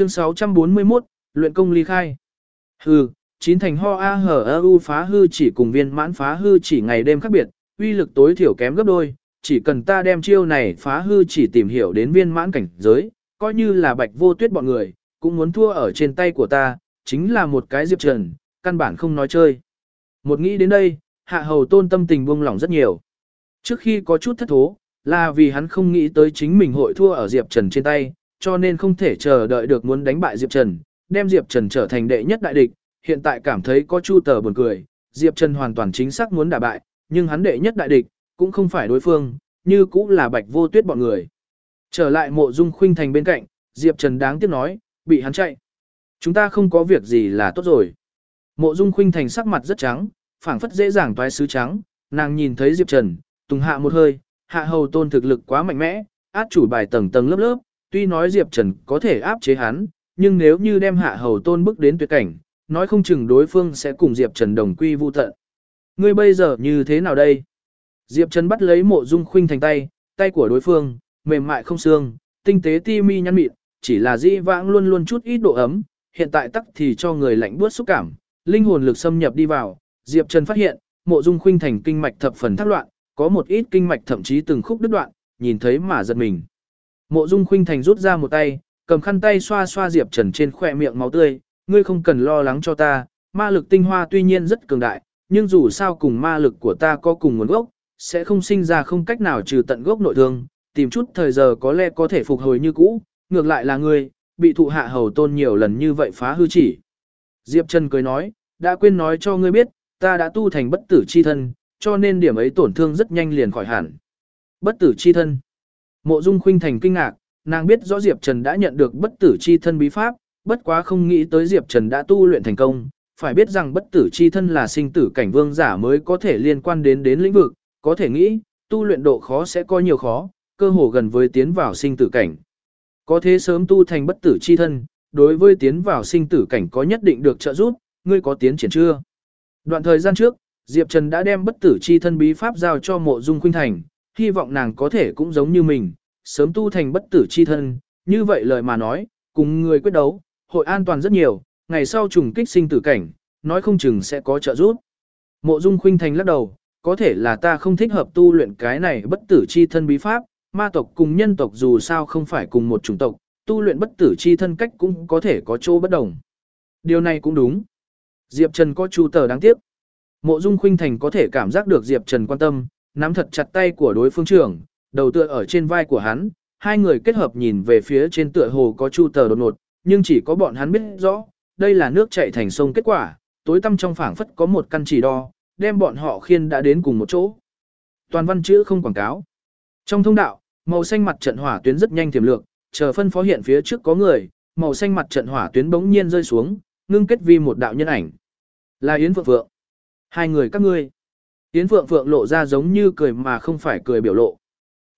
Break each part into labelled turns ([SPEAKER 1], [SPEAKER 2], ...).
[SPEAKER 1] Chương 641, luyện công ly khai. Hừ, chín thành ho a hở a u phá hư chỉ cùng viên mãn phá hư chỉ ngày đêm khác biệt, uy lực tối thiểu kém gấp đôi, chỉ cần ta đem chiêu này phá hư chỉ tìm hiểu đến viên mãn cảnh giới, coi như là bạch vô tuyết bọn người, cũng muốn thua ở trên tay của ta, chính là một cái diệp trần, căn bản không nói chơi. Một nghĩ đến đây, hạ hầu tôn tâm tình buông lỏng rất nhiều. Trước khi có chút thất thố, là vì hắn không nghĩ tới chính mình hội thua ở Diệp Trần trên tay, cho nên không thể chờ đợi được muốn đánh bại Diệp Trần, đem Diệp Trần trở thành đệ nhất đại địch, hiện tại cảm thấy có chu tờ buồn cười, Diệp Trần hoàn toàn chính xác muốn đả bại, nhưng hắn đệ nhất đại địch, cũng không phải đối phương, như cũng là bạch vô tuyết bọn người. Trở lại mộ dung khuynh thành bên cạnh, Diệp Trần đáng tiếc nói, bị hắn chạy. Chúng ta không có việc gì là tốt rồi. Mộ dung khuynh thành sắc mặt rất trắng, phảng phất dễ dàng toái sứ trắng, nàng nhìn thấy Diệp Trần, tùng hạ một hơi, hạ hầu tôn thực lực quá mạnh mẽ, át chủ bài tầng tầng lớp lớp, tuy nói Diệp Trần có thể áp chế hắn, nhưng nếu như đem hạ hầu tôn bước đến tuyệt cảnh, nói không chừng đối phương sẽ cùng Diệp Trần đồng quy vu tận. Ngươi bây giờ như thế nào đây? Diệp Trần bắt lấy mộ dung khuynh thành tay, tay của đối phương, mềm mại không xương, tinh tế ti mi nhăn mịn, chỉ là dĩ vãng luôn luôn chút ít độ ấm, hiện tại tắc thì cho người lạnh buốt xúc cảm, linh hồn lực xâm nhập đi vào, Diệp Trần phát hiện, mộ dung khuynh thành kinh mạch thập phần thác loạn, có một ít kinh mạch thậm chí từng khúc đứt đoạn, nhìn thấy mà giật mình. Mộ dung khuynh thành rút ra một tay, cầm khăn tay xoa xoa Diệp Trần trên khỏe miệng máu tươi, ngươi không cần lo lắng cho ta, ma lực tinh hoa tuy nhiên rất cường đại, nhưng dù sao cùng ma lực của ta có cùng nguồn gốc, sẽ không sinh ra không cách nào trừ tận gốc nội thương, tìm chút thời giờ có lẽ có thể phục hồi như cũ, ngược lại là ngươi, bị thụ hạ hầu tôn nhiều lần như vậy phá hư chỉ. Diệp Trần cười nói, đã quên nói cho ngươi biết, ta đã tu thành bất tử chi thân, cho nên điểm ấy tổn thương rất nhanh liền khỏi hẳn. Bất tử chi thân. Mộ Dung Khuynh thành kinh ngạc, nàng biết rõ Diệp Trần đã nhận được bất tử chi thân bí pháp, bất quá không nghĩ tới Diệp Trần đã tu luyện thành công, phải biết rằng bất tử chi thân là sinh tử cảnh vương giả mới có thể liên quan đến đến lĩnh vực, có thể nghĩ, tu luyện độ khó sẽ có nhiều khó, cơ hồ gần với tiến vào sinh tử cảnh. Có thế sớm tu thành bất tử chi thân, đối với tiến vào sinh tử cảnh có nhất định được trợ giúp, ngươi có tiến triển chưa? Đoạn thời gian trước, Diệp Trần đã đem bất tử chi thân bí pháp giao cho mộ dung khuynh thành, hy vọng nàng có thể cũng giống như mình, sớm tu thành bất tử chi thân, như vậy lời mà nói, cùng người quyết đấu, hội an toàn rất nhiều, ngày sau trùng kích sinh tử cảnh, nói không chừng sẽ có trợ giúp. Mộ dung khuynh thành lắc đầu, có thể là ta không thích hợp tu luyện cái này bất tử chi thân bí pháp, ma tộc cùng nhân tộc dù sao không phải cùng một chủng tộc, tu luyện bất tử chi thân cách cũng có thể có chỗ bất đồng. Điều này cũng đúng. Diệp Trần có chu tờ đáng tiếc. Mộ Dung Khuynh Thành có thể cảm giác được Diệp Trần quan tâm, nắm thật chặt tay của đối phương trưởng, đầu tựa ở trên vai của hắn, hai người kết hợp nhìn về phía trên tựa hồ có chu tờ đột ngột, nhưng chỉ có bọn hắn biết rõ, đây là nước chảy thành sông kết quả, tối tăm trong phảng phất có một căn chỉ đo, đem bọn họ khiên đã đến cùng một chỗ. Toàn văn chữ không quảng cáo. Trong thông đạo, màu xanh mặt trận hỏa tuyến rất nhanh tiềm lượng, chờ phân phó hiện phía trước có người, màu xanh mặt trận hỏa tuyến bỗng nhiên rơi xuống, ngưng kết vi một đạo nhân ảnh. Là Yến Phượng Phượng. Hai người các ngươi. Yến Phượng Phượng lộ ra giống như cười mà không phải cười biểu lộ.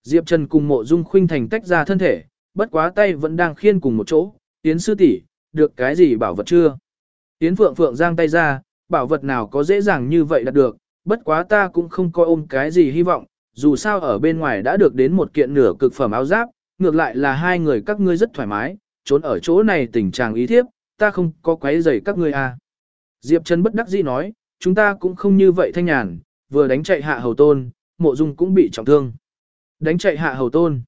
[SPEAKER 1] Diệp Trần cùng mộ dung khuynh thành tách ra thân thể, bất quá tay vẫn đang khiên cùng một chỗ. Yến sư tỷ, được cái gì bảo vật chưa? Yến Phượng Phượng giang tay ra, bảo vật nào có dễ dàng như vậy đạt được, bất quá ta cũng không coi ôm cái gì hy vọng, dù sao ở bên ngoài đã được đến một kiện nửa cực phẩm áo giáp, ngược lại là hai người các ngươi rất thoải mái, trốn ở chỗ này tình trạng ý thiếp, ta không có quấy rầy các ngươi à. Diệp Trần bất đắc dĩ nói, chúng ta cũng không như vậy thanh nhàn, vừa đánh chạy hạ hầu tôn, mộ dung cũng bị trọng thương. Đánh chạy hạ hầu tôn.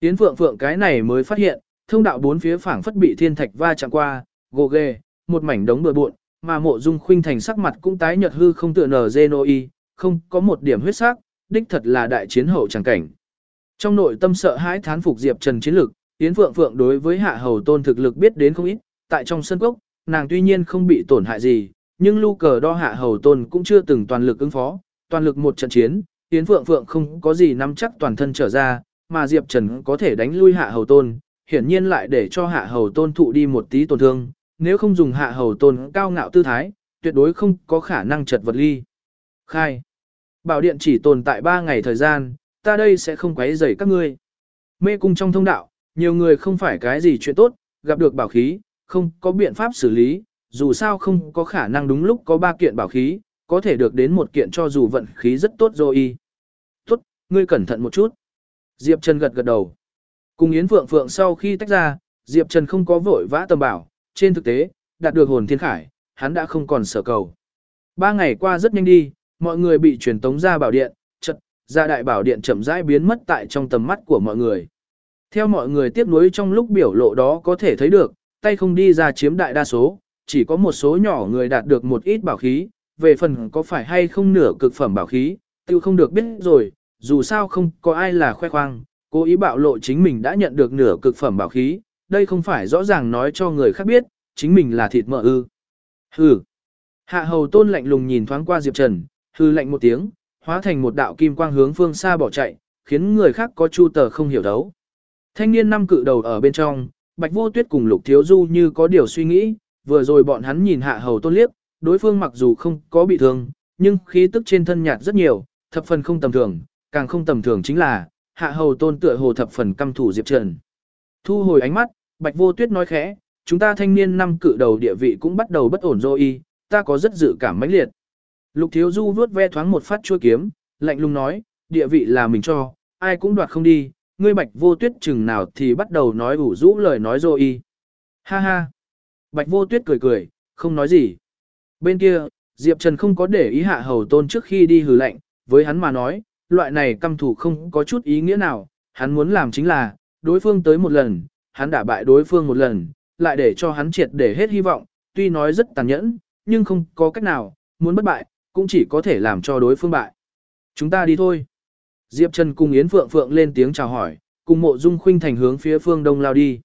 [SPEAKER 1] Yến Phượng Phượng cái này mới phát hiện, thông đạo bốn phía phảng phất bị thiên thạch va chạm qua, gồ ghề, một mảnh đống bừa bộn, mà mộ dung khuynh thành sắc mặt cũng tái nhợt hư không tựa nở Genoi, không có một điểm huyết sắc, đích thật là đại chiến hậu chẳng cảnh. Trong nội tâm sợ hãi thán phục Diệp Trần chiến lực, Yến Phượng Phượng đối với hạ hầu tôn thực lực biết đến không ít, tại trong sân cốc, nàng tuy nhiên không bị tổn hại gì, nhưng lưu cờ đo hạ hầu tôn cũng chưa từng toàn lực ứng phó, toàn lực một trận chiến, Yến Phượng Phượng không có gì nắm chắc toàn thân trở ra, mà Diệp Trần có thể đánh lui hạ hầu tôn, hiển nhiên lại để cho hạ hầu tôn thụ đi một tí tổn thương, nếu không dùng hạ hầu tôn cao ngạo tư thái, tuyệt đối không có khả năng chật vật ly. Khai. Bảo điện chỉ tồn tại 3 ngày thời gian, ta đây sẽ không quấy rầy các ngươi. Mê cung trong thông đạo, nhiều người không phải cái gì chuyện tốt, gặp được bảo khí, không có biện pháp xử lý, dù sao không có khả năng đúng lúc có ba kiện bảo khí, có thể được đến một kiện cho dù vận khí rất tốt rồi y Tốt, ngươi cẩn thận một chút. Diệp Trần gật gật đầu. Cùng Yến Phượng Phượng sau khi tách ra, Diệp Trần không có vội vã tầm bảo, trên thực tế, đạt được hồn thiên khải, hắn đã không còn sở cầu. Ba ngày qua rất nhanh đi, mọi người bị truyền tống ra bảo điện, chật, ra đại bảo điện chậm rãi biến mất tại trong tầm mắt của mọi người. Theo mọi người tiếp nối trong lúc biểu lộ đó có thể thấy được, tay không đi ra chiếm đại đa số, chỉ có một số nhỏ người đạt được một ít bảo khí, về phần có phải hay không nửa cực phẩm bảo khí, tiêu không được biết rồi, dù sao không có ai là khoe khoang, cố ý bạo lộ chính mình đã nhận được nửa cực phẩm bảo khí, đây không phải rõ ràng nói cho người khác biết, chính mình là thịt mỡ ư. Hừ. Hạ hầu tôn lạnh lùng nhìn thoáng qua Diệp Trần, hư lạnh một tiếng, hóa thành một đạo kim quang hướng phương xa bỏ chạy, khiến người khác có chu tờ không hiểu đấu. Thanh niên năm cự đầu ở bên trong, Bạch Vô Tuyết cùng Lục Thiếu Du như có điều suy nghĩ, vừa rồi bọn hắn nhìn hạ hầu tôn liếc, đối phương mặc dù không có bị thương, nhưng khí tức trên thân nhạt rất nhiều, thập phần không tầm thường, càng không tầm thường chính là, hạ hầu tôn tựa hồ thập phần căm thủ Diệp Trần. Thu hồi ánh mắt, Bạch Vô Tuyết nói khẽ, chúng ta thanh niên năm cự đầu địa vị cũng bắt đầu bất ổn rồi ta có rất dự cảm mãnh liệt. Lục Thiếu Du vuốt ve thoáng một phát chuôi kiếm, lạnh lùng nói, địa vị là mình cho, ai cũng đoạt không đi, ngươi Bạch Vô Tuyết chừng nào thì bắt đầu nói ủ rũ lời nói rồi Ha ha. Bạch Vô Tuyết cười cười, không nói gì. Bên kia, Diệp Trần không có để ý hạ hầu tôn trước khi đi hừ lạnh, với hắn mà nói, loại này căm thủ không có chút ý nghĩa nào, hắn muốn làm chính là, đối phương tới một lần, hắn đả bại đối phương một lần, lại để cho hắn triệt để hết hy vọng, tuy nói rất tàn nhẫn, nhưng không có cách nào, muốn bất bại, cũng chỉ có thể làm cho đối phương bại. Chúng ta đi thôi. Diệp Trần cùng Yến Phượng Phượng lên tiếng chào hỏi, cùng mộ dung khuynh thành hướng phía phương đông lao đi.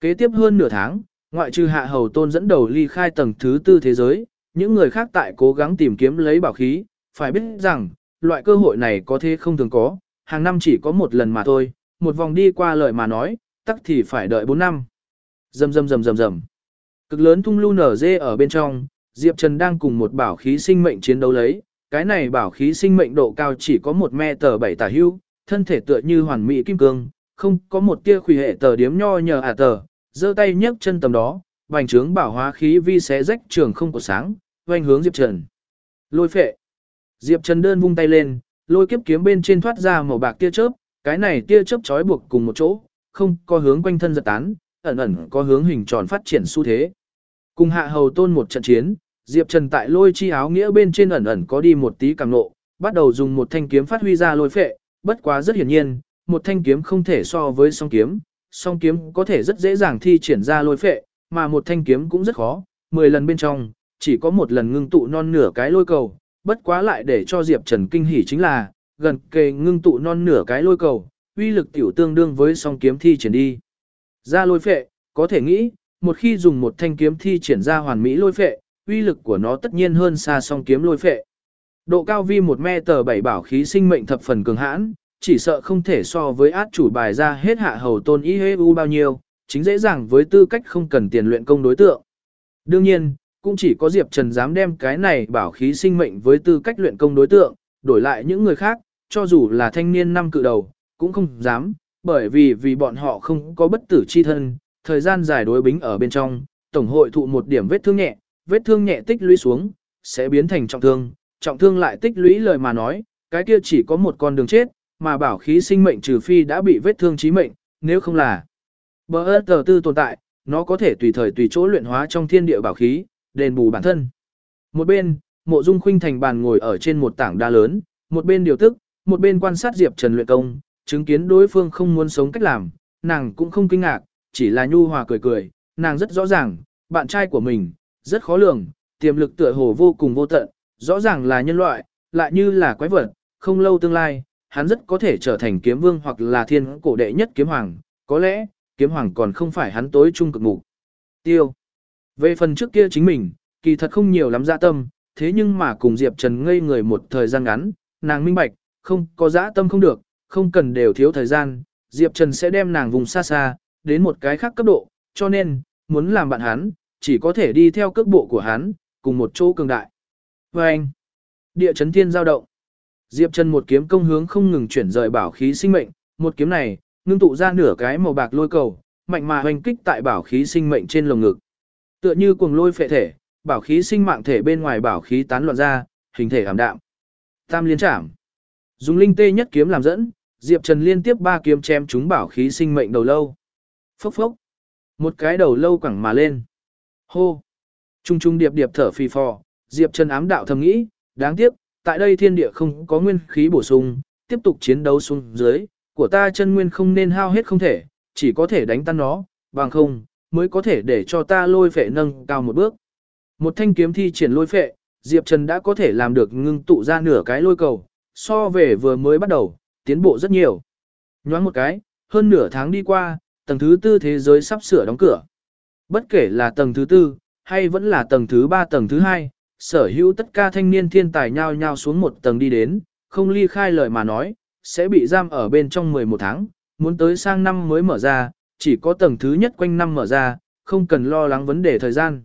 [SPEAKER 1] Kế tiếp hơn nửa tháng, ngoại trừ hạ hầu tôn dẫn đầu ly khai tầng thứ tư thế giới, những người khác tại cố gắng tìm kiếm lấy bảo khí, phải biết rằng, loại cơ hội này có thể không thường có, hàng năm chỉ có một lần mà thôi, một vòng đi qua lời mà nói, tắc thì phải đợi 4 năm. Rầm rầm rầm rầm rầm. Cực lớn thung lưu nở dê ở bên trong, Diệp Trần đang cùng một bảo khí sinh mệnh chiến đấu lấy, cái này bảo khí sinh mệnh độ cao chỉ có 1 tờ 7 tả hưu, thân thể tựa như hoàn mỹ kim cương, không có một tia khủy hệ tờ điếm nho nhờ à tờ, giơ tay nhấc chân tầm đó, vành trướng bảo hóa khí vi xé rách trường không có sáng, vành hướng Diệp Trần. Lôi phệ. Diệp Trần đơn vung tay lên, lôi kiếp kiếm bên trên thoát ra màu bạc tia chớp, cái này tia chớp trói buộc cùng một chỗ, không có hướng quanh thân giật tán, ẩn ẩn có hướng hình tròn phát triển xu thế. Cùng hạ hầu tôn một trận chiến, Diệp Trần tại lôi chi áo nghĩa bên trên ẩn ẩn có đi một tí càng nộ, bắt đầu dùng một thanh kiếm phát huy ra lôi phệ, bất quá rất hiển nhiên, một thanh kiếm không thể so với song kiếm, song kiếm có thể rất dễ dàng thi triển ra lôi phệ, mà một thanh kiếm cũng rất khó, 10 lần bên trong, chỉ có một lần ngưng tụ non nửa cái lôi cầu, bất quá lại để cho Diệp Trần kinh hỉ chính là, gần kề ngưng tụ non nửa cái lôi cầu, uy lực tiểu tương đương với song kiếm thi triển đi. Ra lôi phệ, có thể nghĩ, một khi dùng một thanh kiếm thi triển ra hoàn mỹ lôi phệ, uy lực của nó tất nhiên hơn xa song kiếm lôi phệ. Độ cao vi 1 tờ bảy bảo khí sinh mệnh thập phần cường hãn, chỉ sợ không thể so với át chủ bài ra hết hạ hầu tôn ý hê u bao nhiêu, chính dễ dàng với tư cách không cần tiền luyện công đối tượng. Đương nhiên, cũng chỉ có Diệp Trần dám đem cái này bảo khí sinh mệnh với tư cách luyện công đối tượng, đổi lại những người khác, cho dù là thanh niên năm cự đầu, cũng không dám, bởi vì vì bọn họ không có bất tử chi thân, thời gian dài đối bính ở bên trong, tổng hội thụ một điểm vết thương nhẹ, vết thương nhẹ tích lũy xuống, sẽ biến thành trọng thương, trọng thương lại tích lũy lời mà nói, cái kia chỉ có một con đường chết, mà bảo khí sinh mệnh trừ phi đã bị vết thương chí mệnh, nếu không là bờ tờ tư tồn tại, nó có thể tùy thời tùy chỗ luyện hóa trong thiên địa bảo khí, đền bù bản thân. Một bên, mộ dung khuynh thành bàn ngồi ở trên một tảng đa lớn, một bên điều tức, một bên quan sát Diệp Trần luyện công, chứng kiến đối phương không muốn sống cách làm, nàng cũng không kinh ngạc, chỉ là nhu hòa cười cười, nàng rất rõ ràng, bạn trai của mình, rất khó lường, tiềm lực tựa hồ vô cùng vô tận, rõ ràng là nhân loại, lại như là quái vật, không lâu tương lai, hắn rất có thể trở thành kiếm vương hoặc là thiên cổ đệ nhất kiếm hoàng, có lẽ, kiếm hoàng còn không phải hắn tối trung cực mục. Tiêu. Về phần trước kia chính mình, kỳ thật không nhiều lắm dạ tâm, thế nhưng mà cùng Diệp Trần ngây người một thời gian ngắn, nàng minh bạch, không có dã tâm không được, không cần đều thiếu thời gian, Diệp Trần sẽ đem nàng vùng xa xa, đến một cái khác cấp độ, cho nên, muốn làm bạn hắn, chỉ có thể đi theo cước bộ của hắn, cùng một chỗ cường đại. Và anh, địa chấn thiên giao động. Diệp Trần một kiếm công hướng không ngừng chuyển rời bảo khí sinh mệnh, một kiếm này, ngưng tụ ra nửa cái màu bạc lôi cầu, mạnh mà hoành kích tại bảo khí sinh mệnh trên lồng ngực. Tựa như cuồng lôi phệ thể, bảo khí sinh mạng thể bên ngoài bảo khí tán loạn ra, hình thể ảm đạm. Tam liên trảm. Dùng linh tê nhất kiếm làm dẫn, Diệp Trần liên tiếp ba kiếm chém trúng bảo khí sinh mệnh đầu lâu. Phốc phốc. Một cái đầu lâu quẳng mà lên. Hô! Trung trung điệp điệp thở phì phò, Diệp Trần ám đạo thầm nghĩ, đáng tiếc, tại đây thiên địa không có nguyên khí bổ sung, tiếp tục chiến đấu xuống dưới, của ta chân nguyên không nên hao hết không thể, chỉ có thể đánh tan nó, bằng không, mới có thể để cho ta lôi phệ nâng cao một bước. Một thanh kiếm thi triển lôi phệ, Diệp Trần đã có thể làm được ngưng tụ ra nửa cái lôi cầu, so về vừa mới bắt đầu, tiến bộ rất nhiều. Nhoáng một cái, hơn nửa tháng đi qua, tầng thứ tư thế giới sắp sửa đóng cửa. Bất kể là tầng thứ tư, hay vẫn là tầng thứ ba tầng thứ hai, sở hữu tất cả thanh niên thiên tài nhao nhao xuống một tầng đi đến, không ly khai lời mà nói, sẽ bị giam ở bên trong 11 tháng, muốn tới sang năm mới mở ra, chỉ có tầng thứ nhất quanh năm mở ra, không cần lo lắng vấn đề thời gian.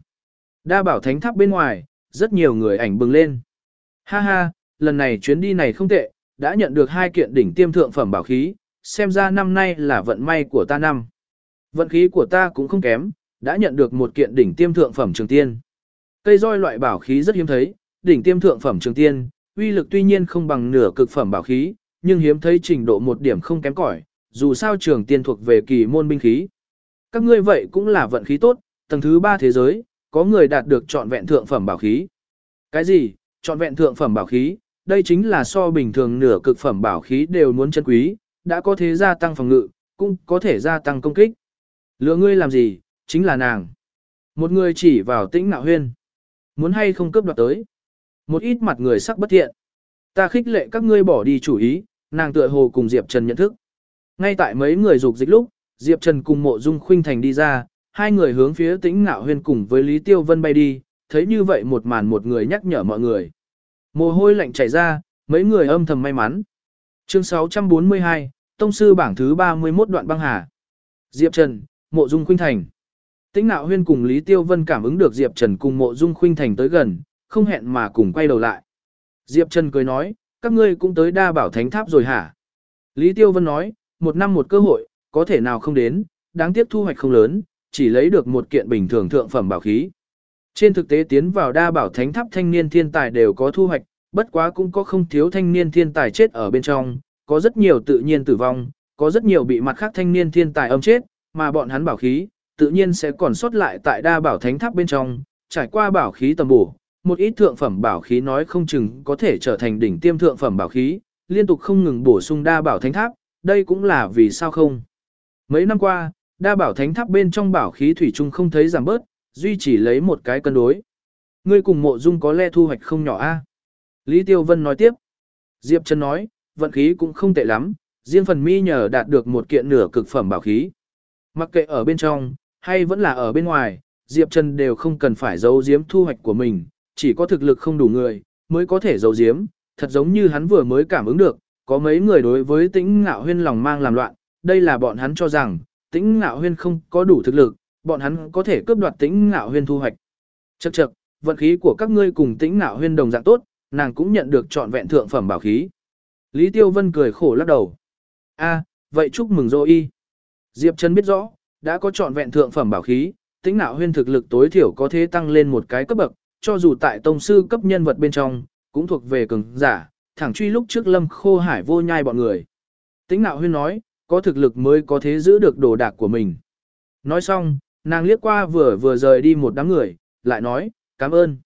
[SPEAKER 1] Đa bảo thánh tháp bên ngoài, rất nhiều người ảnh bừng lên. Ha ha, lần này chuyến đi này không tệ, đã nhận được hai kiện đỉnh tiêm thượng phẩm bảo khí, xem ra năm nay là vận may của ta năm. Vận khí của ta cũng không kém, đã nhận được một kiện đỉnh tiêm thượng phẩm trường tiên. Cây roi loại bảo khí rất hiếm thấy, đỉnh tiêm thượng phẩm trường tiên, uy lực tuy nhiên không bằng nửa cực phẩm bảo khí, nhưng hiếm thấy trình độ một điểm không kém cỏi, dù sao trường tiên thuộc về kỳ môn binh khí. Các ngươi vậy cũng là vận khí tốt, tầng thứ ba thế giới, có người đạt được trọn vẹn thượng phẩm bảo khí. Cái gì? Trọn vẹn thượng phẩm bảo khí, đây chính là so bình thường nửa cực phẩm bảo khí đều muốn chân quý, đã có thể gia tăng phòng ngự, cũng có thể gia tăng công kích. Lựa ngươi làm gì, chính là nàng. Một người chỉ vào tĩnh nạo huyên. Muốn hay không cướp đoạt tới. Một ít mặt người sắc bất thiện. Ta khích lệ các ngươi bỏ đi chủ ý, nàng tựa hồ cùng Diệp Trần nhận thức. Ngay tại mấy người dục dịch lúc, Diệp Trần cùng mộ dung khuynh thành đi ra, hai người hướng phía tĩnh nạo huyên cùng với Lý Tiêu Vân bay đi, thấy như vậy một màn một người nhắc nhở mọi người. Mồ hôi lạnh chảy ra, mấy người âm thầm may mắn. Chương 642, Tông sư bảng thứ 31 đoạn băng hà. Diệp Trần, Mộ Dung Khuynh Thành. Tĩnh Nạo Huyên cùng Lý Tiêu Vân cảm ứng được Diệp Trần cùng Mộ Dung Khuynh Thành tới gần, không hẹn mà cùng quay đầu lại. Diệp Trần cười nói, các ngươi cũng tới đa bảo thánh tháp rồi hả? Lý Tiêu Vân nói, một năm một cơ hội, có thể nào không đến, đáng tiếc thu hoạch không lớn, chỉ lấy được một kiện bình thường thượng phẩm bảo khí. Trên thực tế tiến vào đa bảo thánh tháp thanh niên thiên tài đều có thu hoạch, bất quá cũng có không thiếu thanh niên thiên tài chết ở bên trong, có rất nhiều tự nhiên tử vong, có rất nhiều bị mặt khác thanh niên thiên tài âm chết, mà bọn hắn bảo khí, tự nhiên sẽ còn sót lại tại đa bảo thánh tháp bên trong, trải qua bảo khí tầm bổ, một ít thượng phẩm bảo khí nói không chừng có thể trở thành đỉnh tiêm thượng phẩm bảo khí, liên tục không ngừng bổ sung đa bảo thánh tháp, đây cũng là vì sao không. Mấy năm qua, đa bảo thánh tháp bên trong bảo khí thủy chung không thấy giảm bớt, duy chỉ lấy một cái cân đối. Ngươi cùng mộ dung có lẽ thu hoạch không nhỏ a. Lý Tiêu Vân nói tiếp. Diệp Trần nói, vận khí cũng không tệ lắm, riêng phần mi nhờ đạt được một kiện nửa cực phẩm bảo khí. Mặc kệ ở bên trong, hay vẫn là ở bên ngoài, Diệp Trần đều không cần phải giấu giếm thu hoạch của mình, chỉ có thực lực không đủ người, mới có thể giấu giếm, thật giống như hắn vừa mới cảm ứng được, có mấy người đối với tĩnh ngạo huyên lòng mang làm loạn, đây là bọn hắn cho rằng, tĩnh ngạo huyên không có đủ thực lực, bọn hắn có thể cướp đoạt tĩnh ngạo huyên thu hoạch. Chậc chậc, vận khí của các ngươi cùng tĩnh ngạo huyên đồng dạng tốt, nàng cũng nhận được trọn vẹn thượng phẩm bảo khí. Lý Tiêu Vân cười khổ lắc đầu. A, vậy chúc mừng Dô Y. Diệp Trần biết rõ, đã có trọn vẹn thượng phẩm bảo khí, tĩnh ngạo huyên thực lực tối thiểu có thể tăng lên một cái cấp bậc, cho dù tại tông sư cấp nhân vật bên trong, cũng thuộc về cường giả, thẳng truy lúc trước lâm khô hải vô nhai bọn người. Tĩnh nạo huyên nói, có thực lực mới có thế giữ được đồ đạc của mình. Nói xong, nàng liếc qua vừa vừa rời đi một đám người, lại nói, cảm ơn.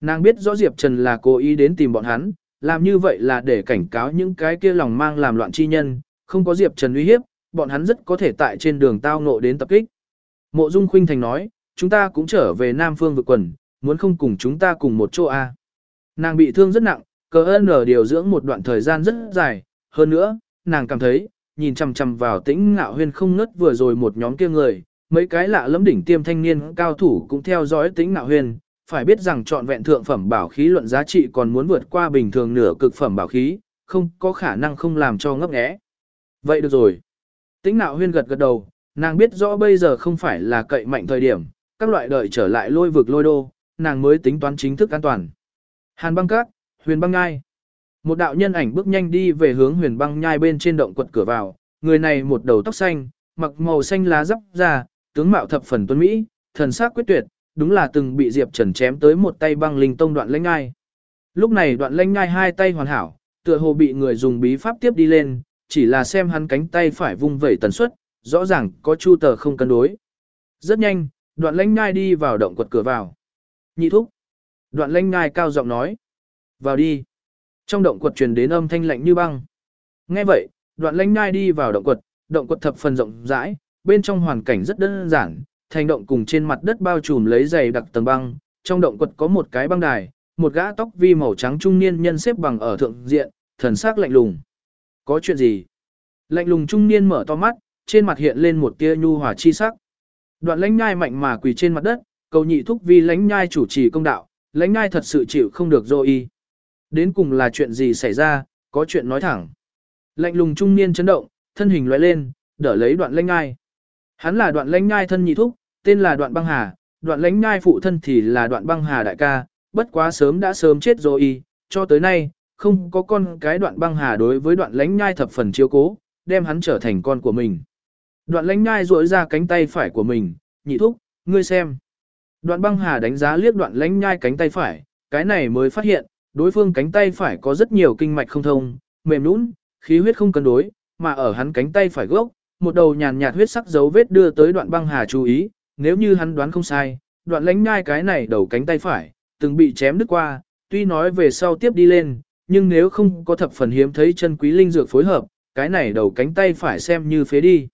[SPEAKER 1] Nàng biết rõ Diệp Trần là cố ý đến tìm bọn hắn, làm như vậy là để cảnh cáo những cái kia lòng mang làm loạn chi nhân, không có Diệp Trần uy hiếp, bọn hắn rất có thể tại trên đường tao ngộ đến tập kích. Mộ Dung Khuynh Thành nói, chúng ta cũng trở về Nam Phương vực quần, muốn không cùng chúng ta cùng một chỗ a? À. Nàng bị thương rất nặng, cờ ơn ở điều dưỡng một đoạn thời gian rất dài, hơn nữa, nàng cảm thấy, nhìn chằm chằm vào tĩnh ngạo huyên không ngất vừa rồi một nhóm kia người, mấy cái lạ lẫm đỉnh tiêm thanh niên cao thủ cũng theo dõi tĩnh ngạo huyên, phải biết rằng chọn vẹn thượng phẩm bảo khí luận giá trị còn muốn vượt qua bình thường nửa cực phẩm bảo khí, không có khả năng không làm cho ngấp nghé. Vậy được rồi. Tĩnh nạo huyên gật gật đầu, nàng biết rõ bây giờ không phải là cậy mạnh thời điểm, các loại đợi trở lại lôi vực lôi đô, nàng mới tính toán chính thức an toàn. Hàn băng cát, huyền băng nhai. Một đạo nhân ảnh bước nhanh đi về hướng huyền băng nhai bên trên động quật cửa vào, người này một đầu tóc xanh, mặc màu xanh lá dắp ra, tướng mạo thập phần tuấn Mỹ, thần sắc quyết tuyệt, đúng là từng bị Diệp Trần chém tới một tay băng linh tông đoạn lãnh ngai. Lúc này đoạn lãnh ngai hai tay hoàn hảo, tựa hồ bị người dùng bí pháp tiếp đi lên, chỉ là xem hắn cánh tay phải vung vẩy tần suất, rõ ràng có chu tờ không cân đối. Rất nhanh, đoạn lãnh ngai đi vào động quật cửa vào. Nhị thúc. Đoạn lãnh ngai cao giọng nói. Vào đi. Trong động quật truyền đến âm thanh lạnh như băng. Nghe vậy, đoạn lãnh ngai đi vào động quật, động quật thập phần rộng rãi, bên trong hoàn cảnh rất đơn giản, thành động cùng trên mặt đất bao trùm lấy dày đặc tầng băng, trong động quật có một cái băng đài, một gã tóc vi màu trắng trung niên nhân xếp bằng ở thượng diện, thần sắc lạnh lùng. Có chuyện gì? Lạnh lùng trung niên mở to mắt, trên mặt hiện lên một tia nhu hòa chi sắc. Đoạn lãnh nhai mạnh mà quỳ trên mặt đất, cầu nhị thúc vi lãnh nhai chủ trì công đạo, lãnh nhai thật sự chịu không được dô y. Đến cùng là chuyện gì xảy ra, có chuyện nói thẳng. Lạnh lùng trung niên chấn động, thân hình loại lên, đỡ lấy đoạn lãnh nhai. Hắn là đoạn lãnh nhai thân nhị thúc, tên là đoạn băng hà, đoạn lãnh nhai phụ thân thì là đoạn băng hà đại ca, bất quá sớm đã sớm chết rồi y, cho tới nay, không có con cái đoạn băng hà đối với đoạn lãnh nhai thập phần chiếu cố, đem hắn trở thành con của mình. Đoạn lãnh nhai duỗi ra cánh tay phải của mình, nhị thúc, ngươi xem. Đoạn băng hà đánh giá liếc đoạn lãnh nhai cánh tay phải, cái này mới phát hiện, đối phương cánh tay phải có rất nhiều kinh mạch không thông, mềm nũng, khí huyết không cân đối, mà ở hắn cánh tay phải gốc, một đầu nhàn nhạt huyết sắc dấu vết đưa tới đoạn băng hà chú ý, nếu như hắn đoán không sai, đoạn lãnh nhai cái này đầu cánh tay phải, từng bị chém đứt qua, tuy nói về sau tiếp đi lên, nhưng nếu không có thập phần hiếm thấy chân quý linh dược phối hợp, cái này đầu cánh tay phải xem như phế đi.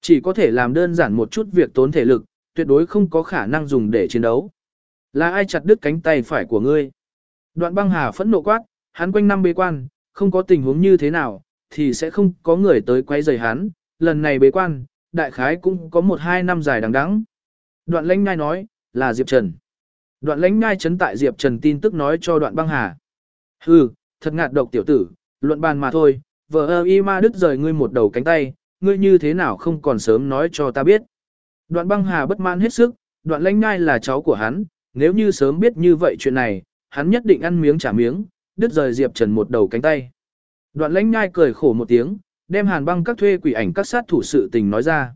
[SPEAKER 1] Chỉ có thể làm đơn giản một chút việc tốn thể lực, tuyệt đối không có khả năng dùng để chiến đấu. Là ai chặt đứt cánh tay phải của ngươi? Đoạn băng hà phẫn nộ quát, hắn quanh năm bế quan, không có tình huống như thế nào, thì sẽ không có người tới quấy rầy hắn, lần này bế quan, đại khái cũng có một hai năm dài đằng đẵng. Đoạn lãnh ngai nói, là Diệp Trần. Đoạn lãnh ngai chấn tại Diệp Trần tin tức nói cho đoạn băng hà. Hừ, thật ngạt độc tiểu tử, luận bàn mà thôi, vợ ơ y ma đứt rời ngươi một đầu cánh tay, ngươi như thế nào không còn sớm nói cho ta biết. Đoạn băng hà bất mãn hết sức, đoạn lãnh ngai là cháu của hắn, nếu như sớm biết như vậy chuyện này, hắn nhất định ăn miếng trả miếng, đứt rời Diệp Trần một đầu cánh tay. Đoạn lãnh ngai cười khổ một tiếng, đem hàn băng các thuê quỷ ảnh các sát thủ sự tình nói ra.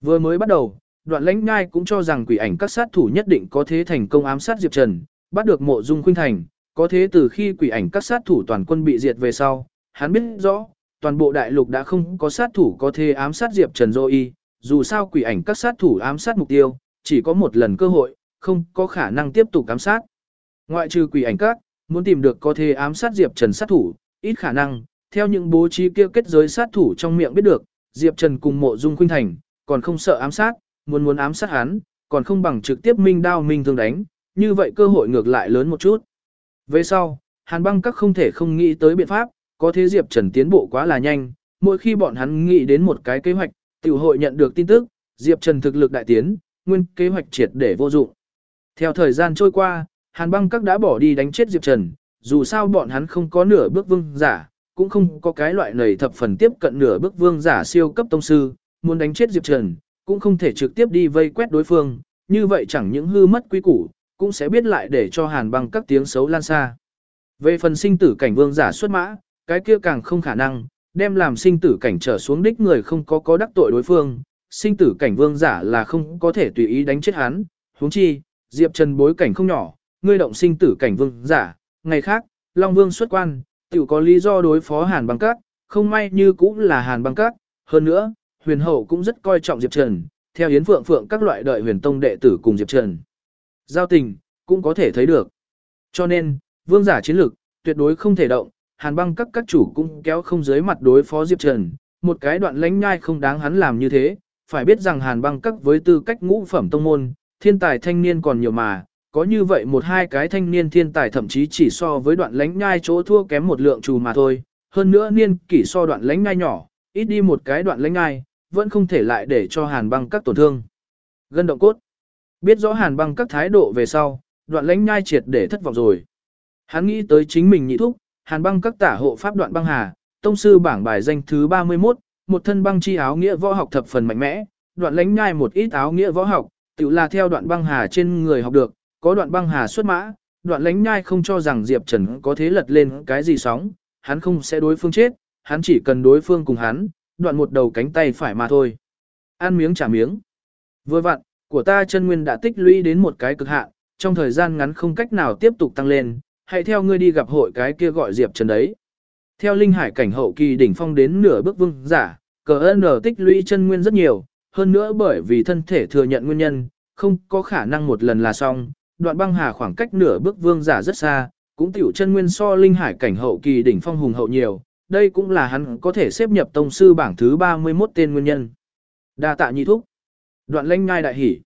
[SPEAKER 1] Vừa mới bắt đầu, đoạn lãnh ngai cũng cho rằng quỷ ảnh các sát thủ nhất định có thế thành công ám sát Diệp Trần, bắt được mộ dung khuynh thành, có thế từ khi quỷ ảnh các sát thủ toàn quân bị diệt về sau, hắn biết rõ, toàn bộ đại lục đã không có sát thủ có thể ám sát Diệp Trần Dô Y, dù sao quỷ ảnh các sát thủ ám sát mục tiêu, chỉ có một lần cơ hội, không có khả năng tiếp tục ám sát. Ngoại trừ quỷ ảnh các, muốn tìm được có thể ám sát Diệp Trần sát thủ, ít khả năng, theo những bố trí kia kết giới sát thủ trong miệng biết được, Diệp Trần cùng mộ dung khuynh thành, còn không sợ ám sát, muốn muốn ám sát hắn, còn không bằng trực tiếp minh đao minh thương đánh, như vậy cơ hội ngược lại lớn một chút. Về sau, Hàn băng các không thể không nghĩ tới biện pháp, có thế Diệp Trần tiến bộ quá là nhanh, mỗi khi bọn hắn nghĩ đến một cái kế hoạch, tiểu hội nhận được tin tức, Diệp Trần thực lực đại tiến, nguyên kế hoạch triệt để vô dụng. Theo thời gian trôi qua, Hàn băng các đã bỏ đi đánh chết Diệp Trần, dù sao bọn hắn không có nửa bước vương giả, cũng không có cái loại này thập phần tiếp cận nửa bước vương giả siêu cấp tông sư, muốn đánh chết Diệp Trần, cũng không thể trực tiếp đi vây quét đối phương, như vậy chẳng những hư mất quý củ, cũng sẽ biết lại để cho Hàn băng các tiếng xấu lan xa. Về phần sinh tử cảnh vương giả xuất mã, cái kia càng không khả năng, đem làm sinh tử cảnh trở xuống đích người không có có đắc tội đối phương, sinh tử cảnh vương giả là không có thể tùy ý đánh chết hắn, huống chi, Diệp Trần bối cảnh không nhỏ, ngươi động sinh tử cảnh vương giả, ngày khác, Long Vương xuất quan, tự có lý do đối phó Hàn băng các, không may như cũng là Hàn băng các, hơn nữa, huyền hậu cũng rất coi trọng Diệp Trần, theo Yến Phượng Phượng các loại đợi huyền tông đệ tử cùng Diệp Trần. Giao tình, cũng có thể thấy được. Cho nên, vương giả chiến lực, tuyệt đối không thể động, hàn băng các các chủ cũng kéo không dưới mặt đối phó Diệp Trần, một cái đoạn lãnh nhai không đáng hắn làm như thế, phải biết rằng hàn băng các với tư cách ngũ phẩm tông môn, thiên tài thanh niên còn nhiều mà, có như vậy một hai cái thanh niên thiên tài thậm chí chỉ so với đoạn lãnh nhai chỗ thua kém một lượng trù mà thôi, hơn nữa niên kỷ so đoạn lãnh nhai nhỏ, ít đi một cái đoạn lãnh nhai, vẫn không thể lại để cho hàn băng các tổn thương. Gân động cốt. Biết rõ hàn băng các thái độ về sau, đoạn lãnh nhai triệt để thất vọng rồi. Hắn nghĩ tới chính mình nhị thúc, hàn băng các tả hộ pháp đoạn băng hà, tông sư bảng bài danh thứ 31, một thân băng chi áo nghĩa võ học thập phần mạnh mẽ, đoạn lãnh nhai một ít áo nghĩa võ học, tự là theo đoạn băng hà trên người học được, có đoạn băng hà xuất mã, đoạn lãnh nhai không cho rằng Diệp Trần có thế lật lên cái gì sóng, hắn không sẽ đối phương chết, hắn chỉ cần đối phương cùng hắn, đoạn một đầu cánh tay phải mà thôi. Ăn miếng trả miếng. Vừa vặn, của ta chân nguyên đã tích lũy đến một cái cực hạn, trong thời gian ngắn không cách nào tiếp tục tăng lên, hãy theo ngươi đi gặp hội cái kia gọi Diệp Trần đấy. Theo linh hải cảnh hậu kỳ đỉnh phong đến nửa bước vương giả, cờ ơn tích lũy chân nguyên rất nhiều, hơn nữa bởi vì thân thể thừa nhận nguyên nhân, không có khả năng một lần là xong, đoạn băng hà khoảng cách nửa bước vương giả rất xa, cũng tiểu chân nguyên so linh hải cảnh hậu kỳ đỉnh phong hùng hậu nhiều, đây cũng là hắn có thể xếp nhập tông sư bảng thứ 31 tên nguyên nhân. Đa tạ nhị thúc. Đoạn lanh ngai đại hỉ.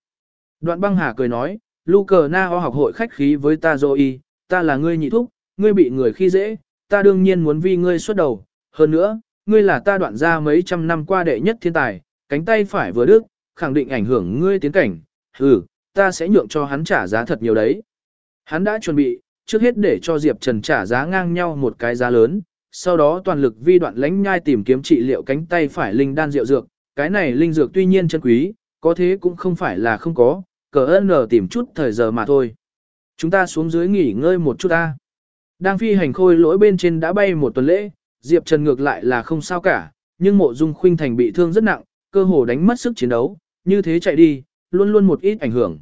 [SPEAKER 1] Đoạn băng hà cười nói, lu cờ na ho học hội khách khí với ta rồi ta là ngươi nhị thúc, ngươi bị người khi dễ, ta đương nhiên muốn vì ngươi xuất đầu, hơn nữa, ngươi là ta đoạn ra mấy trăm năm qua đệ nhất thiên tài, cánh tay phải vừa đức, khẳng định ảnh hưởng ngươi tiến cảnh, ừ, ta sẽ nhượng cho hắn trả giá thật nhiều đấy. Hắn đã chuẩn bị, trước hết để cho Diệp Trần trả giá ngang nhau một cái giá lớn, sau đó toàn lực vi đoạn lãnh nhai tìm kiếm trị liệu cánh tay phải linh đan rượu dược, cái này linh dược tuy nhiên chân quý, có thế cũng không phải là không có, cờ ơn tìm chút thời giờ mà thôi. Chúng ta xuống dưới nghỉ ngơi một chút ta. Đang phi hành khôi lỗi bên trên đã bay một tuần lễ, Diệp Trần ngược lại là không sao cả, nhưng mộ dung khuynh thành bị thương rất nặng, cơ hồ đánh mất sức chiến đấu, như thế chạy đi, luôn luôn một ít ảnh hưởng.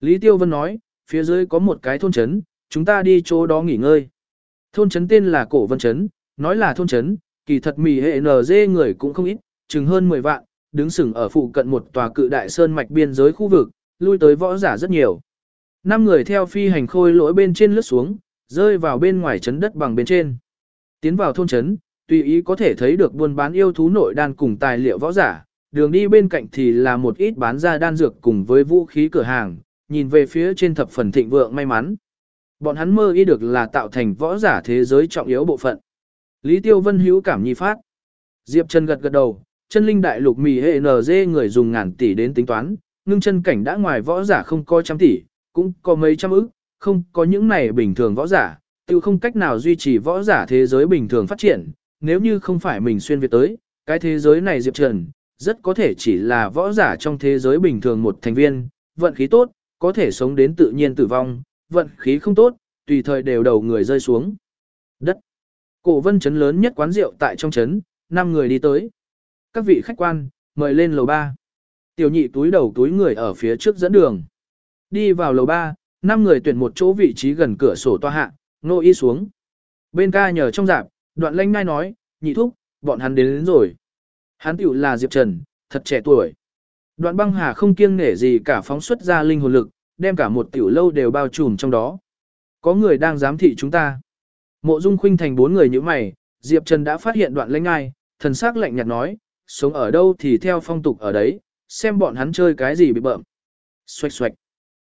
[SPEAKER 1] Lý Tiêu Vân nói, phía dưới có một cái thôn trấn, chúng ta đi chỗ đó nghỉ ngơi. Thôn trấn tên là Cổ Vân Trấn, nói là thôn trấn, kỳ thật mì hệ NG người cũng không ít, chừng hơn 10 vạn, đứng sừng ở phụ cận một tòa cự đại sơn mạch biên giới khu vực, lui tới võ giả rất nhiều. Năm người theo phi hành khôi lỗi bên trên lướt xuống, rơi vào bên ngoài trấn đất bằng bên trên. Tiến vào thôn trấn, tùy ý có thể thấy được buôn bán yêu thú nội đan cùng tài liệu võ giả, đường đi bên cạnh thì là một ít bán ra đan dược cùng với vũ khí cửa hàng, nhìn về phía trên thập phần thịnh vượng may mắn. Bọn hắn mơ ý được là tạo thành võ giả thế giới trọng yếu bộ phận. Lý Tiêu Vân hữu cảm nhi phát. Diệp Trần gật gật đầu, chân linh đại lục mì hệ NG người dùng ngàn tỷ đến tính toán, ngưng chân cảnh đã ngoài võ giả không coi trăm tỷ, cũng có mấy trăm ức, không có những này bình thường võ giả, tiêu không cách nào duy trì võ giả thế giới bình thường phát triển, nếu như không phải mình xuyên việt tới, cái thế giới này Diệp Trần, rất có thể chỉ là võ giả trong thế giới bình thường một thành viên, vận khí tốt, có thể sống đến tự nhiên tử vong, vận khí không tốt, tùy thời đều đầu người rơi xuống. Đất. Cổ vân chấn lớn nhất quán rượu tại trong chấn, năm người đi tới. Các vị khách quan, mời lên lầu 3. Tiểu nhị túi đầu túi người ở phía trước dẫn đường. Đi vào lầu 3, năm người tuyển một chỗ vị trí gần cửa sổ toa hạ, nô y xuống. Bên ca nhờ trong dạp, đoạn lanh nai nói, nhị thúc, bọn hắn đến, đến rồi. Hắn tiểu là Diệp Trần, thật trẻ tuổi. Đoạn băng hà không kiêng nể gì cả phóng xuất ra linh hồn lực, đem cả một tiểu lâu đều bao trùm trong đó. Có người đang giám thị chúng ta. Mộ Dung Khuynh thành bốn người như mày, Diệp Trần đã phát hiện đoạn lãnh ngai, thần sắc lạnh nhạt nói, sống ở đâu thì theo phong tục ở đấy, xem bọn hắn chơi cái gì bị bợm. Xoạch xoạch.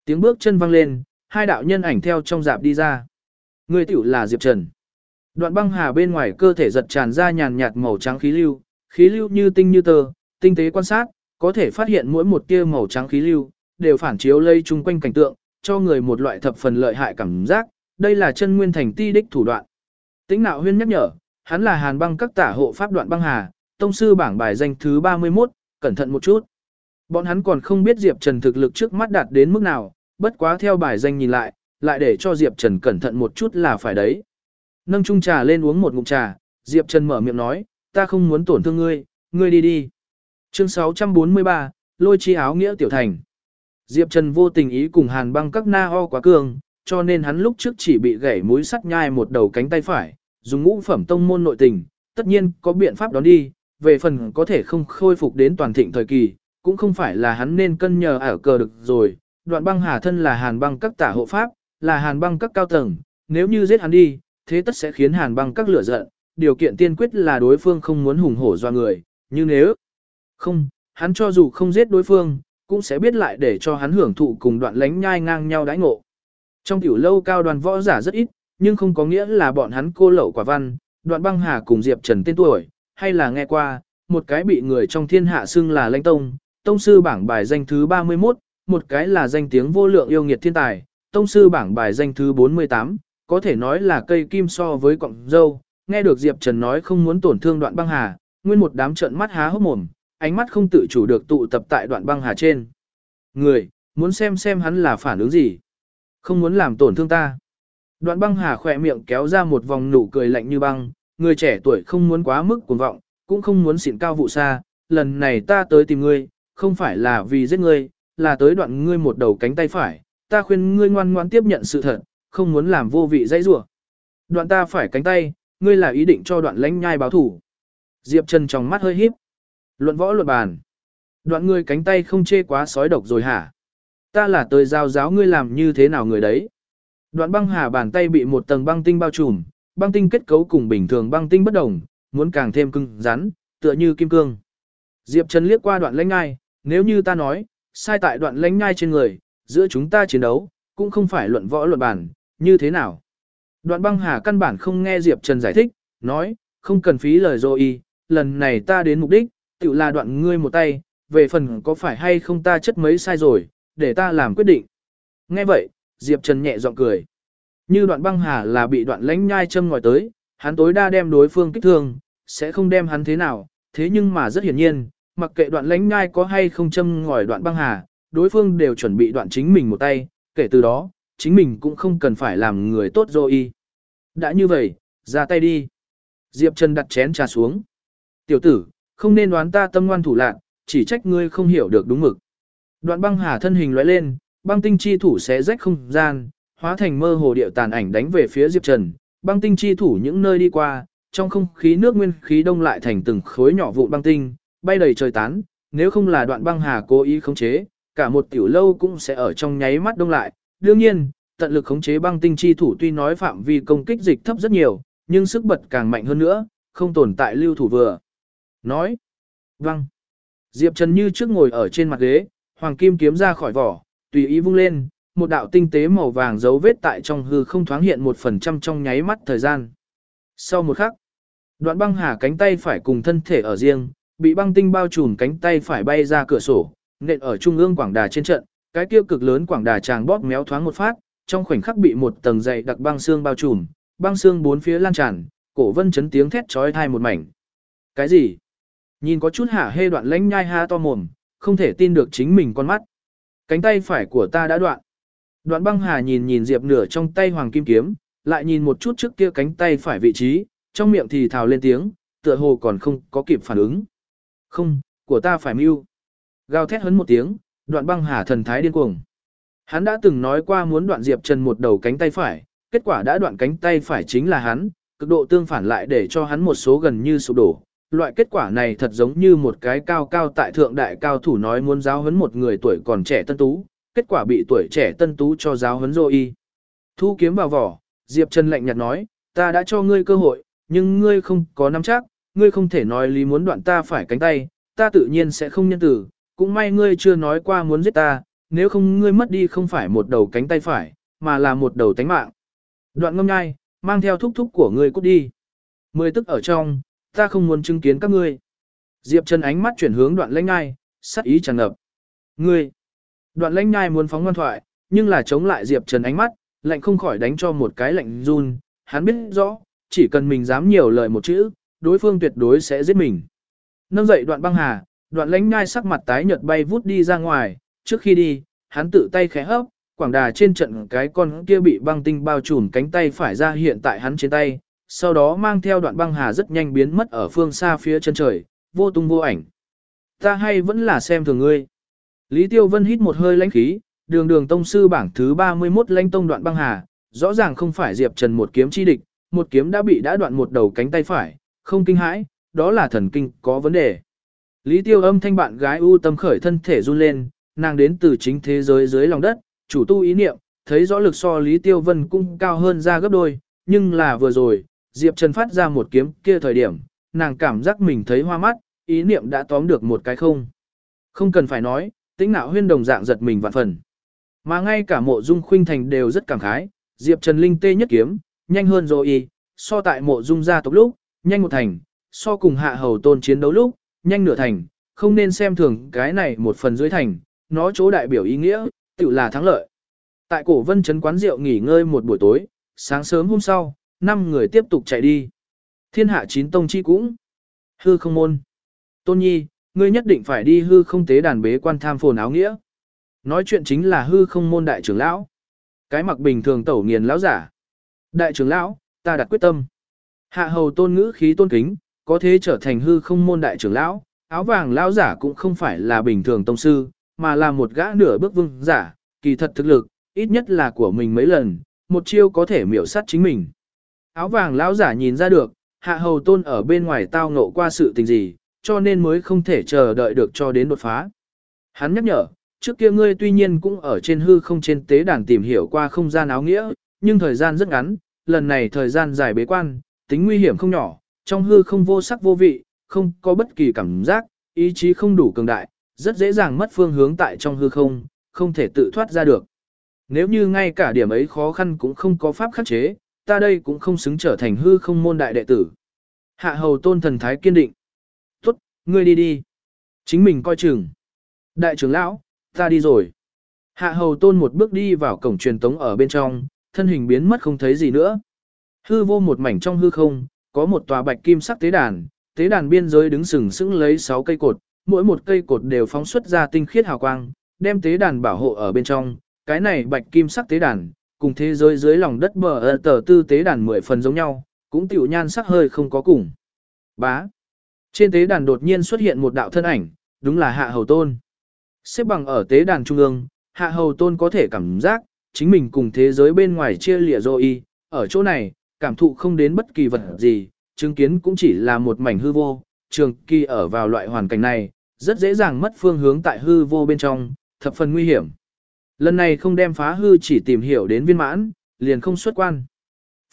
[SPEAKER 1] Tiếng bước chân vang lên, hai đạo nhân ảnh theo trong dạp đi ra. Người tiểu là Diệp Trần. Đoạn băng hà bên ngoài cơ thể giật tràn ra nhàn nhạt màu trắng khí lưu, khí lưu như tinh như tơ, tinh tế quan sát, có thể phát hiện mỗi một tia màu trắng khí lưu, đều phản chiếu lây chung quanh cảnh tượng, cho người một loại thập phần lợi hại cảm giác, đây là chân nguyên thành ti đích thủ đoạn. Tĩnh nạo huyên nhắc nhở, hắn là hàn băng các tả hộ pháp đoạn băng hà, tông sư bảng bài danh thứ 31, cẩn thận một chút. Bọn hắn còn không biết Diệp Trần thực lực trước mắt đạt đến mức nào, bất quá theo bài danh nhìn lại, lại để cho Diệp Trần cẩn thận một chút là phải đấy. Nâng chung trà lên uống một ngụm trà, Diệp Trần mở miệng nói, ta không muốn tổn thương ngươi, ngươi đi đi. Chương 643, lôi chi áo nghĩa tiểu thành. Diệp Trần vô tình ý cùng hàn băng các na ho quá cường, cho nên hắn lúc trước chỉ bị gãy mũi sắt nhai một đầu cánh tay phải, dùng ngũ phẩm tông môn nội tình, tất nhiên có biện pháp đón đi, về phần có thể không khôi phục đến toàn thịnh thời kỳ, cũng không phải là hắn nên cân nhờ ở cờ được rồi. Đoạn băng hà thân là hàn băng các tả hộ pháp, là hàn băng các cao tầng, nếu như giết hắn đi, thế tất sẽ khiến hàn băng các lửa giận, điều kiện tiên quyết là đối phương không muốn hùng hổ do người, như nếu không, hắn cho dù không giết đối phương, cũng sẽ biết lại để cho hắn hưởng thụ cùng đoạn lánh nhai ngang nhau đãi ngộ. Trong tiểu lâu cao đoàn võ giả rất ít, nhưng không có nghĩa là bọn hắn cô lậu quả văn, đoạn băng hà cùng Diệp Trần tên tuổi, hay là nghe qua, một cái bị người trong thiên hạ xưng là lãnh tông, tông sư bảng bài danh thứ 31, một cái là danh tiếng vô lượng yêu nghiệt thiên tài, tông sư bảng bài danh thứ 48, có thể nói là cây kim so với cọng dâu, nghe được Diệp Trần nói không muốn tổn thương đoạn băng hà, nguyên một đám trợn mắt há hốc mồm, ánh mắt không tự chủ được tụ tập tại đoạn băng hà trên. Người, muốn xem xem hắn là phản ứng gì. Không muốn làm tổn thương ta. Đoạn băng hà khỏe miệng kéo ra một vòng nụ cười lạnh như băng, người trẻ tuổi không muốn quá mức cuồng vọng, cũng không muốn xịn cao vụ xa, lần này ta tới tìm ngươi, không phải là vì giết ngươi, là tới đoạn ngươi một đầu cánh tay phải, ta khuyên ngươi ngoan ngoan tiếp nhận sự thật, không muốn làm vô vị dãy rủa. Đoạn ta phải cánh tay, ngươi là ý định cho đoạn lãnh nhai báo thủ. Diệp Trần trong mắt hơi híp. Luận võ luận bàn. Đoạn ngươi cánh tay không chê quá sói độc rồi hả? Ta là tới giao giáo ngươi làm như thế nào người đấy? Đoạn băng hà bàn tay bị một tầng băng tinh bao trùm, băng tinh kết cấu cùng bình thường băng tinh bất đồng, muốn càng thêm cứng rắn, tựa như kim cương. Diệp Trần liếc qua đoạn lãnh ngai, nếu như ta nói, sai tại đoạn lãnh ngai trên người, giữa chúng ta chiến đấu, cũng không phải luận võ luận bản, như thế nào? Đoạn băng hà căn bản không nghe Diệp Trần giải thích, nói, không cần phí lời dô y, lần này ta đến mục đích, tự là đoạn ngươi một tay, về phần có phải hay không ta chất mấy sai rồi, để ta làm quyết định. Nghe vậy, Diệp Trần nhẹ giọng cười. Như đoạn băng hà là bị đoạn lãnh nhai châm ngòi tới, hắn tối đa đem đối phương kích thương, sẽ không đem hắn thế nào, thế nhưng mà rất hiển nhiên, mặc kệ đoạn lãnh nhai có hay không châm ngòi đoạn băng hà, đối phương đều chuẩn bị đoạn chính mình một tay, kể từ đó, chính mình cũng không cần phải làm người tốt dô y. Đã như vậy, ra tay đi. Diệp Trần đặt chén trà xuống. Tiểu tử, không nên đoán ta tâm ngoan thủ lạc, chỉ trách ngươi không hiểu được đúng mực. Đoạn băng hà thân hình lóe lên, băng tinh chi thủ sẽ rách không gian, hóa thành mơ hồ điệu tàn ảnh đánh về phía Diệp Trần. Băng tinh chi thủ những nơi đi qua, trong không khí nước nguyên khí đông lại thành từng khối nhỏ vụ băng tinh, bay đầy trời tán, nếu không là đoạn băng hà cố ý khống chế, cả một tiểu lâu cũng sẽ ở trong nháy mắt đông lại. Đương nhiên, tận lực khống chế băng tinh chi thủ tuy nói phạm vi công kích dịch thấp rất nhiều, nhưng sức bật càng mạnh hơn nữa, không tồn tại lưu thủ vừa. Nói, băng. Diệp Trần như trước ngồi ở trên mặt ghế, hoàng kim kiếm ra khỏi vỏ, tùy ý vung lên, một đạo tinh tế màu vàng dấu vết tại trong hư không thoáng hiện một phần trăm trong nháy mắt thời gian. Sau một khắc, đoạn băng hà cánh tay phải cùng thân thể ở riêng, bị băng tinh bao trùm cánh tay phải bay ra cửa sổ, nện ở trung ương quảng đà trên trận, cái kia cực lớn quảng đà chàng bóp méo thoáng một phát, trong khoảnh khắc bị một tầng dày đặc băng xương bao trùm, băng xương bốn phía lan tràn, cổ vân chấn tiếng thét chói tai một mảnh. Cái gì? Nhìn có chút hạ hê đoạn lãnh nhai ha to mồm, không thể tin được chính mình con mắt. Cánh tay phải của ta đã đoạn. Đoạn băng hà nhìn nhìn Diệp nửa trong tay hoàng kim kiếm, lại nhìn một chút trước kia cánh tay phải vị trí, trong miệng thì thào lên tiếng, tựa hồ còn không có kịp phản ứng. Không, của ta phải mưu. Gào thét hấn một tiếng, đoạn băng hà thần thái điên cuồng. Hắn đã từng nói qua muốn đoạn Diệp Trần một đầu cánh tay phải, kết quả đã đoạn cánh tay phải chính là hắn, cực độ tương phản lại để cho hắn một số gần như sụp đổ. Loại kết quả này thật giống như một cái cao cao tại thượng đại cao thủ nói muốn giáo huấn một người tuổi còn trẻ tân tú, kết quả bị tuổi trẻ tân tú cho giáo huấn rồi y. Thu kiếm vào vỏ, Diệp Trần lạnh nhạt nói, ta đã cho ngươi cơ hội, nhưng ngươi không có nắm chắc, ngươi không thể nói lý muốn đoạn ta phải cánh tay, ta tự nhiên sẽ không nhân tử, cũng may ngươi chưa nói qua muốn giết ta, nếu không ngươi mất đi không phải một đầu cánh tay phải, mà là một đầu tánh mạng. Đoạn ngâm nhai, mang theo thúc thúc của ngươi cút đi. Mười tức ở trong, ta không muốn chứng kiến các ngươi. Diệp Trần ánh mắt chuyển hướng đoạn lãnh ngai, sắc ý tràn ngập. Ngươi! Đoạn lãnh ngai muốn phóng ngoan thoại, nhưng là chống lại Diệp Trần ánh mắt, lạnh không khỏi đánh cho một cái lạnh run. Hắn biết rõ, chỉ cần mình dám nhiều lời một chữ, đối phương tuyệt đối sẽ giết mình. Nâng dậy đoạn băng hà, đoạn lãnh ngai sắc mặt tái nhợt bay vút đi ra ngoài, trước khi đi, hắn tự tay khẽ hấp, quảng đà trên trận cái con kia bị băng tinh bao trùm cánh tay phải ra hiện tại hắn trên tay, sau đó mang theo đoạn băng hà rất nhanh biến mất ở phương xa phía chân trời, vô tung vô ảnh. Ta hay vẫn là xem thường ngươi. Lý Tiêu Vân hít một hơi lãnh khí, đường đường tông sư bảng thứ 31 lãnh tông đoạn băng hà, rõ ràng không phải Diệp Trần một kiếm chi địch, một kiếm đã bị đã đoạn một đầu cánh tay phải, không kinh hãi, đó là thần kinh có vấn đề. Lý Tiêu âm thanh bạn gái u tâm khởi thân thể run lên, nàng đến từ chính thế giới dưới lòng đất, chủ tu ý niệm, thấy rõ lực so Lý Tiêu Vân cũng cao hơn ra gấp đôi, nhưng là vừa rồi, Diệp Trần phát ra một kiếm kia thời điểm, nàng cảm giác mình thấy hoa mắt, ý niệm đã tóm được một cái không. Không cần phải nói, tĩnh nạo huyên đồng dạng giật mình vạn phần. Mà ngay cả mộ dung khuynh thành đều rất cảm khái, Diệp Trần linh tê nhất kiếm, nhanh hơn rồi y, so tại mộ dung gia tộc lúc, nhanh một thành, so cùng hạ hầu tôn chiến đấu lúc, nhanh nửa thành, không nên xem thường cái này một phần dưới thành, nó chỗ đại biểu ý nghĩa, tự là thắng lợi. Tại cổ vân trấn quán rượu nghỉ ngơi một buổi tối, sáng sớm hôm sau, năm người tiếp tục chạy đi. Thiên hạ chín tông chi cũng. Hư không môn. Tôn nhi, ngươi nhất định phải đi hư không tế đàn bế quan tham phồn áo nghĩa. Nói chuyện chính là hư không môn đại trưởng lão. Cái mặc bình thường tẩu nghiền lão giả. Đại trưởng lão, ta đặt quyết tâm. Hạ hầu tôn ngữ khí tôn kính, có thế trở thành hư không môn đại trưởng lão. Áo vàng lão giả cũng không phải là bình thường tông sư, mà là một gã nửa bước vương giả, kỳ thật thực lực, ít nhất là của mình mấy lần, một chiêu có thể miểu sát chính mình. Áo vàng lão giả nhìn ra được, hạ hầu tôn ở bên ngoài tao ngộ qua sự tình gì, cho nên mới không thể chờ đợi được cho đến đột phá. Hắn nhắc nhở, trước kia ngươi tuy nhiên cũng ở trên hư không trên tế đàn tìm hiểu qua không gian áo nghĩa, nhưng thời gian rất ngắn, lần này thời gian dài bế quan, tính nguy hiểm không nhỏ, trong hư không vô sắc vô vị, không có bất kỳ cảm giác, ý chí không đủ cường đại, rất dễ dàng mất phương hướng tại trong hư không, không thể tự thoát ra được. Nếu như ngay cả điểm ấy khó khăn cũng không có pháp khắc chế, ta đây cũng không xứng trở thành hư không môn đại đệ tử. Hạ hầu tôn thần thái kiên định. Tốt, ngươi đi đi. Chính mình coi chừng. Đại trưởng lão, ta đi rồi. Hạ hầu tôn một bước đi vào cổng truyền tống ở bên trong, thân hình biến mất không thấy gì nữa. Hư vô một mảnh trong hư không, có một tòa bạch kim sắc tế đàn, tế đàn biên giới đứng sừng sững lấy 6 cây cột, mỗi một cây cột đều phóng xuất ra tinh khiết hào quang, đem tế đàn bảo hộ ở bên trong. Cái này bạch kim sắc tế đàn, cùng thế giới dưới lòng đất bờ tờ tư tế đàn 10 phần giống nhau, cũng tiểu nhan sắc hơi không có cùng. Bá. Trên tế đàn đột nhiên xuất hiện một đạo thân ảnh, đúng là Hạ Hầu Tôn. Xếp bằng ở tế đàn trung ương, Hạ Hầu Tôn có thể cảm giác, chính mình cùng thế giới bên ngoài chia lịa rồi ở chỗ này, cảm thụ không đến bất kỳ vật gì, chứng kiến cũng chỉ là một mảnh hư vô, trường kỳ ở vào loại hoàn cảnh này, rất dễ dàng mất phương hướng tại hư vô bên trong, thập phần nguy hiểm. Lần này không đem phá hư chỉ tìm hiểu đến viên mãn, liền không xuất quan.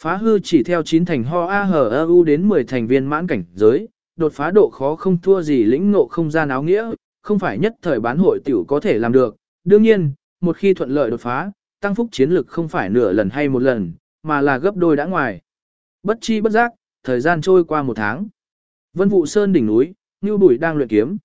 [SPEAKER 1] Phá hư chỉ theo 9 thành ho a hở a u đến 10 thành viên mãn cảnh giới, đột phá độ khó không thua gì lĩnh ngộ không gian áo nghĩa, không phải nhất thời bán hội tiểu có thể làm được. Đương nhiên, một khi thuận lợi đột phá, tăng phúc chiến lực không phải nửa lần hay một lần, mà là gấp đôi đã ngoài. Bất chi bất giác, thời gian trôi qua một tháng. Vân Vũ Sơn đỉnh núi, Ngưu Bùi đang luyện kiếm.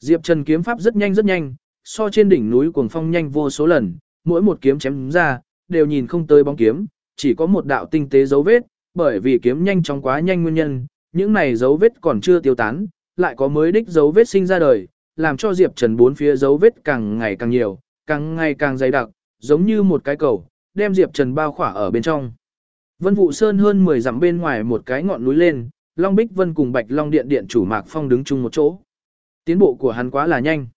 [SPEAKER 1] Diệp Trần kiếm pháp rất nhanh rất nhanh, so trên đỉnh núi cuồng phong nhanh vô số lần, mỗi một kiếm chém ra, đều nhìn không tới bóng kiếm, chỉ có một đạo tinh tế dấu vết, bởi vì kiếm nhanh chóng quá nhanh nguyên nhân, những này dấu vết còn chưa tiêu tán, lại có mới đích dấu vết sinh ra đời, làm cho Diệp Trần bốn phía dấu vết càng ngày càng nhiều, càng ngày càng dày đặc, giống như một cái cầu, đem Diệp Trần bao khỏa ở bên trong. Vân Vũ Sơn hơn 10 dặm bên ngoài một cái ngọn núi lên, Long Bích Vân cùng Bạch Long Điện Điện chủ Mạc Phong đứng chung một chỗ. Tiến bộ của hắn quá là nhanh.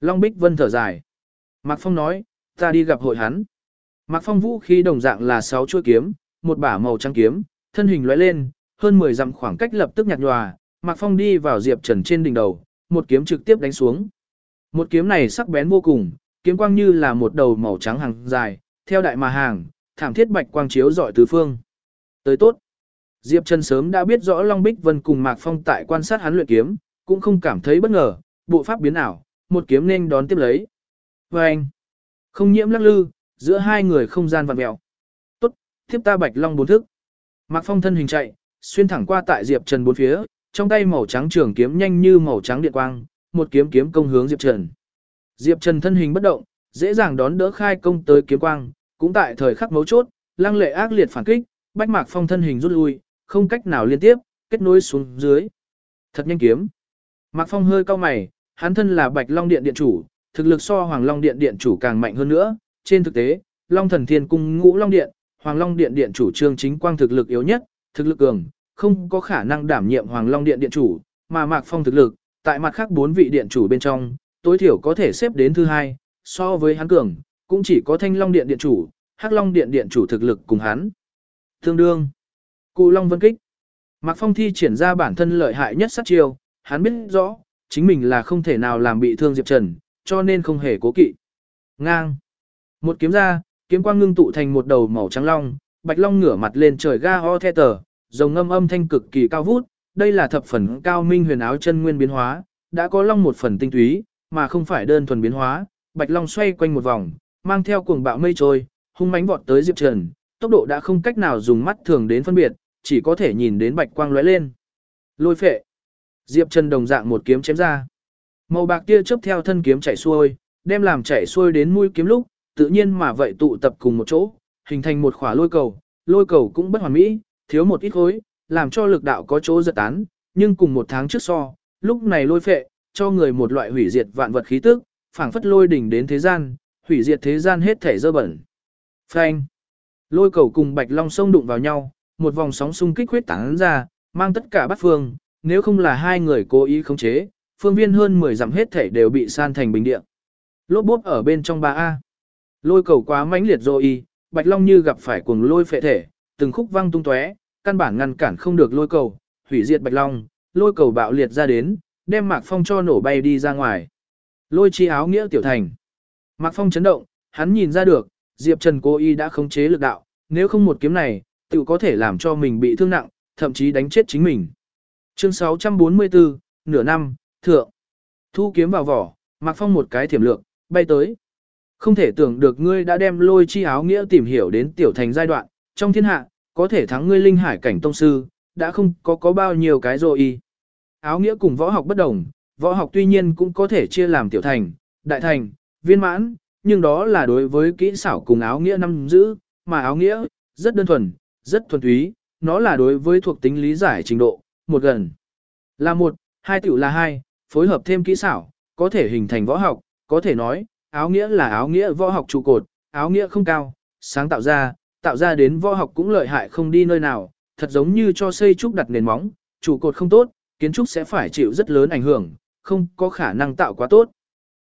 [SPEAKER 1] Long Bích Vân thở dài. Mạc Phong nói, ta đi gặp hội hắn. Mạc Phong vũ khí đồng dạng là 6 chuôi kiếm, một bả màu trắng kiếm, thân hình lóe lên, hơn 10 dặm khoảng cách lập tức nhạt nhòa, Mạc Phong đi vào Diệp Trần trên đỉnh đầu, một kiếm trực tiếp đánh xuống. Một kiếm này sắc bén vô cùng, kiếm quang như là một đầu màu trắng hàng dài, theo đại mà hàng, thảm thiết bạch quang chiếu dọi tứ phương. Tới tốt. Diệp Trần sớm đã biết rõ Long Bích Vân cùng Mạc Phong tại quan sát hắn luyện kiếm, cũng không cảm thấy bất ngờ, bộ pháp biến ảo, một kiếm nên đón tiếp lấy. Và anh, không nhiễm lắc lư, giữa hai người không gian vặn mẹo. Tốt, tiếp ta bạch long bốn thức. Mạc Phong thân hình chạy, xuyên thẳng qua tại Diệp Trần bốn phía, trong tay màu trắng trường kiếm nhanh như màu trắng điện quang, một kiếm kiếm công hướng Diệp Trần. Diệp Trần thân hình bất động, dễ dàng đón đỡ khai công tới kiếm quang, cũng tại thời khắc mấu chốt, lăng lệ ác liệt phản kích, Bách Mạc Phong thân hình rút lui, không cách nào liên tiếp, kết nối xuống dưới. Thật nhanh kiếm. Mạc Phong hơi cau mày, hắn thân là Bạch Long Điện điện chủ, thực lực so Hoàng Long Điện điện chủ càng mạnh hơn nữa, trên thực tế, Long Thần Thiên Cung Ngũ Long Điện, Hoàng Long Điện điện chủ Trương Chính Quang thực lực yếu nhất, thực lực cường, không có khả năng đảm nhiệm Hoàng Long Điện điện chủ, mà Mạc Phong thực lực, tại mặt khác bốn vị điện chủ bên trong, tối thiểu có thể xếp đến thứ hai, so với hắn cường, cũng chỉ có Thanh Long Điện điện chủ, Hắc Long Điện điện chủ thực lực cùng hắn. Tương đương, Cụ Long Vân Kích. Mạc Phong thi triển ra bản thân lợi hại nhất sát chiêu, hắn biết rõ, chính mình là không thể nào làm bị thương Diệp Trần, cho nên không hề cố kỵ. Ngang. Một kiếm ra, kiếm quang ngưng tụ thành một đầu màu trắng long, bạch long ngửa mặt lên trời ga ho the tờ, rồng ngâm âm thanh cực kỳ cao vút, đây là thập phần cao minh huyền áo chân nguyên biến hóa, đã có long một phần tinh túy, mà không phải đơn thuần biến hóa, bạch long xoay quanh một vòng, mang theo cuồng bạo mây trôi, hung mãnh vọt tới Diệp Trần, tốc độ đã không cách nào dùng mắt thường đến phân biệt, chỉ có thể nhìn đến bạch quang lóe lên. Lôi phệ. Diệp Trần đồng dạng một kiếm chém ra. Màu bạc kia chớp theo thân kiếm chảy xuôi, đem làm chảy xuôi đến mũi kiếm lúc, tự nhiên mà vậy tụ tập cùng một chỗ, hình thành một khỏa lôi cầu, lôi cầu cũng bất hoàn mỹ, thiếu một ít khối, làm cho lực đạo có chỗ giật tán, nhưng cùng một tháng trước so, lúc này lôi phệ, cho người một loại hủy diệt vạn vật khí tức, phảng phất lôi đỉnh đến thế gian, hủy diệt thế gian hết thể dơ bẩn. Phanh. Lôi cầu cùng bạch long sông đụng vào nhau, một vòng sóng xung kích huyết tán ra, mang tất cả bát phương, nếu không là hai người cố ý khống chế, phương viên hơn 10 dặm hết thể đều bị san thành bình địa. Lốp bốp ở bên trong 3A. Lôi cầu quá mãnh liệt rồi Bạch Long như gặp phải cuồng lôi phệ thể, từng khúc văng tung tóe, căn bản ngăn cản không được lôi cầu, hủy diệt Bạch Long, lôi cầu bạo liệt ra đến, đem Mạc Phong cho nổ bay đi ra ngoài. Lôi chi áo nghĩa tiểu thành. Mạc Phong chấn động, hắn nhìn ra được, Diệp Trần cố ý đã khống chế lực đạo, nếu không một kiếm này, tự có thể làm cho mình bị thương nặng, thậm chí đánh chết chính mình. Chương 644, nửa năm, thượng. Thu kiếm vào vỏ, Mạc Phong một cái thiểm lược, bay tới. Không thể tưởng được ngươi đã đem lôi chi áo nghĩa tìm hiểu đến tiểu thành giai đoạn, trong thiên hạ, có thể thắng ngươi linh hải cảnh tông sư, đã không có có bao nhiêu cái rồi Áo nghĩa cùng võ học bất đồng, võ học tuy nhiên cũng có thể chia làm tiểu thành, đại thành, viên mãn, nhưng đó là đối với kỹ xảo cùng áo nghĩa năm giữ, mà áo nghĩa, rất đơn thuần, rất thuần túy, nó là đối với thuộc tính lý giải trình độ, một gần. Là một, hai tiểu là hai, phối hợp thêm kỹ xảo, có thể hình thành võ học, có thể nói, áo nghĩa là áo nghĩa võ học trụ cột, áo nghĩa không cao, sáng tạo ra, tạo ra đến võ học cũng lợi hại không đi nơi nào, thật giống như cho xây trúc đặt nền móng, trụ cột không tốt, kiến trúc sẽ phải chịu rất lớn ảnh hưởng, không có khả năng tạo quá tốt.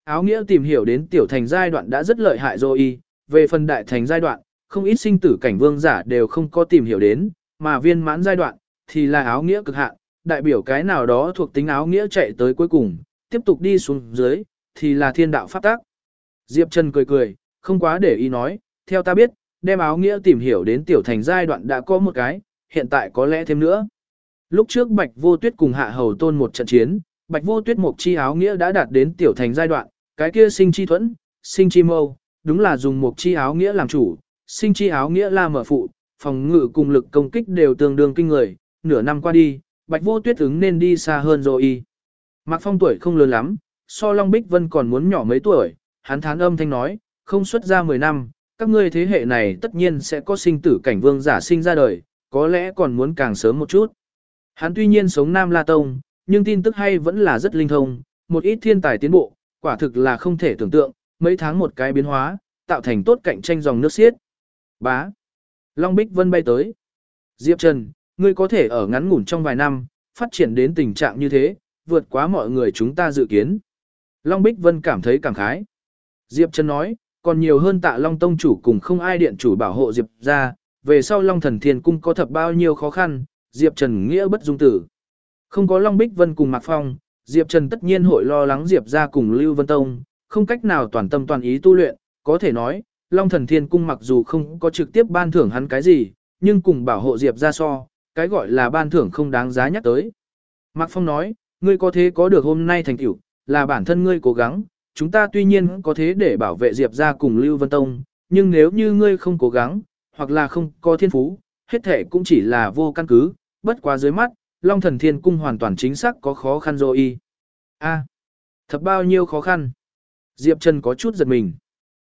[SPEAKER 1] Áo nghĩa tìm hiểu đến tiểu thành giai đoạn đã rất lợi hại rồi, về phần đại thành giai đoạn, không ít sinh tử cảnh vương giả đều không có tìm hiểu đến, mà viên mãn giai đoạn, thì là áo nghĩa cực hạn, đại biểu cái nào đó thuộc tính áo nghĩa chạy tới cuối cùng, tiếp tục đi xuống dưới, thì là thiên đạo pháp tác. Diệp Trần cười cười, không quá để ý nói, theo ta biết, đem áo nghĩa tìm hiểu đến tiểu thành giai đoạn đã có một cái, hiện tại có lẽ thêm nữa. Lúc trước Bạch Vô Tuyết cùng Hạ Hầu Tôn một trận chiến, Bạch Vô Tuyết mục chi áo nghĩa đã đạt đến tiểu thành giai đoạn, cái kia sinh chi thuẫn, sinh chi mâu, đúng là dùng mục chi áo nghĩa làm chủ, sinh chi áo nghĩa là mở phụ, phòng ngự cùng lực công kích đều tương đương kinh người, nửa năm qua đi, Bạch Vô Tuyết ứng nên đi xa hơn rồi y. Mạc Phong tuổi không lớn lắm, so Long Bích Vân còn muốn nhỏ mấy tuổi, hắn thán âm thanh nói, không xuất ra 10 năm, các ngươi thế hệ này tất nhiên sẽ có sinh tử cảnh vương giả sinh ra đời, có lẽ còn muốn càng sớm một chút. Hắn tuy nhiên sống Nam La Tông, nhưng tin tức hay vẫn là rất linh thông, một ít thiên tài tiến bộ, quả thực là không thể tưởng tượng, mấy tháng một cái biến hóa, tạo thành tốt cạnh tranh dòng nước xiết. Bá. Long Bích Vân bay tới. Diệp Trần, ngươi có thể ở ngắn ngủn trong vài năm, phát triển đến tình trạng như thế, vượt quá mọi người chúng ta dự kiến. Long Bích Vân cảm thấy cảm khái. Diệp Trần nói, còn nhiều hơn tạ Long Tông chủ cùng không ai điện chủ bảo hộ Diệp ra, về sau Long Thần Thiên Cung có thập bao nhiêu khó khăn, Diệp Trần nghĩa bất dung tử. Không có Long Bích Vân cùng Mạc Phong, Diệp Trần tất nhiên hội lo lắng Diệp ra cùng Lưu Vân Tông, không cách nào toàn tâm toàn ý tu luyện, có thể nói, Long Thần Thiên Cung mặc dù không có trực tiếp ban thưởng hắn cái gì, nhưng cùng bảo hộ Diệp ra so, cái gọi là ban thưởng không đáng giá nhắc tới. Mạc Phong nói, ngươi có thế có được hôm nay thành tựu, là bản thân ngươi cố gắng, chúng ta tuy nhiên có thế để bảo vệ Diệp ra cùng Lưu Vân Tông, nhưng nếu như ngươi không cố gắng, hoặc là không có thiên phú, hết thể cũng chỉ là vô căn cứ, bất quá dưới mắt, Long Thần Thiên Cung hoàn toàn chính xác có khó khăn rồi y. A, thật bao nhiêu khó khăn. Diệp Trần có chút giật mình.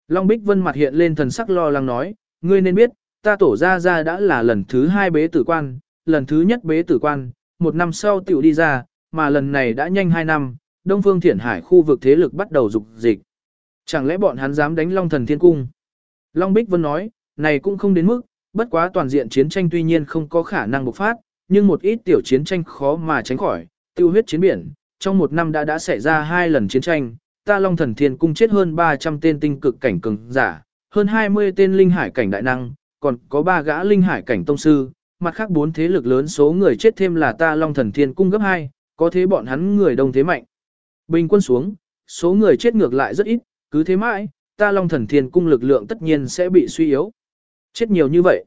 [SPEAKER 1] Long Bích Vân mặt hiện lên thần sắc lo lắng nói, ngươi nên biết, ta tổ ra ra đã là lần thứ hai bế tử quan, lần thứ nhất bế tử quan, một năm sau tiểu đi ra, mà lần này đã nhanh hai năm, Đông Phương Thiển Hải khu vực thế lực bắt đầu dục dịch. Chẳng lẽ bọn hắn dám đánh Long Thần Thiên Cung? Long Bích Vân nói, này cũng không đến mức, bất quá toàn diện chiến tranh tuy nhiên không có khả năng bộc phát, nhưng một ít tiểu chiến tranh khó mà tránh khỏi, tiêu huyết chiến biển, trong một năm đã đã xảy ra hai lần chiến tranh, ta Long Thần Thiên Cung chết hơn 300 tên tinh cực cảnh cường giả, hơn 20 tên linh hải cảnh đại năng, còn có ba gã linh hải cảnh tông sư, mặt khác bốn thế lực lớn số người chết thêm là ta Long Thần Thiên Cung gấp 2, có thế bọn hắn người đông thế mạnh. Bình quân xuống, số người chết ngược lại rất ít, cứ thế mãi, ta Long Thần Thiên Cung lực lượng tất nhiên sẽ bị suy yếu. Chết nhiều như vậy.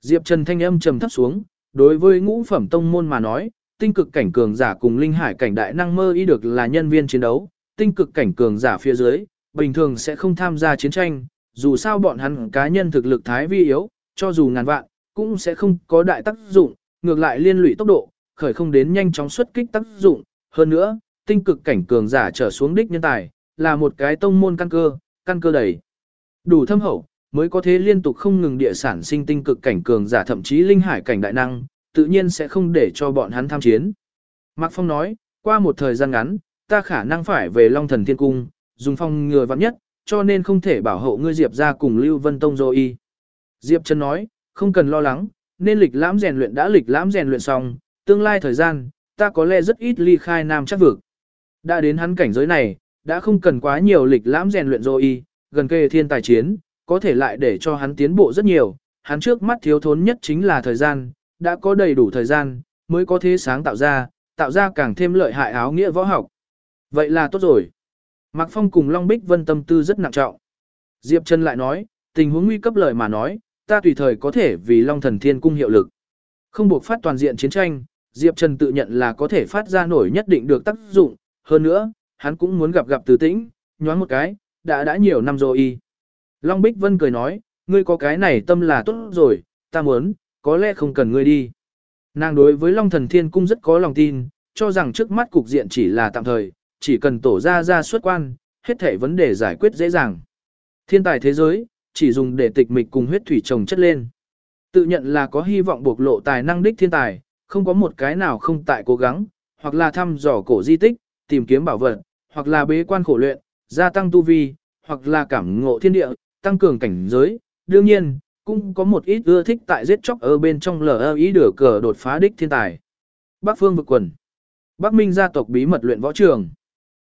[SPEAKER 1] Diệp Trần thanh âm trầm thấp xuống, đối với ngũ phẩm tông môn mà nói, tinh cực cảnh cường giả cùng linh hải cảnh đại năng mơ y được là nhân viên chiến đấu, tinh cực cảnh cường giả phía dưới, bình thường sẽ không tham gia chiến tranh, dù sao bọn hắn cá nhân thực lực thái vi yếu, cho dù ngàn vạn, cũng sẽ không có đại tác dụng, ngược lại liên lụy tốc độ, khởi không đến nhanh chóng xuất kích tác dụng. Hơn nữa, tinh cực cảnh cường giả trở xuống đích nhân tài, là một cái tông môn căn cơ, căn cơ đầy. Đủ thâm hậu, mới có thể liên tục không ngừng địa sản sinh tinh cực cảnh cường giả thậm chí linh hải cảnh đại năng, tự nhiên sẽ không để cho bọn hắn tham chiến. Mạc Phong nói, qua một thời gian ngắn, ta khả năng phải về Long Thần Thiên Cung, dùng phong ngừa vắng nhất, cho nên không thể bảo hộ ngươi Diệp ra cùng Lưu Vân Tông rồi y. Diệp Trần nói, không cần lo lắng, nên lịch lãm rèn luyện đã lịch lãm rèn luyện xong, tương lai thời gian, ta có lẽ rất ít ly khai nam chắc vực. Đã đến hắn cảnh giới này, đã không cần quá nhiều lịch lãm rèn luyện rồi y, gần kề thiên tài chiến, có thể lại để cho hắn tiến bộ rất nhiều, hắn trước mắt thiếu thốn nhất chính là thời gian, đã có đầy đủ thời gian, mới có thế sáng tạo ra, tạo ra càng thêm lợi hại áo nghĩa võ học. Vậy là tốt rồi. Mạc Phong cùng Long Bích Vân tâm tư rất nặng trọng. Diệp Trần lại nói, tình huống nguy cấp lời mà nói, ta tùy thời có thể vì Long Thần Thiên Cung hiệu lực. Không buộc phát toàn diện chiến tranh, Diệp Trần tự nhận là có thể phát ra nổi nhất định được tác dụng, hơn nữa, hắn cũng muốn gặp gặp từ tĩnh, nhoáng một cái, đã đã nhiều năm rồi y. Long Bích Vân cười nói, ngươi có cái này tâm là tốt rồi, ta muốn, có lẽ không cần ngươi đi. Nàng đối với Long Thần Thiên Cung rất có lòng tin, cho rằng trước mắt cục diện chỉ là tạm thời, chỉ cần tổ ra ra xuất quan, hết thể vấn đề giải quyết dễ dàng. Thiên tài thế giới, chỉ dùng để tịch mịch cùng huyết thủy trồng chất lên. Tự nhận là có hy vọng bộc lộ tài năng đích thiên tài, không có một cái nào không tại cố gắng, hoặc là thăm dò cổ di tích, tìm kiếm bảo vật, hoặc là bế quan khổ luyện, gia tăng tu vi, hoặc là cảm ngộ thiên địa, tăng cường cảnh giới. Đương nhiên, cũng có một ít ưa thích tại giết chóc ở bên trong lờ ý đửa cờ đột phá đích thiên tài. Bắc Phương vực quần. Bắc Minh gia tộc bí mật luyện võ trường.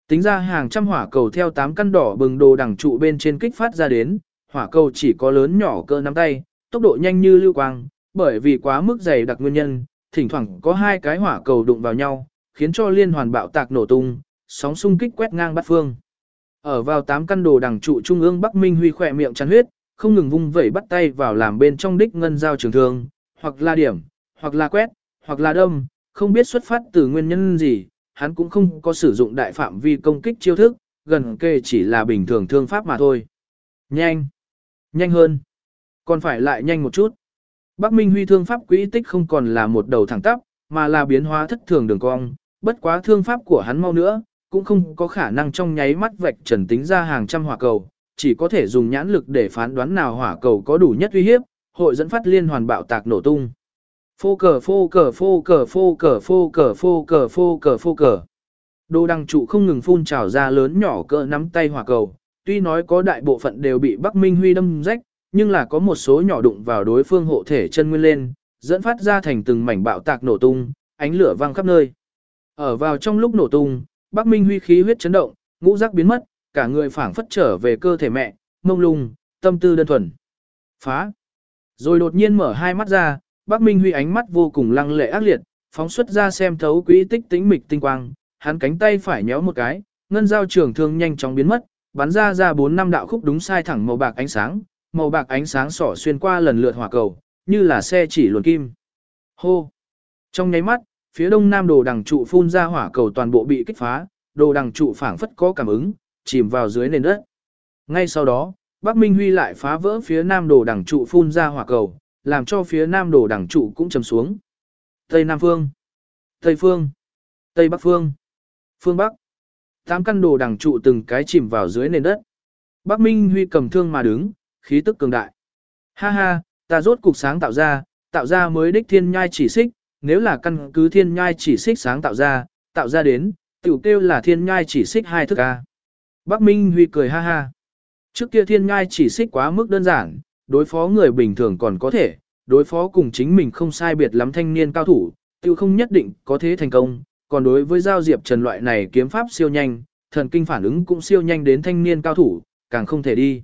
[SPEAKER 1] Tính ra hàng trăm hỏa cầu theo tám căn đỏ bừng đồ đằng trụ bên trên kích phát ra đến, hỏa cầu chỉ có lớn nhỏ cơ nắm tay, tốc độ nhanh như lưu quang, bởi vì quá mức dày đặc nguyên nhân, thỉnh thoảng có hai cái hỏa cầu đụng vào nhau, khiến cho liên hoàn bạo tạc nổ tung, sóng xung kích quét ngang bát phương. Ở vào tám căn đồ đằng trụ trung ương Bắc Minh Huy khỏe miệng chắn huyết, không ngừng vung vẩy bắt tay vào làm bên trong đích ngân giao trường thương, hoặc là điểm, hoặc là quét, hoặc là đâm, không biết xuất phát từ nguyên nhân gì, hắn cũng không có sử dụng đại phạm vi công kích chiêu thức, gần kề chỉ là bình thường thương pháp mà thôi. Nhanh! Nhanh hơn! Còn phải lại nhanh một chút. Bắc Minh Huy thương pháp quỹ tích không còn là một đầu thẳng tắp, mà là biến hóa thất thường đường cong, bất quá thương pháp của hắn mau nữa, cũng không có khả năng trong nháy mắt vạch trần tính ra hàng trăm hỏa cầu, chỉ có thể dùng nhãn lực để phán đoán nào hỏa cầu có đủ nhất uy hiếp, hội dẫn phát liên hoàn bạo tạc nổ tung. Phô cờ phô cờ phô cờ phô cờ phô cờ phô cờ phô cờ phô cờ. Đồ đăng trụ không ngừng phun trào ra lớn nhỏ cỡ nắm tay hỏa cầu, tuy nói có đại bộ phận đều bị Bắc Minh Huy đâm rách, nhưng là có một số nhỏ đụng vào đối phương hộ thể chân nguyên lên, dẫn phát ra thành từng mảnh bạo tạc nổ tung, ánh lửa vang khắp nơi. Ở vào trong lúc nổ tung, Bắc Minh Huy khí huyết chấn động, ngũ giác biến mất, cả người phảng phất trở về cơ thể mẹ, mông lung, tâm tư đơn thuần. Phá. Rồi đột nhiên mở hai mắt ra, Bắc Minh Huy ánh mắt vô cùng lăng lệ ác liệt, phóng xuất ra xem thấu quỹ tích tĩnh mịch tinh quang, hắn cánh tay phải nhéo một cái, ngân dao trường thương nhanh chóng biến mất, bắn ra ra bốn năm đạo khúc đúng sai thẳng màu bạc ánh sáng, màu bạc ánh sáng xỏ xuyên qua lần lượt hỏa cầu, như là xe chỉ luồn kim. Hô! Trong nháy mắt, phía đông nam đồ đằng trụ phun ra hỏa cầu toàn bộ bị kích phá, đồ đằng trụ phảng phất có cảm ứng, chìm vào dưới nền đất. Ngay sau đó, Bắc Minh Huy lại phá vỡ phía nam đồ đằng trụ phun ra hỏa cầu, làm cho phía nam đồ đằng trụ cũng chầm xuống. Tây Nam Phương, Tây Phương, Tây Bắc Phương, Phương Bắc. Tám căn đồ đằng trụ từng cái chìm vào dưới nền đất. Bắc Minh Huy cầm thương mà đứng, khí tức cường đại. Ha ha, ta rốt cục sáng tạo ra, tạo ra mới đích thiên nhai chỉ xích, nếu là căn cứ thiên nhai chỉ xích sáng tạo ra, tạo ra đến, tiểu kêu là thiên nhai chỉ xích hai thức A. Bắc Minh Huy cười ha ha. Trước kia thiên nhai chỉ xích quá mức đơn giản, đối phó người bình thường còn có thể, đối phó cùng chính mình không sai biệt lắm thanh niên cao thủ, tiêu không nhất định có thế thành công, còn đối với giao diệp trần loại này kiếm pháp siêu nhanh, thần kinh phản ứng cũng siêu nhanh đến thanh niên cao thủ, càng không thể đi.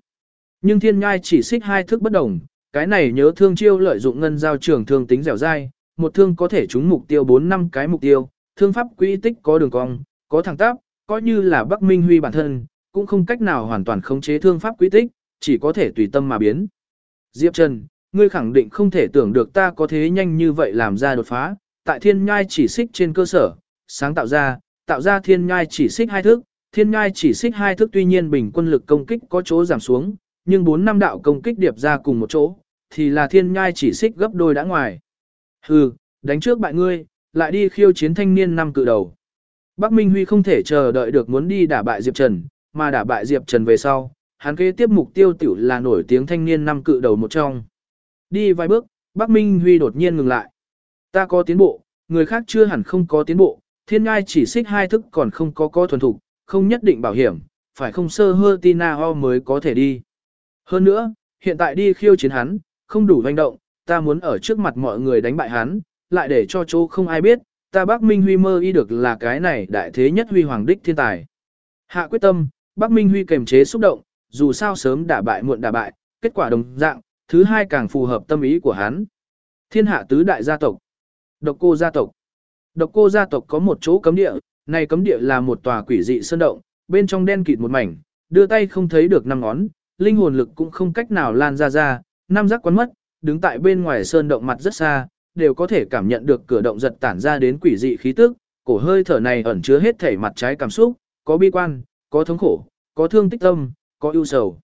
[SPEAKER 1] Nhưng thiên nhai chỉ xích hai thức bất đồng, cái này nhớ thương chiêu lợi dụng ngân giao trường thương tính dẻo dai, một thương có thể trúng mục tiêu 4 năm cái mục tiêu, thương pháp quỹ tích có đường cong, có thẳng tắp, coi như là Bắc Minh Huy bản thân, cũng không cách nào hoàn toàn khống chế thương pháp quỹ tích, chỉ có thể tùy tâm mà biến. Diệp Trần, ngươi khẳng định không thể tưởng được ta có thế nhanh như vậy làm ra đột phá, tại thiên nhai chỉ xích trên cơ sở, sáng tạo ra, tạo ra thiên nhai chỉ xích hai thức, thiên nhai chỉ xích hai thức tuy nhiên bình quân lực công kích có chỗ giảm xuống, nhưng bốn năm đạo công kích điệp ra cùng một chỗ, thì là thiên nhai chỉ xích gấp đôi đã ngoài. Hừ, đánh trước bại ngươi, lại đi khiêu chiến thanh niên năm cự đầu. Bắc Minh Huy không thể chờ đợi được muốn đi đả bại Diệp Trần, mà đả bại Diệp Trần về sau, hắn kế tiếp mục tiêu tiểu là nổi tiếng thanh niên năm cự đầu một trong. Đi vài bước, Bắc Minh Huy đột nhiên ngừng lại. Ta có tiến bộ, người khác chưa hẳn không có tiến bộ, thiên ngai chỉ xích hai thức còn không có có thuần thục, không nhất định bảo hiểm, phải không sơ hơ Tina Ho mới có thể đi. Hơn nữa, hiện tại đi khiêu chiến hắn, không đủ doanh động, ta muốn ở trước mặt mọi người đánh bại hắn, lại để cho chỗ không ai biết, ta Bắc Minh Huy mơ y được là cái này đại thế nhất huy hoàng đích thiên tài. Hạ quyết tâm, Bắc Minh Huy kềm chế xúc động, dù sao sớm đả bại muộn đả bại, kết quả đồng dạng, thứ hai càng phù hợp tâm ý của hắn. Thiên hạ tứ đại gia tộc, độc cô gia tộc, Độc cô gia tộc có một chỗ cấm địa, này cấm địa là một tòa quỷ dị sơn động, bên trong đen kịt một mảnh, đưa tay không thấy được năm ngón, linh hồn lực cũng không cách nào lan ra ra, năm giác quấn mất, đứng tại bên ngoài sơn động mặt rất xa, đều có thể cảm nhận được cửa động giật tản ra đến quỷ dị khí tức, cổ hơi thở này ẩn chứa hết thể mặt trái cảm xúc, có bi quan, có thống khổ, có thương tích tâm, có ưu sầu.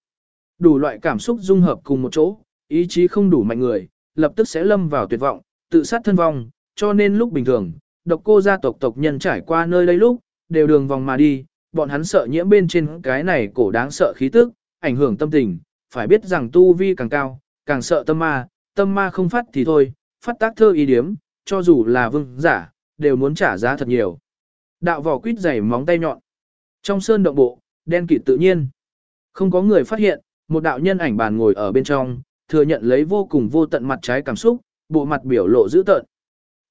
[SPEAKER 1] Đủ loại cảm xúc dung hợp cùng một chỗ, ý chí không đủ mạnh người, lập tức sẽ lâm vào tuyệt vọng, tự sát thân vong, cho nên lúc bình thường, độc cô gia tộc tộc nhân trải qua nơi đây lúc, đều đường vòng mà đi, bọn hắn sợ nhiễm bên trên cái này cổ đáng sợ khí tức, ảnh hưởng tâm tình, phải biết rằng tu vi càng cao, càng sợ tâm ma, tâm ma không phát thì thôi, phát tác thơ ý điếm, cho dù là vương giả, đều muốn trả giá thật nhiều. Đạo vỏ quýt dày móng tay nhọn. Trong sơn động bộ, đen kịt tự nhiên. Không có người phát hiện, một đạo nhân ảnh bàn ngồi ở bên trong, thừa nhận lấy vô cùng vô tận mặt trái cảm xúc, bộ mặt biểu lộ dữ tợn.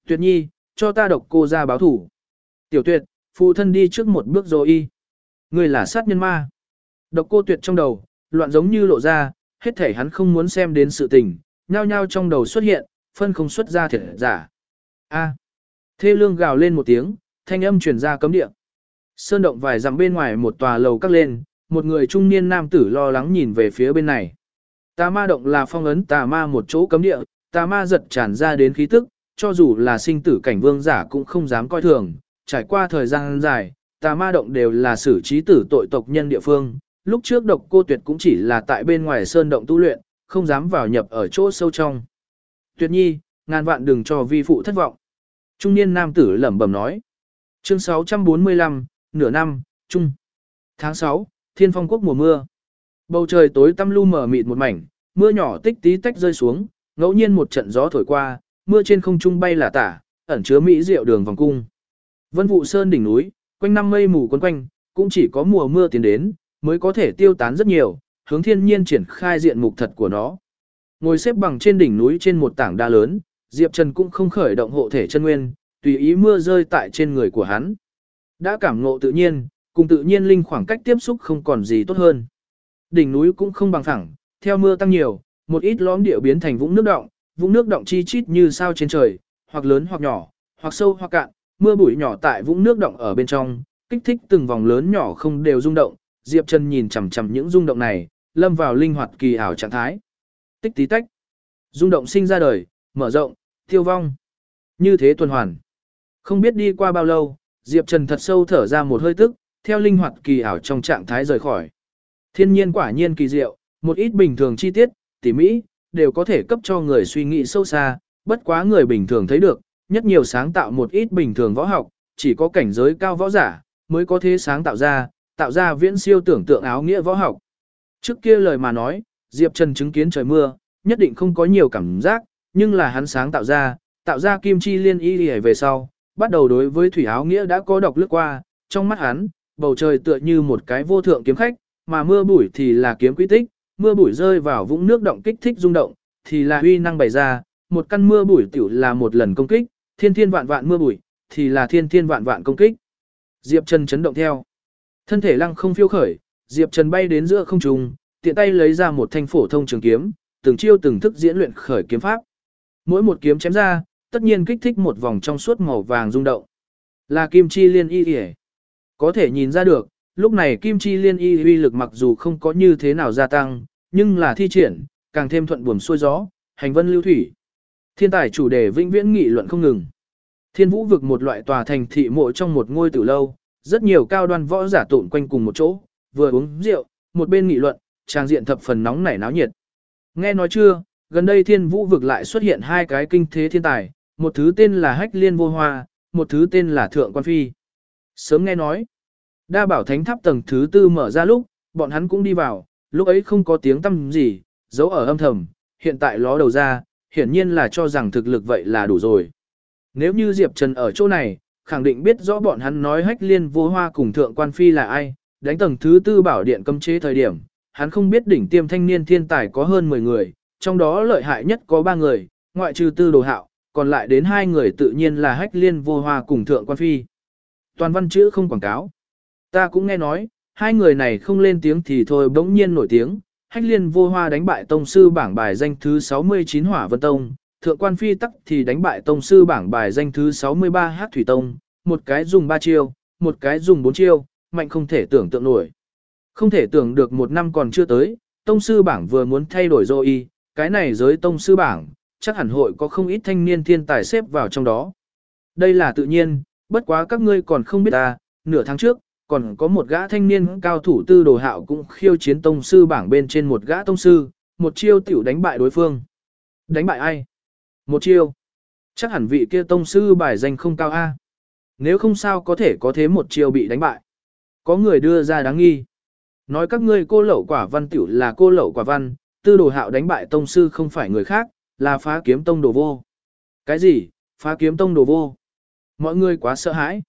[SPEAKER 1] Tuyệt nhi, cho ta độc cô ra báo thủ. Tiểu tuyệt, phụ thân đi trước một bước rồi y. Người là sát nhân ma. Độc cô tuyệt trong đầu, loạn giống như lộ ra, hết thể hắn không muốn xem đến sự tình, nhao nhao trong đầu xuất hiện, phân không xuất ra thiệt giả. A. Thê lương gào lên một tiếng, thanh âm truyền ra cấm địa. Sơn động vài dặm bên ngoài một tòa lầu các lên, một người trung niên nam tử lo lắng nhìn về phía bên này. Tà ma động là phong ấn tà ma một chỗ cấm địa, tà ma giật tràn ra đến khí tức, cho dù là sinh tử cảnh vương giả cũng không dám coi thường, trải qua thời gian dài, tà ma động đều là xử trí tử tội tộc nhân địa phương. Lúc trước độc cô tuyệt cũng chỉ là tại bên ngoài sơn động tu luyện, không dám vào nhập ở chỗ sâu trong. Tuyệt nhi, ngàn vạn đừng cho vi phụ thất vọng. Trung niên nam tử lẩm bẩm nói. Chương 645, nửa năm, trung. Tháng 6, thiên phong quốc mùa mưa. Bầu trời tối tăm lu mờ mịt một mảnh, mưa nhỏ tích tí tách rơi xuống, ngẫu nhiên một trận gió thổi qua, mưa trên không trung bay là tả, ẩn chứa mỹ diệu đường vòng cung. Vân vụ sơn đỉnh núi, quanh năm mây mù quấn quanh, cũng chỉ có mùa mưa tiến đến, mới có thể tiêu tán rất nhiều, hướng thiên nhiên triển khai diện mục thật của nó. Ngồi xếp bằng trên đỉnh núi trên một tảng đa lớn, Diệp Trần cũng không khởi động hộ thể chân nguyên, tùy ý mưa rơi tại trên người của hắn. Đã cảm ngộ tự nhiên, cùng tự nhiên linh khoảng cách tiếp xúc không còn gì tốt hơn. Đỉnh núi cũng không bằng phẳng, theo mưa tăng nhiều, một ít lõm địa biến thành vũng nước động, vũng nước động chi chít như sao trên trời, hoặc lớn hoặc nhỏ, hoặc sâu hoặc cạn, mưa bụi nhỏ tại vũng nước động ở bên trong, kích thích từng vòng lớn nhỏ không đều rung động, Diệp Trần nhìn chằm chằm những rung động này, lâm vào linh hoạt kỳ ảo trạng thái. Tích tí tách. Rung động sinh ra đời, mở rộng, tiêu vong. Như thế tuần hoàn. Không biết đi qua bao lâu, Diệp Trần thật sâu thở ra một hơi tức, theo linh hoạt kỳ ảo trong trạng thái rời khỏi. Thiên nhiên quả nhiên kỳ diệu, một ít bình thường chi tiết, tỉ mỹ, đều có thể cấp cho người suy nghĩ sâu xa, bất quá người bình thường thấy được, nhất nhiều sáng tạo một ít bình thường võ học, chỉ có cảnh giới cao võ giả, mới có thế sáng tạo ra, tạo ra viễn siêu tưởng tượng áo nghĩa võ học. Trước kia lời mà nói, Diệp Trần chứng kiến trời mưa, nhất định không có nhiều cảm giác, nhưng là hắn sáng tạo ra, tạo ra kim chi liên y về sau, bắt đầu đối với thủy áo nghĩa đã có đọc lướt qua, trong mắt hắn, bầu trời tựa như một cái vô thượng kiếm khách, mà mưa bụi thì là kiếm quy tích, mưa bụi rơi vào vũng nước động kích thích rung động, thì là uy năng bày ra, một căn mưa bụi tiểu là một lần công kích, thiên thiên vạn vạn mưa bụi, thì là thiên thiên vạn vạn công kích. Diệp Trần chấn động theo. Thân thể lăng không phiêu khởi, Diệp Trần bay đến giữa không trung, tiện tay lấy ra một thanh phổ thông trường kiếm, từng chiêu từng thức diễn luyện khởi kiếm pháp. Mỗi một kiếm chém ra, tất nhiên kích thích một vòng trong suốt màu vàng rung động. Là kim chi liên y y. Có thể nhìn ra được, lúc này kim chi liên y uy lực mặc dù không có như thế nào gia tăng, nhưng là thi triển, càng thêm thuận buồm xuôi gió, hành vân lưu thủy. Thiên tài chủ đề vĩnh viễn nghị luận không ngừng. Thiên vũ vực một loại tòa thành thị mộ trong một ngôi tử lâu, rất nhiều cao đoan võ giả tụn quanh cùng một chỗ, vừa uống rượu, một bên nghị luận, trang diện thập phần nóng nảy náo nhiệt. Nghe nói chưa, gần đây thiên vũ vực lại xuất hiện hai cái kinh thế thiên tài, một thứ tên là hách liên vô hoa, một thứ tên là thượng quan phi. Sớm nghe nói, đa bảo thánh tháp tầng thứ tư mở ra lúc, bọn hắn cũng đi vào, lúc ấy không có tiếng tâm gì, giấu ở âm thầm, hiện tại ló đầu ra, hiển nhiên là cho rằng thực lực vậy là đủ rồi. Nếu như Diệp Trần ở chỗ này, khẳng định biết rõ bọn hắn nói hách liên vô hoa cùng thượng quan phi là ai, đánh tầng thứ tư bảo điện cấm chế thời điểm, hắn không biết đỉnh tiêm thanh niên thiên tài có hơn 10 người, trong đó lợi hại nhất có 3 người, ngoại trừ tư đồ hạo, còn lại đến hai người tự nhiên là hách liên vô hoa cùng thượng quan phi. Toàn văn chữ không quảng cáo. Ta cũng nghe nói, hai người này không lên tiếng thì thôi bỗng nhiên nổi tiếng, hách liên vô hoa đánh bại tông sư bảng bài danh thứ 69 hỏa vân tông, thượng quan phi tắc thì đánh bại tông sư bảng bài danh thứ 63 hát thủy tông, một cái dùng 3 chiêu, một cái dùng 4 chiêu, mạnh không thể tưởng tượng nổi. Không thể tưởng được một năm còn chưa tới, tông sư bảng vừa muốn thay đổi rồi cái này giới tông sư bảng, chắc hẳn hội có không ít thanh niên thiên tài xếp vào trong đó. Đây là tự nhiên, bất quá các ngươi còn không biết ta, nửa tháng trước, còn có một gã thanh niên cao thủ tư đồ hạo cũng khiêu chiến tông sư bảng bên trên một gã tông sư, một chiêu tiểu đánh bại đối phương. Đánh bại ai? Một chiêu. Chắc hẳn vị kia tông sư bài danh không cao A. Nếu không sao có thể có thế một chiêu bị đánh bại. Có người đưa ra đáng nghi. Nói các ngươi cô lậu quả văn tiểu là cô lậu quả văn, tư đồ hạo đánh bại tông sư không phải người khác, là phá kiếm tông đồ vô. Cái gì? Phá kiếm tông đồ vô? Mọi người quá sợ hãi.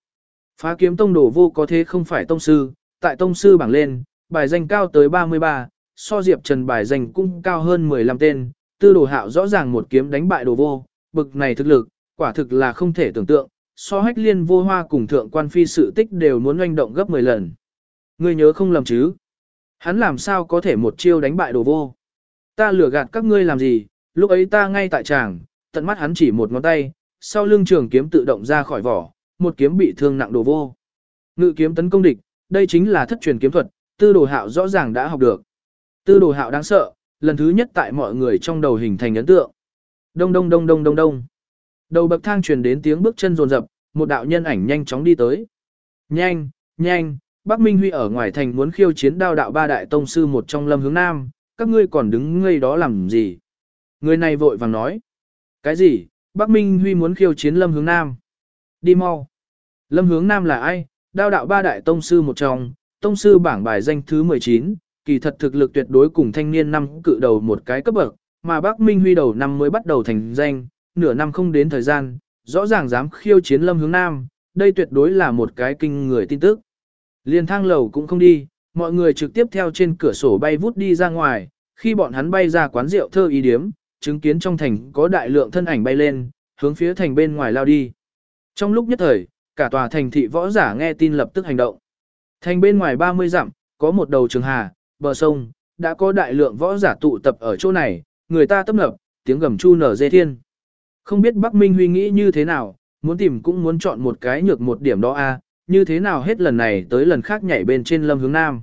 [SPEAKER 1] Phá kiếm tông đồ vô có thế không phải tông sư, tại tông sư bảng lên, bài danh cao tới 33, so Diệp Trần bài danh cũng cao hơn 15 tên, tư đồ hạo rõ ràng một kiếm đánh bại đồ vô, bực này thực lực, quả thực là không thể tưởng tượng, so hách liên vô hoa cùng thượng quan phi sự tích đều muốn oanh động gấp 10 lần. Ngươi nhớ không lầm chứ? Hắn làm sao có thể một chiêu đánh bại đồ vô? Ta lừa gạt các ngươi làm gì, lúc ấy ta ngay tại tràng, tận mắt hắn chỉ một ngón tay, sau lưng trường kiếm tự động ra khỏi vỏ, một kiếm bị thương nặng đồ vô. Ngự kiếm tấn công địch, đây chính là thất truyền kiếm thuật, tư đồ hạo rõ ràng đã học được. Tư đồ hạo đáng sợ, lần thứ nhất tại mọi người trong đầu hình thành ấn tượng. Đông đông đông đông đông đông. Đầu bậc thang truyền đến tiếng bước chân rồn rập, một đạo nhân ảnh nhanh chóng đi tới. Nhanh, nhanh, Bắc Minh Huy ở ngoài thành muốn khiêu chiến đao đạo ba đại tông sư một trong lâm hướng nam, các ngươi còn đứng ngây đó làm gì? Người này vội vàng nói. Cái gì? Bắc Minh Huy muốn khiêu chiến lâm hướng nam. Đi mau. Lâm hướng nam là ai? Đao đạo ba đại tông sư một trong, tông sư bảng bài danh thứ 19, kỳ thật thực lực tuyệt đối cùng thanh niên năm cự đầu một cái cấp bậc, mà Bắc Minh Huy đầu năm mới bắt đầu thành danh, nửa năm không đến thời gian, rõ ràng dám khiêu chiến lâm hướng nam, đây tuyệt đối là một cái kinh người tin tức. Liên thang lầu cũng không đi, mọi người trực tiếp theo trên cửa sổ bay vút đi ra ngoài, khi bọn hắn bay ra quán rượu thơ ý điếm, chứng kiến trong thành có đại lượng thân ảnh bay lên, hướng phía thành bên ngoài lao đi. Trong lúc nhất thời, cả tòa thành thị võ giả nghe tin lập tức hành động. Thành bên ngoài 30 dặm, có một đầu trường hà, bờ sông, đã có đại lượng võ giả tụ tập ở chỗ này, người ta tấp nập, tiếng gầm chu nở dê thiên. Không biết Bắc Minh Huy nghĩ như thế nào, muốn tìm cũng muốn chọn một cái nhược một điểm đó a, như thế nào hết lần này tới lần khác nhảy bên trên lâm hướng nam.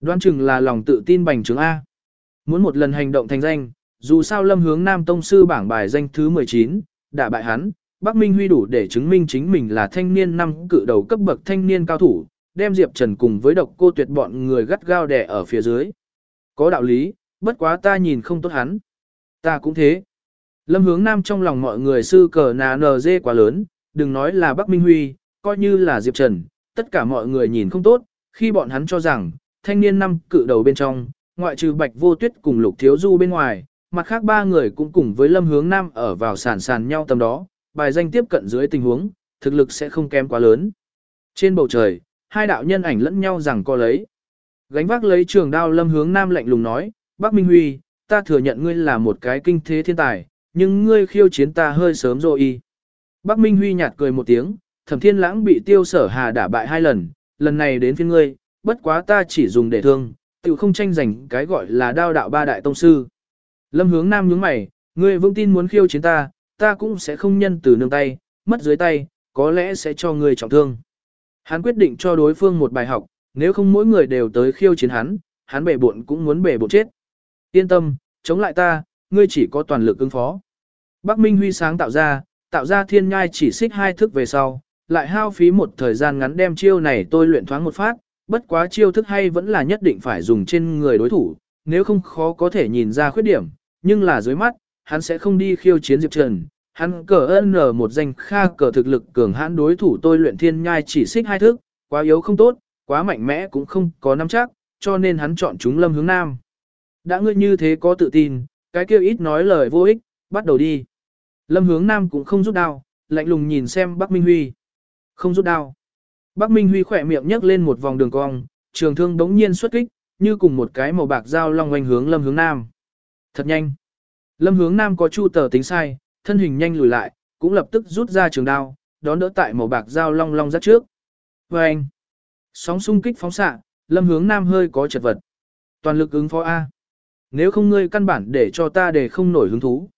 [SPEAKER 1] Đoán chừng là lòng tự tin bành trướng A. Muốn một lần hành động thành danh, dù sao lâm hướng nam tông sư bảng bài danh thứ 19, đã bại hắn, Bắc Minh Huy đủ để chứng minh chính mình là thanh niên năm cự đầu cấp bậc thanh niên cao thủ, đem Diệp Trần cùng với độc cô tuyệt bọn người gắt gao đè ở phía dưới. Có đạo lý, bất quá ta nhìn không tốt hắn. Ta cũng thế. Lâm hướng nam trong lòng mọi người sư cờ nà nờ dê quá lớn, đừng nói là Bắc Minh Huy, coi như là Diệp Trần, tất cả mọi người nhìn không tốt, khi bọn hắn cho rằng, thanh niên năm cự đầu bên trong, ngoại trừ Bạch Vô Tuyết cùng Lục Thiếu Du bên ngoài, mặt khác ba người cũng cùng với Lâm Hướng Nam ở vào sàn sàn nhau tầm đó, bài danh tiếp cận dưới tình huống, thực lực sẽ không kém quá lớn. Trên bầu trời, hai đạo nhân ảnh lẫn nhau rằng co lấy. Gánh vác lấy trường đao Lâm Hướng Nam lạnh lùng nói, Bác Minh Huy, ta thừa nhận ngươi là một cái kinh thế thiên tài, nhưng ngươi khiêu chiến ta hơi sớm rồi y. Bác Minh Huy nhạt cười một tiếng, thẩm thiên lãng bị tiêu sở hà đả bại hai lần, lần này đến phiên ngươi, bất quá ta chỉ dùng để thương, tự không tranh giành cái gọi là đao đạo ba đại tông sư. Lâm hướng nam nhướng mày, ngươi vững tin muốn khiêu chiến ta, ta cũng sẽ không nhân từ nương tay, mất dưới tay, có lẽ sẽ cho ngươi trọng thương. Hắn quyết định cho đối phương một bài học, nếu không mỗi người đều tới khiêu chiến hắn, hắn bể buộn cũng muốn bể buộn chết. Yên tâm, chống lại ta, ngươi chỉ có toàn lực ứng phó. Bắc Minh Huy sáng tạo ra, tạo ra thiên nhai chỉ xích hai thức về sau, lại hao phí một thời gian ngắn đem chiêu này tôi luyện thoáng một phát, bất quá chiêu thức hay vẫn là nhất định phải dùng trên người đối thủ, nếu không khó có thể nhìn ra khuyết điểm, nhưng là dưới mắt, hắn sẽ không đi khiêu chiến Diệp Trần. Hắn cờ ơn nở một danh kha cờ thực lực cường hãn đối thủ tôi luyện thiên nhai chỉ xích hai thức, quá yếu không tốt, quá mạnh mẽ cũng không có nắm chắc, cho nên hắn chọn chúng lâm hướng nam. Đã ngươi như thế có tự tin, cái kia ít nói lời vô ích, bắt đầu đi. Lâm hướng nam cũng không rút đao, lạnh lùng nhìn xem Bắc Minh Huy. Không rút đao. Bắc Minh Huy khỏe miệng nhấc lên một vòng đường cong, trường thương đống nhiên xuất kích, như cùng một cái màu bạc dao long oanh hướng Lâm hướng nam. Thật nhanh. Lâm hướng nam có chu tờ tính sai, thân hình nhanh lùi lại, cũng lập tức rút ra trường đao, đón đỡ tại màu bạc dao long long rất trước. Và anh. Sóng xung kích phóng xạ, lâm hướng nam hơi có chật vật. Toàn lực ứng phó A. Nếu không ngươi căn bản để cho ta để không nổi hứng thú.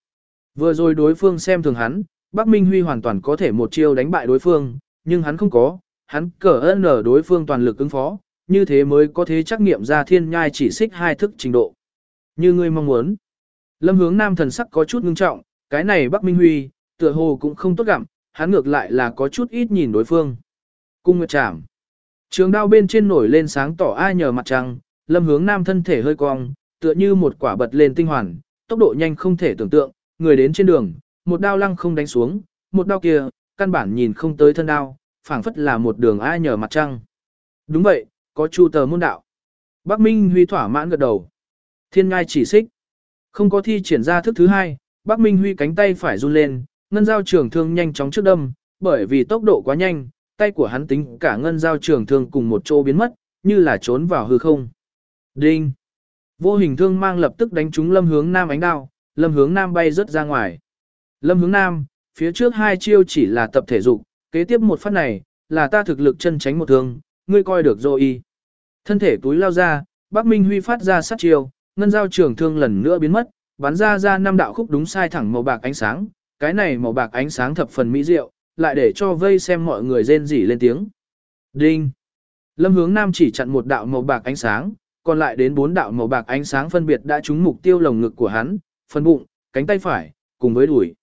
[SPEAKER 1] Vừa rồi đối phương xem thường hắn, Bắc Minh Huy hoàn toàn có thể một chiêu đánh bại đối phương, nhưng hắn không có, hắn cờ ơn ở đối phương toàn lực ứng phó, như thế mới có thể trắc nghiệm ra thiên nhai chỉ xích hai thức trình độ. Như ngươi mong muốn. Lâm hướng nam thần sắc có chút ngưng trọng, cái này Bắc Minh Huy, tựa hồ cũng không tốt gặm, hắn ngược lại là có chút ít nhìn đối phương. Cung nguyệt chạm Trường đao bên trên nổi lên sáng tỏ ai nhờ mặt trăng, lâm hướng nam thân thể hơi cong, tựa như một quả bật lên tinh hoàn, tốc độ nhanh không thể tưởng tượng, người đến trên đường, một đao lăng không đánh xuống, một đao kia, căn bản nhìn không tới thân đao, phảng phất là một đường ai nhờ mặt trăng. Đúng vậy, có chu tờ môn đạo. Bắc Minh Huy thỏa mãn gật đầu. Thiên ngai chỉ xích. Không có thi triển ra thức thứ hai, Bắc Minh Huy cánh tay phải run lên, ngân Giao trường thương nhanh chóng trước đâm, bởi vì tốc độ quá nhanh, tay của hắn tính cả ngân Giao trường thương cùng một chỗ biến mất, như là trốn vào hư không. Đinh! Vô hình thương mang lập tức đánh trúng lâm hướng nam ánh đao, lâm hướng nam bay rớt ra ngoài. Lâm hướng nam, phía trước hai chiêu chỉ là tập thể dục, kế tiếp một phát này, là ta thực lực chân tránh một thương, ngươi coi được rồi y. Thân thể túi lao ra, Bắc Minh Huy phát ra sát chiêu, ngân Giao trường thương lần nữa biến mất, bắn ra ra năm đạo khúc đúng sai thẳng màu bạc ánh sáng, cái này màu bạc ánh sáng thập phần mỹ diệu, lại để cho vây xem mọi người rên rỉ lên tiếng. Đinh! Lâm hướng nam chỉ chặn một đạo màu bạc ánh sáng, còn lại đến bốn đạo màu bạc ánh sáng phân biệt đã trúng mục tiêu lồng ngực của hắn, phần bụng, cánh tay phải, cùng với đùi.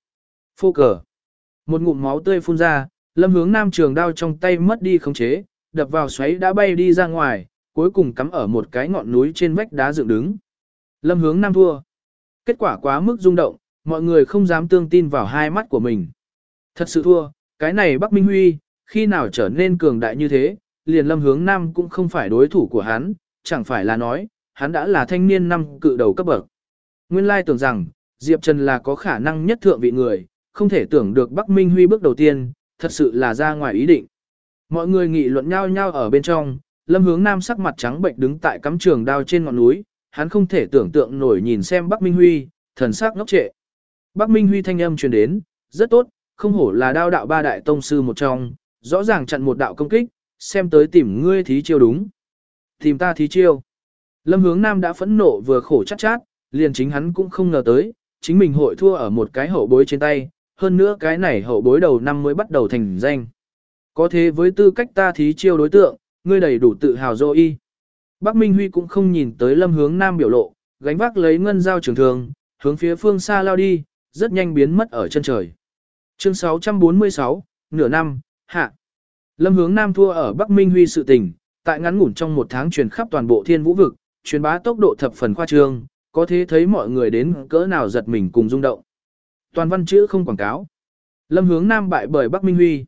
[SPEAKER 1] Phô cờ. Một ngụm máu tươi phun ra, lâm hướng nam trường đao trong tay mất đi khống chế, đập vào xoáy đã bay đi ra ngoài, cuối cùng cắm ở một cái ngọn núi trên vách đá dựng đứng. Lâm hướng nam thua. Kết quả quá mức rung động, mọi người không dám tương tin vào hai mắt của mình. Thật sự thua, cái này Bắc Minh Huy, khi nào trở nên cường đại như thế, liền lâm hướng nam cũng không phải đối thủ của hắn, chẳng phải là nói, hắn đã là thanh niên năm cự đầu cấp bậc. Nguyên lai tưởng rằng, Diệp Trần là có khả năng nhất thượng vị người, không thể tưởng được Bắc Minh Huy bước đầu tiên, thật sự là ra ngoài ý định. Mọi người nghị luận nhau nhau ở bên trong, lâm hướng nam sắc mặt trắng bệnh đứng tại cắm trường đao trên ngọn núi, hắn không thể tưởng tượng nổi nhìn xem Bắc Minh Huy, thần sắc ngốc trệ. Bắc Minh Huy thanh âm truyền đến, rất tốt, không hổ là đao đạo ba đại tông sư một trong, rõ ràng chặn một đạo công kích, xem tới tìm ngươi thí chiêu đúng. Tìm ta thí chiêu. Lâm hướng nam đã phẫn nộ vừa khổ chát chát, liền chính hắn cũng không ngờ tới, chính mình hội thua ở một cái hậu bối trên tay, hơn nữa cái này hậu bối đầu năm mới bắt đầu thành danh. Có thế với tư cách ta thí chiêu đối tượng, ngươi đầy đủ tự hào dô y. Bắc Minh Huy cũng không nhìn tới lâm hướng nam biểu lộ, gánh vác lấy ngân dao trường thường, hướng phía phương xa lao đi, rất nhanh biến mất ở chân trời. Chương 646, nửa năm, hạ. Lâm hướng nam thua ở Bắc Minh Huy sự tình, tại ngắn ngủn trong một tháng truyền khắp toàn bộ thiên vũ vực, truyền bá tốc độ thập phần khoa trương, có thế thấy mọi người đến cỡ nào giật mình cùng rung động. Toàn văn chữ không quảng cáo. Lâm hướng nam bại bởi Bắc Minh Huy.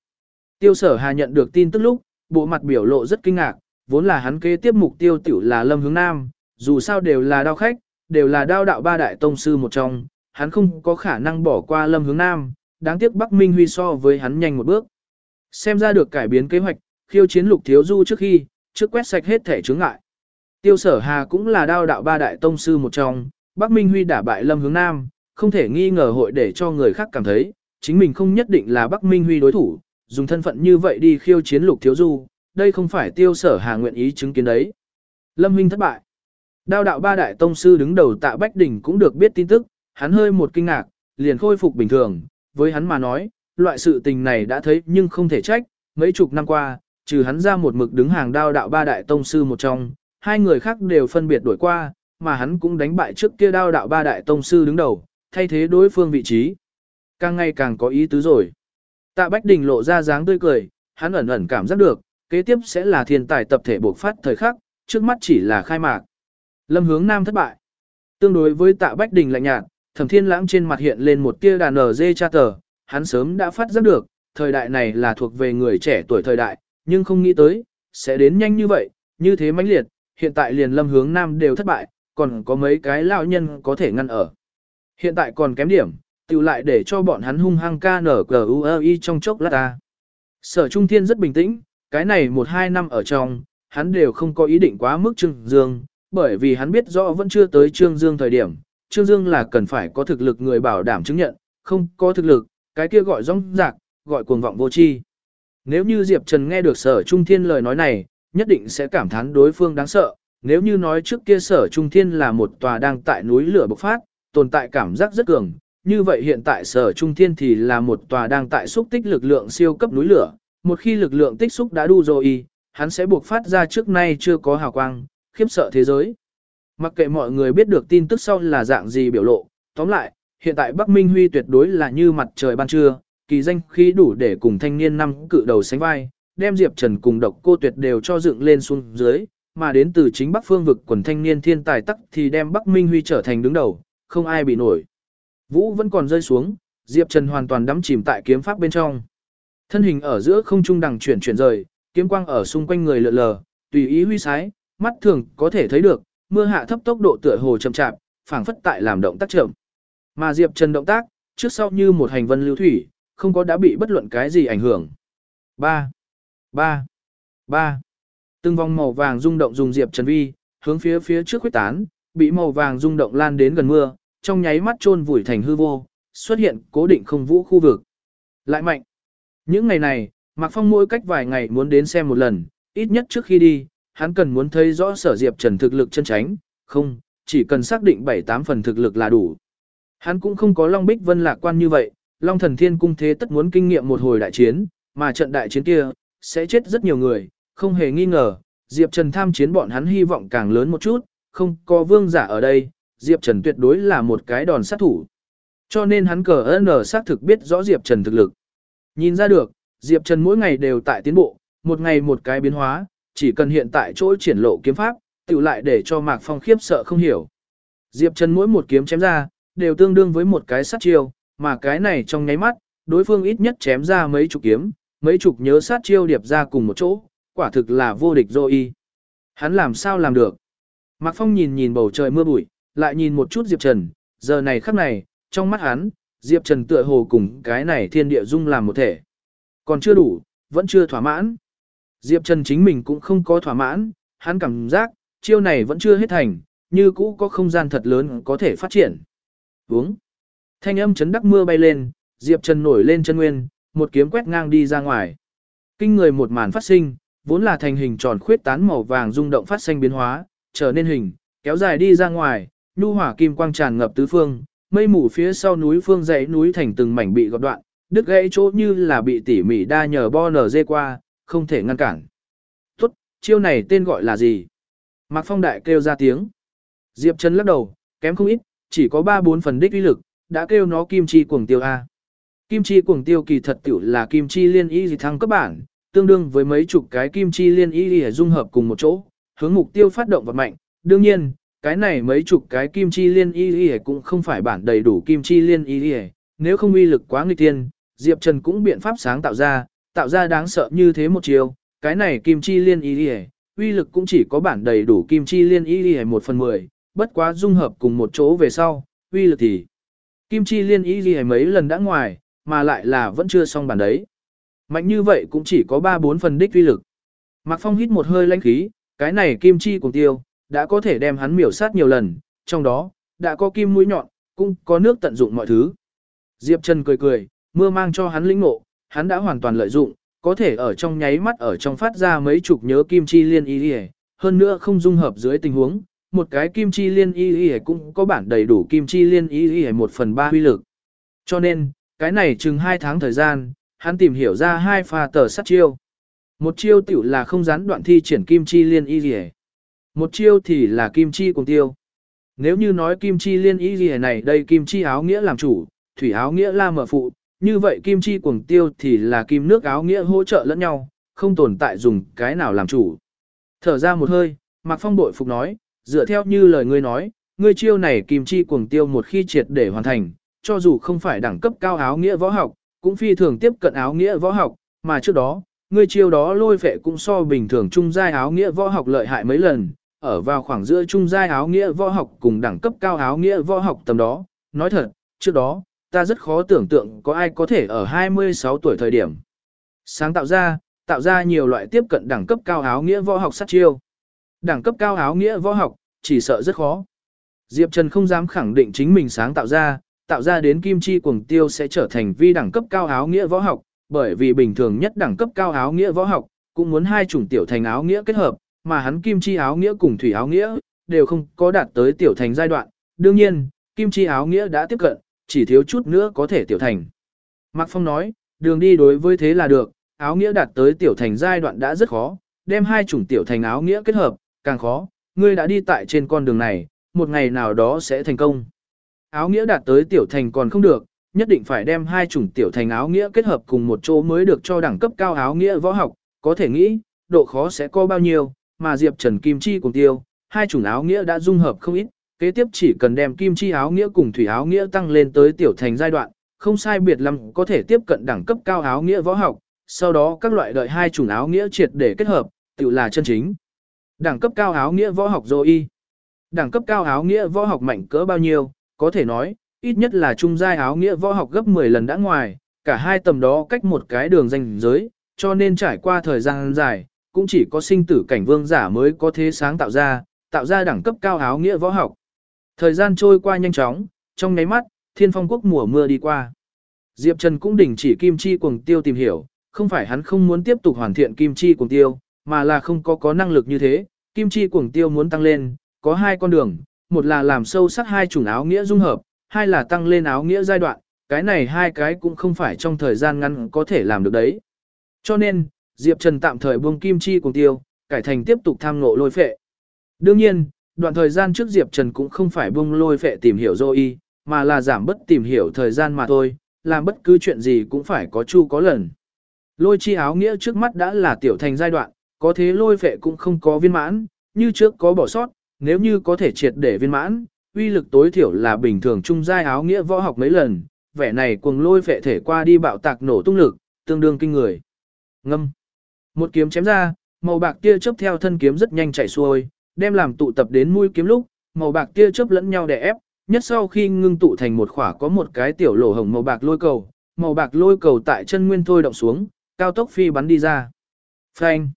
[SPEAKER 1] Tiêu sở hà nhận được tin tức lúc, bộ mặt biểu lộ rất kinh ngạc, vốn là hắn kế tiếp mục tiêu tiểu là Lâm hướng nam, dù sao đều là đao khách, đều là đao đạo ba đại tông sư một trong, hắn không có khả năng bỏ qua Lâm hướng nam, đáng tiếc Bắc Minh Huy so với hắn nhanh một bước. Xem ra được cải biến kế hoạch, khiêu chiến lục thiếu du trước khi, trước quét sạch hết thể chướng ngại. Tiêu sở hà cũng là đao đạo ba đại tông sư một trong, Bắc Minh Huy đả bại Lâm Hướng Nam, không thể nghi ngờ hội để cho người khác cảm thấy, chính mình không nhất định là Bắc Minh Huy đối thủ, dùng thân phận như vậy đi khiêu chiến lục thiếu du, đây không phải tiêu sở hà nguyện ý chứng kiến đấy. Lâm Hinh thất bại. Đao đạo ba đại tông sư đứng đầu tạ Bách Đình cũng được biết tin tức, hắn hơi một kinh ngạc, liền khôi phục bình thường, với hắn mà nói, loại sự tình này đã thấy nhưng không thể trách, mấy chục năm qua, trừ hắn ra một mực đứng hàng đao đạo ba đại tông sư một trong, hai người khác đều phân biệt đổi qua, mà hắn cũng đánh bại trước kia đao đạo ba đại tông sư đứng đầu, thay thế đối phương vị trí. Càng ngày càng có ý tứ rồi. Tạ Bách Đình lộ ra dáng tươi cười, hắn ẩn ẩn cảm giác được, kế tiếp sẽ là thiên tài tập thể buộc phát thời khắc, trước mắt chỉ là khai mạc. Lâm hướng nam thất bại. Tương đối với tạ Bách Đình lạnh nhạt, thẩm thiên lãng trên mặt hiện lên một tia đàn ở dê cha tờ, hắn sớm đã phát giác được, thời đại này là thuộc về người trẻ tuổi thời đại, nhưng không nghĩ tới, sẽ đến nhanh như vậy, như thế mãnh liệt, hiện tại liền lâm hướng nam đều thất bại, còn có mấy cái lão nhân có thể ngăn ở. Hiện tại còn kém điểm, tiêu lại để cho bọn hắn hung hăng ca nở cờ UEI trong chốc lát ta. Sở Trung Thiên rất bình tĩnh, cái này một hai năm ở trong, hắn đều không có ý định quá mức Trương Dương, bởi vì hắn biết rõ vẫn chưa tới Trương Dương thời điểm, Trương Dương là cần phải có thực lực người bảo đảm chứng nhận, không có thực lực, cái kia gọi rong rạc, gọi cuồng vọng vô tri. Nếu như Diệp Trần nghe được sở trung thiên lời nói này, nhất định sẽ cảm thán đối phương đáng sợ. Nếu như nói trước kia sở trung thiên là một tòa đang tại núi lửa bộc phát, tồn tại cảm giác rất cường, như vậy hiện tại sở trung thiên thì là một tòa đang tại xúc tích lực lượng siêu cấp núi lửa, một khi lực lượng tích xúc đã đủ rồi, hắn sẽ buộc phát ra trước nay chưa có hào quang, khiếp sợ thế giới. Mặc kệ mọi người biết được tin tức sau là dạng gì biểu lộ, tóm lại, hiện tại Bắc Minh Huy tuyệt đối là như mặt trời ban trưa, kỳ danh khí đủ để cùng thanh niên năm cự đầu sánh vai, đem Diệp Trần cùng độc cô tuyệt đều cho dựng lên xuống dưới, mà đến từ chính Bắc phương vực quần thanh niên thiên tài tắc thì đem Bắc Minh Huy trở thành đứng đầu, không ai bị nổi. Vũ vẫn còn rơi xuống, Diệp Trần hoàn toàn đắm chìm tại kiếm pháp bên trong. Thân hình ở giữa không trung đằng chuyển chuyển rời, kiếm quang ở xung quanh người lượn lờ, tùy ý huy sái, mắt thường có thể thấy được, mưa hạ thấp tốc độ tựa hồ chậm chạp, phảng phất tại làm động tác chậm. Mà Diệp Trần động tác, trước sau như một hành vân lưu thủy, không có đã bị bất luận cái gì ảnh hưởng. 3. 3. 3. Từng vòng màu vàng rung động dùng Diệp Trần vi, hướng phía phía trước quyết tán, bị màu vàng rung động lan đến gần mưa, trong nháy mắt chôn vùi thành hư vô, xuất hiện cố định không vũ khu vực. Lại mạnh. Những ngày này, Mạc Phong mỗi cách vài ngày muốn đến xem một lần, ít nhất trước khi đi, hắn cần muốn thấy rõ sở Diệp Trần thực lực chân tránh, không, chỉ cần xác định 7-8 phần thực lực là đủ. Hắn cũng không có Long Bích Vân lạc quan như vậy, Long Thần Thiên Cung thế tất muốn kinh nghiệm một hồi đại chiến, mà trận đại chiến kia, sẽ chết rất nhiều người, không hề nghi ngờ, Diệp Trần tham chiến bọn hắn hy vọng càng lớn một chút, không có vương giả ở đây, Diệp Trần tuyệt đối là một cái đòn sát thủ. Cho nên hắn cờ ơn xác thực biết rõ Diệp Trần thực lực. Nhìn ra được, Diệp Trần mỗi ngày đều tại tiến bộ, một ngày một cái biến hóa, chỉ cần hiện tại chỗ triển lộ kiếm pháp, tự lại để cho Mạc Phong khiếp sợ không hiểu. Diệp Trần mỗi một kiếm chém ra, đều tương đương với một cái sát chiêu, mà cái này trong nháy mắt, đối phương ít nhất chém ra mấy chục kiếm, mấy chục nhớ sát chiêu điệp ra cùng một chỗ, quả thực là vô địch rồi y. Hắn làm sao làm được? Mạc Phong nhìn nhìn bầu trời mưa bụi, lại nhìn một chút Diệp Trần, giờ này khắc này, trong mắt hắn, Diệp Trần tựa hồ cùng cái này thiên địa dung làm một thể. Còn chưa đủ, vẫn chưa thỏa mãn. Diệp Trần chính mình cũng không có thỏa mãn, hắn cảm giác, chiêu này vẫn chưa hết thành, như cũ có không gian thật lớn có thể phát triển. Uống. Thanh âm chấn đắc mưa bay lên, Diệp Trần nổi lên chân nguyên, một kiếm quét ngang đi ra ngoài. Kinh người một màn phát sinh, vốn là thành hình tròn khuyết tán màu vàng rung động phát sinh biến hóa, trở nên hình, kéo dài đi ra ngoài, nhu hỏa kim quang tràn ngập tứ phương, mây mù phía sau núi phương dãy núi thành từng mảnh bị gọt đoạn, đứt gãy chỗ như là bị tỉ mỉ đa nhờ bo nở dê qua, không thể ngăn cản. Tốt, chiêu này tên gọi là gì? Mạc Phong Đại kêu ra tiếng. Diệp Trần lắc đầu, kém không ít, chỉ có 3-4 phần đích uy lực, đã kêu nó kim chi cuồng tiêu A. Kim chi cuồng tiêu kỳ thật tiểu là kim chi liên y dị thăng cấp bản, tương đương với mấy chục cái kim chi liên y dị dung hợp cùng một chỗ, hướng mục tiêu phát động vật mạnh. Đương nhiên, cái này mấy chục cái kim chi liên y y cũng không phải bản đầy đủ kim chi liên y y, nếu không uy lực quá nghịch tiên, Diệp Trần cũng biện pháp sáng tạo ra, tạo ra đáng sợ như thế một chiều, cái này kim chi liên y y, uy lực cũng chỉ có bản đầy đủ kim chi liên y y 1 phần 10, bất quá dung hợp cùng một chỗ về sau, uy lực thì kim chi liên y y mấy lần đã ngoài, mà lại là vẫn chưa xong bản đấy. Mạnh như vậy cũng chỉ có 3-4 phần đích uy lực. Mạc Phong hít một hơi lãnh khí, cái này kim chi cùng tiêu, đã có thể đem hắn miểu sát nhiều lần, trong đó, đã có kim mũi nhọn, cũng có nước tận dụng mọi thứ. Diệp Trần cười cười, mưa mang cho hắn lĩnh ngộ, hắn đã hoàn toàn lợi dụng, có thể ở trong nháy mắt ở trong phát ra mấy chục nhớ kim chi liên y y, hơn nữa không dung hợp dưới tình huống, một cái kim chi liên y y cũng có bản đầy đủ kim chi liên y y 1 phần 3 huy lực. Cho nên, cái này chừng 2 tháng thời gian, hắn tìm hiểu ra hai pha tờ sát chiêu. Một chiêu tiểu là không gián đoạn thi triển kim chi liên y y. Một chiêu thì là kim chi cùng tiêu. Nếu như nói kim chi liên ý gì này đây kim chi áo nghĩa làm chủ, thủy áo nghĩa la mở phụ, như vậy kim chi cuồng tiêu thì là kim nước áo nghĩa hỗ trợ lẫn nhau, không tồn tại dùng cái nào làm chủ. Thở ra một hơi, Mạc Phong bội phục nói, dựa theo như lời ngươi nói, ngươi chiêu này kim chi cuồng tiêu một khi triệt để hoàn thành, cho dù không phải đẳng cấp cao áo nghĩa võ học, cũng phi thường tiếp cận áo nghĩa võ học, mà trước đó, ngươi chiêu đó lôi phệ cũng so bình thường trung giai áo nghĩa võ học lợi hại mấy lần, ở vào khoảng giữa trung giai áo nghĩa võ học cùng đẳng cấp cao áo nghĩa võ học tầm đó. Nói thật, trước đó, ta rất khó tưởng tượng có ai có thể ở 26 tuổi thời điểm. Sáng tạo ra, tạo ra nhiều loại tiếp cận đẳng cấp cao áo nghĩa võ học sát chiêu. Đẳng cấp cao áo nghĩa võ học, chỉ sợ rất khó. Diệp Trần không dám khẳng định chính mình sáng tạo ra, tạo ra đến kim chi cuồng tiêu sẽ trở thành vi đẳng cấp cao áo nghĩa võ học, bởi vì bình thường nhất đẳng cấp cao áo nghĩa võ học, cũng muốn hai chủng tiểu thành áo nghĩa kết hợp, mà hắn kim chi áo nghĩa cùng thủy áo nghĩa, đều không có đạt tới tiểu thành giai đoạn. Đương nhiên, kim chi áo nghĩa đã tiếp cận, chỉ thiếu chút nữa có thể tiểu thành. Mạc Phong nói, đường đi đối với thế là được, áo nghĩa đạt tới tiểu thành giai đoạn đã rất khó, đem hai chủng tiểu thành áo nghĩa kết hợp, càng khó, ngươi đã đi tại trên con đường này, một ngày nào đó sẽ thành công. Áo nghĩa đạt tới tiểu thành còn không được, nhất định phải đem hai chủng tiểu thành áo nghĩa kết hợp cùng một chỗ mới được cho đẳng cấp cao áo nghĩa võ học, có thể nghĩ, độ khó sẽ có bao nhiêu, mà Diệp Trần Kim Chi cùng tiêu, hai chủng áo nghĩa đã dung hợp không ít, kế tiếp chỉ cần đem Kim Chi áo nghĩa cùng thủy áo nghĩa tăng lên tới tiểu thành giai đoạn, không sai biệt lắm có thể tiếp cận đẳng cấp cao áo nghĩa võ học, sau đó các loại đợi hai chủng áo nghĩa triệt để kết hợp, tự là chân chính. Đẳng cấp cao áo nghĩa võ học rồi y. Đẳng cấp cao áo nghĩa võ học mạnh cỡ bao nhiêu, có thể nói, ít nhất là trung giai áo nghĩa võ học gấp 10 lần đã ngoài, cả hai tầm đó cách một cái đường danh giới, cho nên trải qua thời gian dài, cũng chỉ có sinh tử cảnh vương giả mới có thế sáng tạo ra, tạo ra đẳng cấp cao áo nghĩa võ học. Thời gian trôi qua nhanh chóng, trong nháy mắt, thiên phong quốc mùa mưa đi qua. Diệp Trần cũng đình chỉ kim chi cuồng tiêu tìm hiểu, không phải hắn không muốn tiếp tục hoàn thiện kim chi cuồng tiêu, mà là không có có năng lực như thế, kim chi cuồng tiêu muốn tăng lên, có hai con đường, một là làm sâu sắc hai chủng áo nghĩa dung hợp, hai là tăng lên áo nghĩa giai đoạn, cái này hai cái cũng không phải trong thời gian ngắn có thể làm được đấy. Cho nên, Diệp Trần tạm thời buông kim chi cùng tiêu, cải thành tiếp tục tham ngộ lôi phệ. Đương nhiên, đoạn thời gian trước Diệp Trần cũng không phải buông lôi phệ tìm hiểu dô y, mà là giảm bất tìm hiểu thời gian mà thôi, làm bất cứ chuyện gì cũng phải có chu có lần. Lôi chi áo nghĩa trước mắt đã là tiểu thành giai đoạn, có thế lôi phệ cũng không có viên mãn, như trước có bỏ sót, nếu như có thể triệt để viên mãn, uy lực tối thiểu là bình thường trung giai áo nghĩa võ học mấy lần, vẻ này cuồng lôi phệ thể qua đi bạo tạc nổ tung lực, tương đương kinh người. Ngâm. Một kiếm chém ra, màu bạc tia chớp theo thân kiếm rất nhanh chảy xuôi, đem làm tụ tập đến mũi kiếm lúc, màu bạc tia chớp lẫn nhau đè ép, nhất sau khi ngưng tụ thành một khỏa có một cái tiểu lỗ hồng màu bạc lôi cầu, màu bạc lôi cầu tại chân nguyên thôi động xuống, cao tốc phi bắn đi ra. Phanh.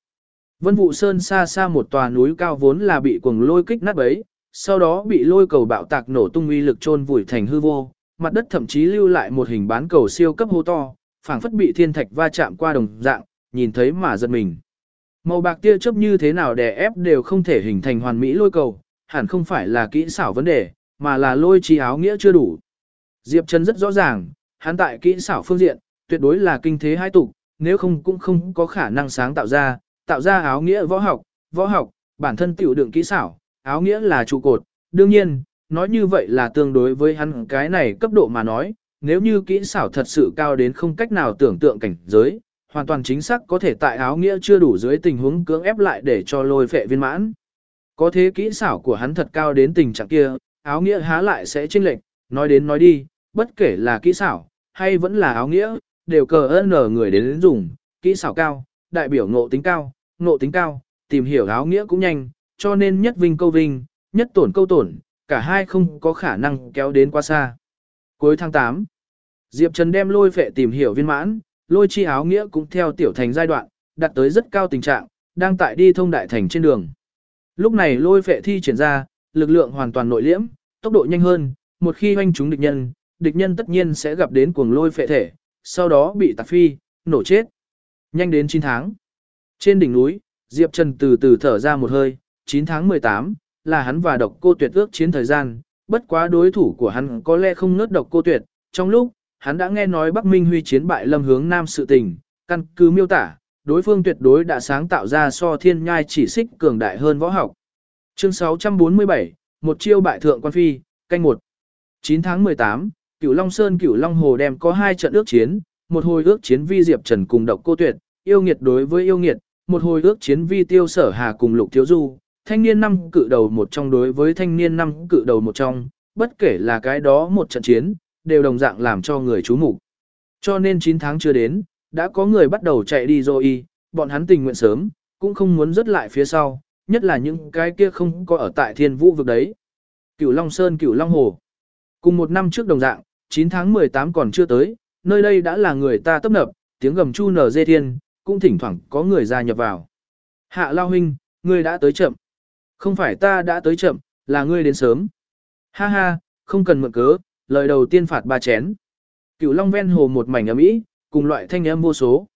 [SPEAKER 1] Vân Vũ Sơn xa xa một tòa núi cao vốn là bị cuồng lôi kích nát bấy, sau đó bị lôi cầu bạo tạc nổ tung uy lực chôn vùi thành hư vô, mặt đất thậm chí lưu lại một hình bán cầu siêu cấp hô to, phảng phất bị thiên thạch va chạm qua đồng dạng, nhìn thấy mà giật mình. Màu bạc tia chớp như thế nào đè ép đều không thể hình thành hoàn mỹ lôi cầu, hẳn không phải là kỹ xảo vấn đề, mà là lôi chi áo nghĩa chưa đủ. Diệp Trần rất rõ ràng, hắn tại kỹ xảo phương diện, tuyệt đối là kinh thế hai tục, nếu không cũng không có khả năng sáng tạo ra, tạo ra áo nghĩa võ học, võ học, bản thân tiểu đựng kỹ xảo, áo nghĩa là trụ cột, đương nhiên, nói như vậy là tương đối với hắn cái này cấp độ mà nói, nếu như kỹ xảo thật sự cao đến không cách nào tưởng tượng cảnh giới, hoàn toàn chính xác có thể tại áo nghĩa chưa đủ dưới tình huống cưỡng ép lại để cho lôi phệ viên mãn. Có thế kỹ xảo của hắn thật cao đến tình trạng kia, áo nghĩa há lại sẽ chênh lệch, nói đến nói đi, bất kể là kỹ xảo, hay vẫn là áo nghĩa, đều cờ ơn người đến, đến dùng, kỹ xảo cao, đại biểu ngộ tính cao, ngộ tính cao, tìm hiểu áo nghĩa cũng nhanh, cho nên nhất vinh câu vinh, nhất tổn câu tổn, cả hai không có khả năng kéo đến quá xa. Cuối tháng 8, Diệp Trần đem lôi phệ tìm hiểu viên mãn, lôi chi áo nghĩa cũng theo tiểu thành giai đoạn, đạt tới rất cao tình trạng, đang tại đi thông đại thành trên đường. Lúc này lôi phệ thi triển ra, lực lượng hoàn toàn nội liễm, tốc độ nhanh hơn, một khi hoanh chúng địch nhân, địch nhân tất nhiên sẽ gặp đến cuồng lôi phệ thể, sau đó bị tạc phi, nổ chết. Nhanh đến 9 tháng. Trên đỉnh núi, Diệp Trần từ từ thở ra một hơi, 9 tháng 18, là hắn và độc cô tuyệt ước chiến thời gian, bất quá đối thủ của hắn có lẽ không ngớt độc cô tuyệt, trong lúc, hắn đã nghe nói Bắc Minh Huy chiến bại lâm hướng nam sự tình, căn cứ miêu tả, đối phương tuyệt đối đã sáng tạo ra so thiên nhai chỉ xích cường đại hơn võ học. Chương 647, một chiêu bại thượng quan phi, canh một 9 tháng 18, Cửu Long Sơn Cửu Long Hồ đem có hai trận ước chiến, một hồi ước chiến vi Diệp Trần cùng độc cô tuyệt, yêu nghiệt đối với yêu nghiệt, một hồi ước chiến vi tiêu sở hà cùng lục thiếu du, thanh niên năm cự đầu một trong đối với thanh niên năm cự đầu một trong, bất kể là cái đó một trận chiến, đều đồng dạng làm cho người chú mục Cho nên 9 tháng chưa đến, đã có người bắt đầu chạy đi rồi bọn hắn tình nguyện sớm, cũng không muốn rớt lại phía sau, nhất là những cái kia không có ở tại thiên vũ vực đấy. Cửu Long Sơn Cửu Long Hồ. Cùng một năm trước đồng dạng, 9 tháng 18 còn chưa tới, nơi đây đã là người ta tấp nập, tiếng gầm chu nở dê thiên, cũng thỉnh thoảng có người ra nhập vào. Hạ Lao Huynh, ngươi đã tới chậm. Không phải ta đã tới chậm, là ngươi đến sớm. Ha ha, không cần mượn cớ, lời đầu tiên phạt ba chén. Cửu Long ven hồ một mảnh ấm ý, cùng loại thanh âm vô số.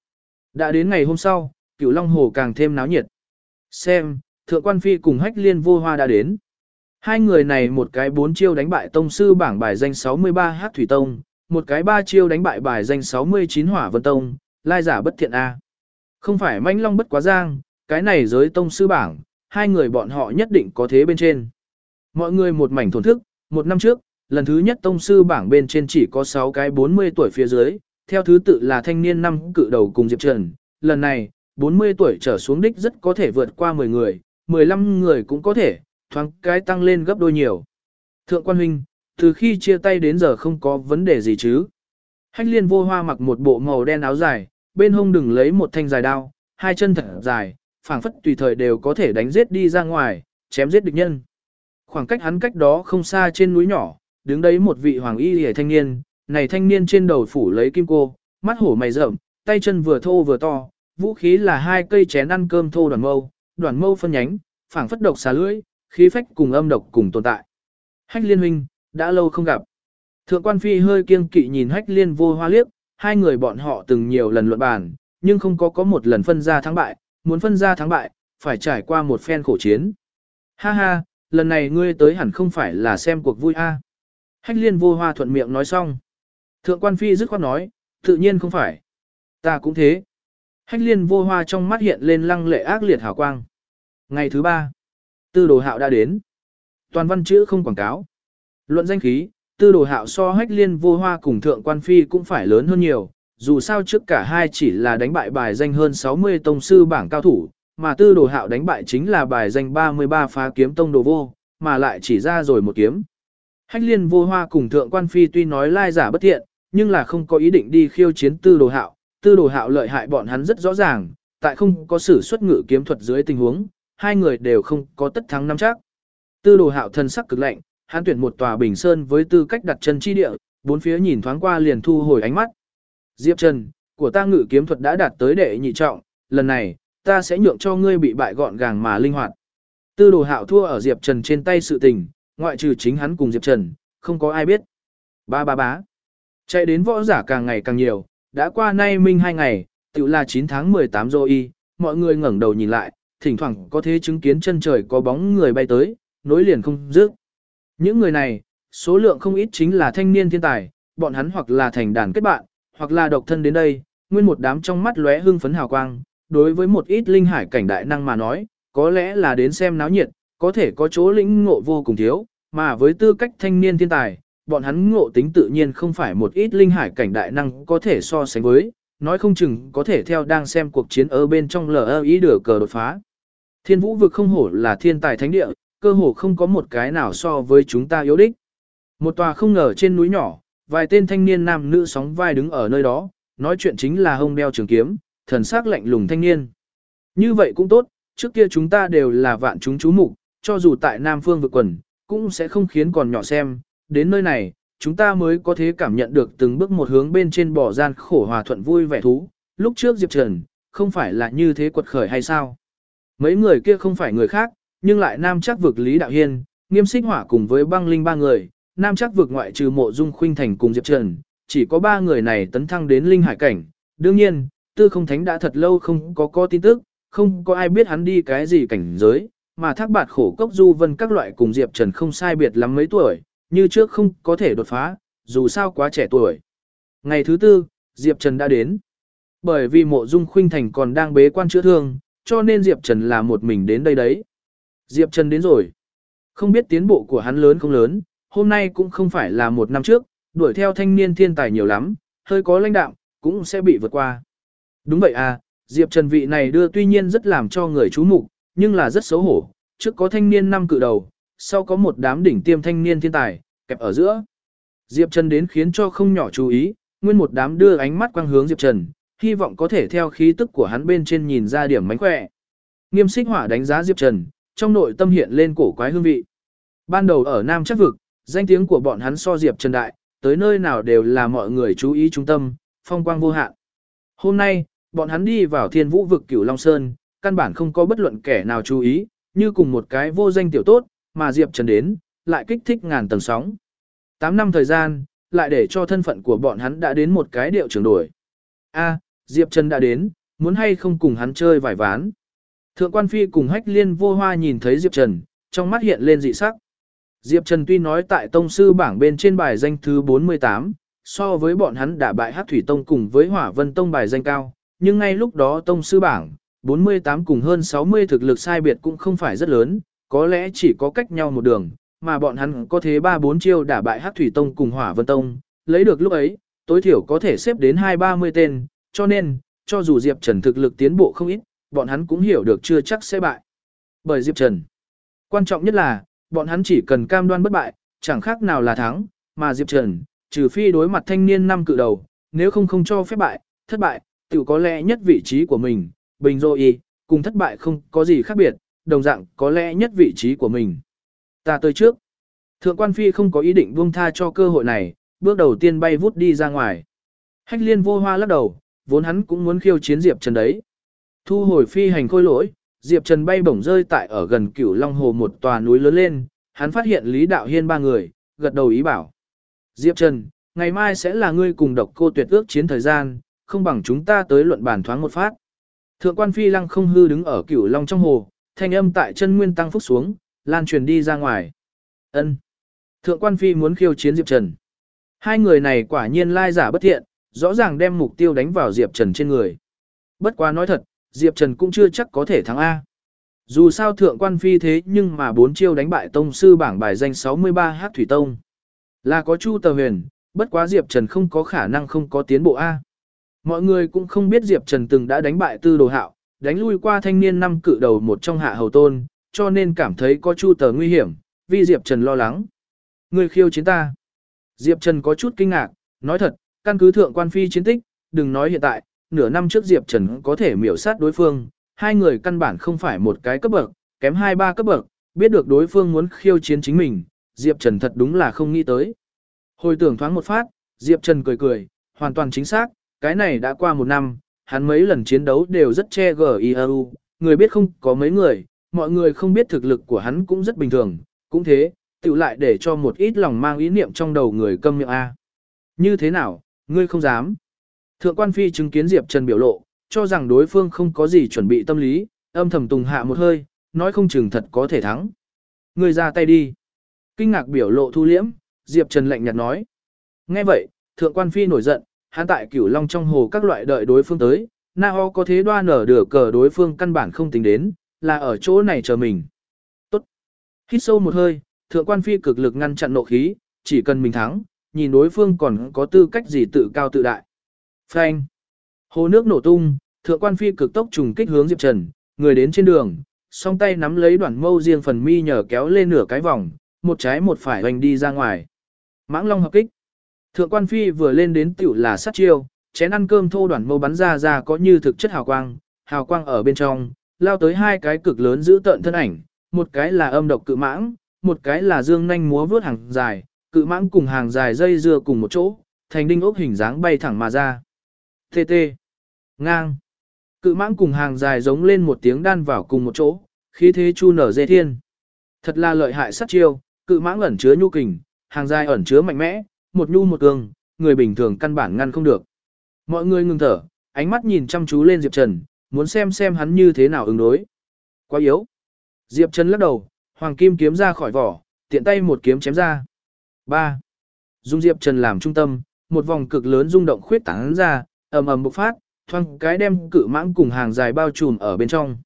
[SPEAKER 1] Đã đến ngày hôm sau, Cửu Long hồ càng thêm náo nhiệt. Xem, thượng quan phi cùng hách liên vô hoa đã đến. Hai người này một cái bốn chiêu đánh bại tông sư bảng bài danh 63 Hát Thủy Tông, một cái ba chiêu đánh bại bài danh 69 Hỏa Vân Tông, lai giả bất thiện A. Không phải manh long bất quá giang, cái này giới tông sư bảng, hai người bọn họ nhất định có thế bên trên. Mọi người một mảnh thổn thức, một năm trước, lần thứ nhất tông sư bảng bên trên chỉ có 6 cái 40 tuổi phía dưới, theo thứ tự là thanh niên năm cự đầu cùng Diệp Trần. Lần này, 40 tuổi trở xuống đích rất có thể vượt qua 10 người, 15 người cũng có thể, thoáng cái tăng lên gấp đôi nhiều. Thượng quan huynh, từ khi chia tay đến giờ không có vấn đề gì chứ. Hách liên vô hoa mặc một bộ màu đen áo dài, bên hông đừng lấy một thanh dài đao, hai chân thật dài, phảng phất tùy thời đều có thể đánh giết đi ra ngoài, chém giết địch nhân. Khoảng cách hắn cách đó không xa trên núi nhỏ, đứng đấy một vị hoàng y hề thanh niên, này thanh niên trên đầu phủ lấy kim cô, mắt hổ mày rậm, tay chân vừa thô vừa to, vũ khí là hai cây chén ăn cơm thô đoàn mâu, đoàn mâu phân nhánh, phảng phất độc xà lưỡi, khí phách cùng âm độc cùng tồn tại. Hách liên huynh, đã lâu không gặp. Thượng quan phi hơi kiêng kỵ nhìn hách liên vô hoa liếc, hai người bọn họ từng nhiều lần luận bàn, nhưng không có có một lần phân ra thắng bại, muốn phân ra thắng bại, phải trải qua một phen khổ chiến. Ha ha, lần này ngươi tới hẳn không phải là xem cuộc vui a. Hách liên vô hoa thuận miệng nói xong. Thượng quan phi dứt khoát nói, tự nhiên không phải. Ta cũng thế. Hách liên vô hoa trong mắt hiện lên lăng lệ ác liệt hào quang. Ngày thứ ba, tư đồ hạo đã đến. Toàn văn chữ không quảng cáo. Luận danh khí, tư đồ hạo so hách liên vô hoa cùng thượng quan phi cũng phải lớn hơn nhiều. Dù sao trước cả hai chỉ là đánh bại bài danh hơn 60 tông sư bảng cao thủ, mà tư đồ hạo đánh bại chính là bài danh 33 phá kiếm tông đồ vô, mà lại chỉ ra rồi một kiếm. Hách liên vô hoa cùng thượng quan phi tuy nói lai giả bất thiện, nhưng là không có ý định đi khiêu chiến tư đồ hạo, tư đồ hạo lợi hại bọn hắn rất rõ ràng, tại không có sử xuất ngự kiếm thuật dưới tình huống, hai người đều không có tất thắng năm chắc. Tư đồ hạo thân sắc cực lạnh, hắn tuyển một tòa bình sơn với tư cách đặt chân chi địa, bốn phía nhìn thoáng qua liền thu hồi ánh mắt. Diệp Trần, của ta ngự kiếm thuật đã đạt tới đệ nhị trọng, lần này, ta sẽ nhượng cho ngươi bị bại gọn gàng mà linh hoạt. Tư đồ hạo thua ở Diệp Trần trên tay sự tình, ngoại trừ chính hắn cùng Diệp Trần, không có ai biết. Ba ba bá. Chạy đến võ giả càng ngày càng nhiều, đã qua nay minh hai ngày, tự là 9 tháng 18 rồi y, mọi người ngẩng đầu nhìn lại, thỉnh thoảng có thể chứng kiến chân trời có bóng người bay tới, nối liền không dứt. Những người này, số lượng không ít chính là thanh niên thiên tài, bọn hắn hoặc là thành đàn kết bạn, hoặc là độc thân đến đây, nguyên một đám trong mắt lóe hưng phấn hào quang, đối với một ít linh hải cảnh đại năng mà nói, có lẽ là đến xem náo nhiệt, có thể có chỗ lĩnh ngộ vô cùng thiếu, mà với tư cách thanh niên thiên tài, bọn hắn ngộ tính tự nhiên không phải một ít linh hải cảnh đại năng có thể so sánh với, nói không chừng có thể theo đang xem cuộc chiến ở bên trong lờ ý đửa cờ đột phá. Thiên vũ vực không hổ là thiên tài thánh địa, cơ hồ không có một cái nào so với chúng ta yếu đích. Một tòa không ngờ trên núi nhỏ, vài tên thanh niên nam nữ sóng vai đứng ở nơi đó, nói chuyện chính là hông đeo trường kiếm, thần sắc lạnh lùng thanh niên. Như vậy cũng tốt, trước kia chúng ta đều là vạn chúng chú mục, cho dù tại Nam Phương vực quần, cũng sẽ không khiến còn nhỏ xem, đến nơi này, chúng ta mới có thể cảm nhận được từng bước một hướng bên trên bỏ gian khổ hòa thuận vui vẻ thú. Lúc trước Diệp Trần, không phải là như thế quật khởi hay sao? Mấy người kia không phải người khác, nhưng lại nam chắc vực Lý Đạo Hiên, nghiêm xích hỏa cùng với băng linh ba người, nam chắc vực ngoại trừ mộ dung khuynh thành cùng Diệp Trần, chỉ có ba người này tấn thăng đến linh hải cảnh. Đương nhiên, tư không thánh đã thật lâu không có có tin tức, không có ai biết hắn đi cái gì cảnh giới, mà thác bạt khổ cốc du vân các loại cùng Diệp Trần không sai biệt lắm mấy tuổi, như trước không có thể đột phá, dù sao quá trẻ tuổi. Ngày thứ tư, Diệp Trần đã đến. Bởi vì mộ dung khuynh thành còn đang bế quan chữa thương, cho nên Diệp Trần là một mình đến đây đấy. Diệp Trần đến rồi. Không biết tiến bộ của hắn lớn không lớn, hôm nay cũng không phải là một năm trước, đuổi theo thanh niên thiên tài nhiều lắm, hơi có lãnh đạo, cũng sẽ bị vượt qua. Đúng vậy à, Diệp Trần vị này đưa tuy nhiên rất làm cho người chú mục, nhưng là rất xấu hổ, trước có thanh niên năm cự đầu, sau có một đám đỉnh tiêm thanh niên thiên tài, kẹp ở giữa. Diệp Trần đến khiến cho không nhỏ chú ý, nguyên một đám đưa ánh mắt quang hướng Diệp Trần, hy vọng có thể theo khí tức của hắn bên trên nhìn ra điểm mánh khỏe. Nghiêm xích hỏa đánh giá Diệp Trần, trong nội tâm hiện lên cổ quái hương vị. Ban đầu ở Nam chắc vực, danh tiếng của bọn hắn so Diệp Trần đại, tới nơi nào đều là mọi người chú ý trung tâm, phong quang vô hạn. Hôm nay, bọn hắn đi vào thiên vũ vực cửu Long Sơn, căn bản không có bất luận kẻ nào chú ý, như cùng một cái vô danh tiểu tốt, mà Diệp Trần đến, lại kích thích ngàn tầng sóng. 8 năm thời gian, lại để cho thân phận của bọn hắn đã đến một cái điệu trưởng đổi. A, Diệp Trần đã đến, muốn hay không cùng hắn chơi vài ván. Thượng quan phi cùng hách liên vô hoa nhìn thấy Diệp Trần, trong mắt hiện lên dị sắc. Diệp Trần tuy nói tại tông sư bảng bên trên bài danh thứ 48, so với bọn hắn đã bại Hắc Thủy Tông cùng với Hỏa Vân Tông bài danh cao, nhưng ngay lúc đó tông sư bảng, 48 cùng hơn 60 thực lực sai biệt cũng không phải rất lớn, có lẽ chỉ có cách nhau một đường, mà bọn hắn có thế 3-4 chiêu đả bại Hắc Thủy Tông cùng Hỏa Vân Tông, lấy được lúc ấy, tối thiểu có thể xếp đến 2-30 tên, cho nên, cho dù Diệp Trần thực lực tiến bộ không ít, bọn hắn cũng hiểu được chưa chắc sẽ bại. Bởi Diệp Trần, quan trọng nhất là, bọn hắn chỉ cần cam đoan bất bại, chẳng khác nào là thắng, mà Diệp Trần, trừ phi đối mặt thanh niên năm cự đầu, nếu không không cho phép bại, thất bại, tự có lẽ nhất vị trí của mình, bình dô y, cùng thất bại không có gì khác biệt, đồng dạng có lẽ nhất vị trí của mình. Ta tới trước. Thượng quan phi không có ý định buông tha cho cơ hội này, bước đầu tiên bay vút đi ra ngoài. Hách liên vô hoa lắc đầu, vốn hắn cũng muốn khiêu chiến Diệp Trần đấy. Thu hồi phi hành khôi lỗi, Diệp Trần bay bổng rơi tại ở gần cửu Long Hồ một tòa núi lớn lên, hắn phát hiện Lý Đạo Hiên ba người, gật đầu ý bảo. Diệp Trần, ngày mai sẽ là ngươi cùng độc cô tuyệt ước chiến thời gian, không bằng chúng ta tới luận bàn thoáng một phát. Thượng quan phi lăng không hư đứng ở cửu Long trong hồ, thanh âm tại chân nguyên tăng phúc xuống, lan truyền đi ra ngoài. Ân. Thượng quan phi muốn khiêu chiến Diệp Trần. Hai người này quả nhiên lai giả bất thiện, rõ ràng đem mục tiêu đánh vào Diệp Trần trên người. Bất quá nói thật, Diệp Trần cũng chưa chắc có thể thắng A. Dù sao thượng quan phi thế nhưng mà bốn chiêu đánh bại tông sư bảng bài danh 63 hát thủy tông. Là có Chu Tờ Huyền, bất quá Diệp Trần không có khả năng không có tiến bộ A. Mọi người cũng không biết Diệp Trần từng đã đánh bại tư đồ hạo, đánh lui qua thanh niên năm cự đầu một trong hạ hầu tôn, cho nên cảm thấy có Chu Tờ nguy hiểm, vì Diệp Trần lo lắng. Người khiêu chiến ta. Diệp Trần có chút kinh ngạc, nói thật, căn cứ thượng quan phi chiến tích, đừng nói hiện tại, nửa năm trước Diệp Trần có thể miểu sát đối phương, hai người căn bản không phải một cái cấp bậc, kém hai ba cấp bậc, biết được đối phương muốn khiêu chiến chính mình, Diệp Trần thật đúng là không nghĩ tới. Hồi tưởng thoáng một phát, Diệp Trần cười cười, hoàn toàn chính xác, cái này đã qua một năm, hắn mấy lần chiến đấu đều rất che GIAU, người biết không có mấy người, mọi người không biết thực lực của hắn cũng rất bình thường, cũng thế, tự lại để cho một ít lòng mang ý niệm trong đầu người câm miệng A. Như thế nào, ngươi không dám. Thượng quan phi chứng kiến Diệp Trần biểu lộ, cho rằng đối phương không có gì chuẩn bị tâm lý, âm thầm tùng hạ một hơi, nói không chừng thật có thể thắng. Ngươi ra tay đi. Kinh ngạc biểu lộ thu liễm, Diệp Trần lạnh nhạt nói. Nghe vậy, thượng quan phi nổi giận, hắn tại cửu long trong hồ các loại đợi đối phương tới, na ho có thế đoan nở đửa cờ đối phương căn bản không tính đến, là ở chỗ này chờ mình. Tốt. Hít sâu một hơi, thượng quan phi cực lực ngăn chặn nộ khí, chỉ cần mình thắng, nhìn đối phương còn có tư cách gì tự cao tự đại. Phanh. Hồ nước nổ tung, thượng quan phi cực tốc trùng kích hướng Diệp Trần, người đến trên đường, song tay nắm lấy đoạn mâu riêng phần mi nhờ kéo lên nửa cái vòng, một trái một phải hoành đi ra ngoài. Mãng long hợp kích. Thượng quan phi vừa lên đến tiểu là sát chiêu, chén ăn cơm thô đoạn mâu bắn ra ra có như thực chất hào quang, hào quang ở bên trong, lao tới hai cái cực lớn giữ tợn thân ảnh, một cái là âm độc cự mãng, một cái là dương nhanh múa vướt hàng dài, cự mãng cùng hàng dài dây dưa cùng một chỗ, thành đinh ốc hình dáng bay thẳng mà ra. Tê tê. Ngang. Cự mãng cùng hàng dài giống lên một tiếng đan vào cùng một chỗ, khí thế chu nở dê thiên. Thật là lợi hại sát chiêu, cự mãng ẩn chứa nhu kình, hàng dài ẩn chứa mạnh mẽ, một nhu một cường, người bình thường căn bản ngăn không được. Mọi người ngừng thở, ánh mắt nhìn chăm chú lên Diệp Trần, muốn xem xem hắn như thế nào ứng đối. Quá yếu. Diệp Trần lắc đầu, hoàng kim kiếm ra khỏi vỏ, tiện tay một kiếm chém ra. 3. Dung Diệp Trần làm trung tâm, một vòng cực lớn rung động khuyết tán ra, ầm ầm bộc phát, thoang cái đem cự mãng cùng hàng dài bao trùm ở bên trong.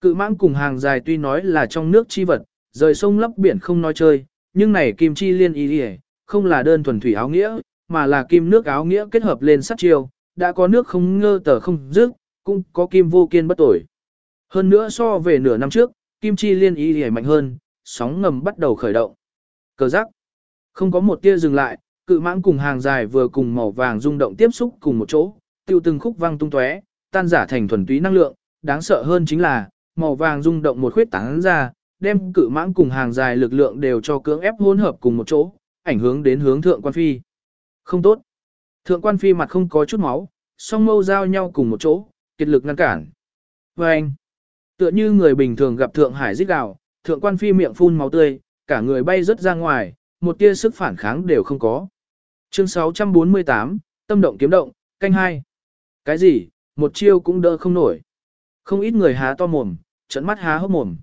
[SPEAKER 1] Cự mãng cùng hàng dài tuy nói là trong nước chi vật, rời sông lấp biển không nói chơi, nhưng này kim chi liên ý đi không là đơn thuần thủy áo nghĩa, mà là kim nước áo nghĩa kết hợp lên sát chiêu, đã có nước không ngơ tờ không dứt, cũng có kim vô kiên bất tội. Hơn nữa so về nửa năm trước, kim chi liên ý hề mạnh hơn, sóng ngầm bắt đầu khởi động. Cờ giác, không có một tia dừng lại, cự mãng cùng hàng dài vừa cùng màu vàng rung động tiếp xúc cùng một chỗ, tiêu từng khúc vang tung tóe, tan giả thành thuần túy năng lượng, đáng sợ hơn chính là, màu vàng rung động một khuyết tán ra, đem cự mãng cùng hàng dài lực lượng đều cho cưỡng ép hỗn hợp cùng một chỗ, ảnh hưởng đến hướng thượng quan phi. Không tốt. Thượng quan phi mặt không có chút máu, song mâu giao nhau cùng một chỗ, kiệt lực ngăn cản. Và anh, tựa như người bình thường gặp thượng hải giết gào, thượng quan phi miệng phun máu tươi, cả người bay rất ra ngoài, một tia sức phản kháng đều không có. Chương 648, tâm động kiếm động, canh hai. Cái gì, một chiêu cũng đỡ không nổi. Không ít người há to mồm, trận mắt há hốc mồm.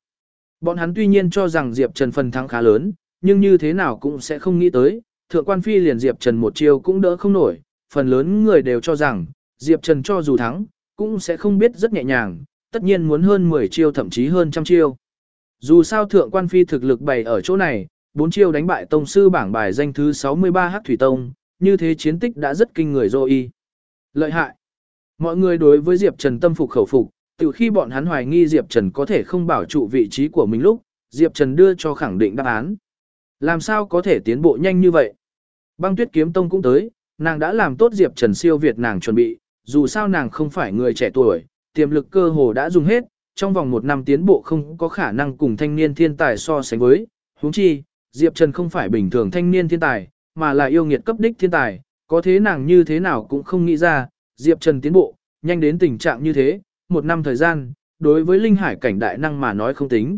[SPEAKER 1] Bọn hắn tuy nhiên cho rằng Diệp Trần phần thắng khá lớn, nhưng như thế nào cũng sẽ không nghĩ tới, thượng quan phi liền Diệp Trần một chiêu cũng đỡ không nổi, phần lớn người đều cho rằng, Diệp Trần cho dù thắng, cũng sẽ không biết rất nhẹ nhàng, tất nhiên muốn hơn 10 chiêu thậm chí hơn trăm chiêu. Dù sao thượng quan phi thực lực bày ở chỗ này, bốn chiêu đánh bại tông sư bảng bài danh thứ 63 Hắc Thủy Tông, như thế chiến tích đã rất kinh người rồi y. Lợi hại. Mọi người đối với Diệp Trần tâm phục khẩu phục, từ khi bọn hắn hoài nghi Diệp Trần có thể không bảo trụ vị trí của mình lúc, Diệp Trần đưa cho khẳng định đáp án. Làm sao có thể tiến bộ nhanh như vậy? Băng tuyết kiếm tông cũng tới, nàng đã làm tốt Diệp Trần siêu việt nàng chuẩn bị, dù sao nàng không phải người trẻ tuổi, tiềm lực cơ hồ đã dùng hết, trong vòng một năm tiến bộ không có khả năng cùng thanh niên thiên tài so sánh với. huống chi, Diệp Trần không phải bình thường thanh niên thiên tài, mà là yêu nghiệt cấp đích thiên tài, có thế nàng như thế nào cũng không nghĩ ra, Diệp Trần tiến bộ, nhanh đến tình trạng như thế, một năm thời gian, đối với linh hải cảnh đại năng mà nói không tính.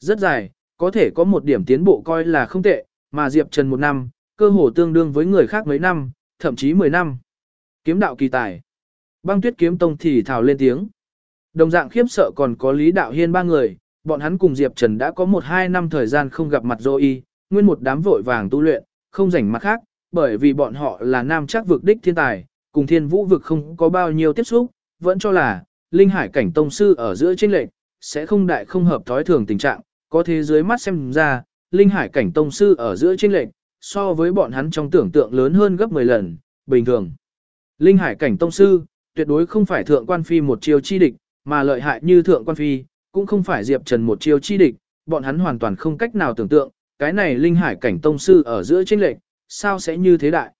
[SPEAKER 1] Rất dài, có thể có một điểm tiến bộ coi là không tệ, mà Diệp Trần một năm, cơ hồ tương đương với người khác mấy năm, thậm chí 10 năm. Kiếm đạo kỳ tài. Băng tuyết kiếm tông thì thào lên tiếng. Đồng dạng khiếp sợ còn có Lý Đạo Hiên ba người, bọn hắn cùng Diệp Trần đã có một hai năm thời gian không gặp mặt Zoe, nguyên một đám vội vàng tu luyện, không rảnh mặt khác, bởi vì bọn họ là nam chắc vực đích thiên tài, cùng thiên vũ vực không có bao nhiêu tiếp xúc, vẫn cho là, linh hải cảnh tông sư ở giữa trên lệnh, sẽ không đại không hợp thói thường tình trạng, có thế dưới mắt xem ra, linh hải cảnh tông sư ở giữa trên lệnh, so với bọn hắn trong tưởng tượng lớn hơn gấp 10 lần, bình thường. Linh hải cảnh tông sư, tuyệt đối không phải thượng quan phi một chiêu chi địch, mà lợi hại như thượng quan phi, cũng không phải Diệp Trần một chiêu chi địch, bọn hắn hoàn toàn không cách nào tưởng tượng, cái này linh hải cảnh tông sư ở giữa trên lệnh, sao sẽ như thế đại.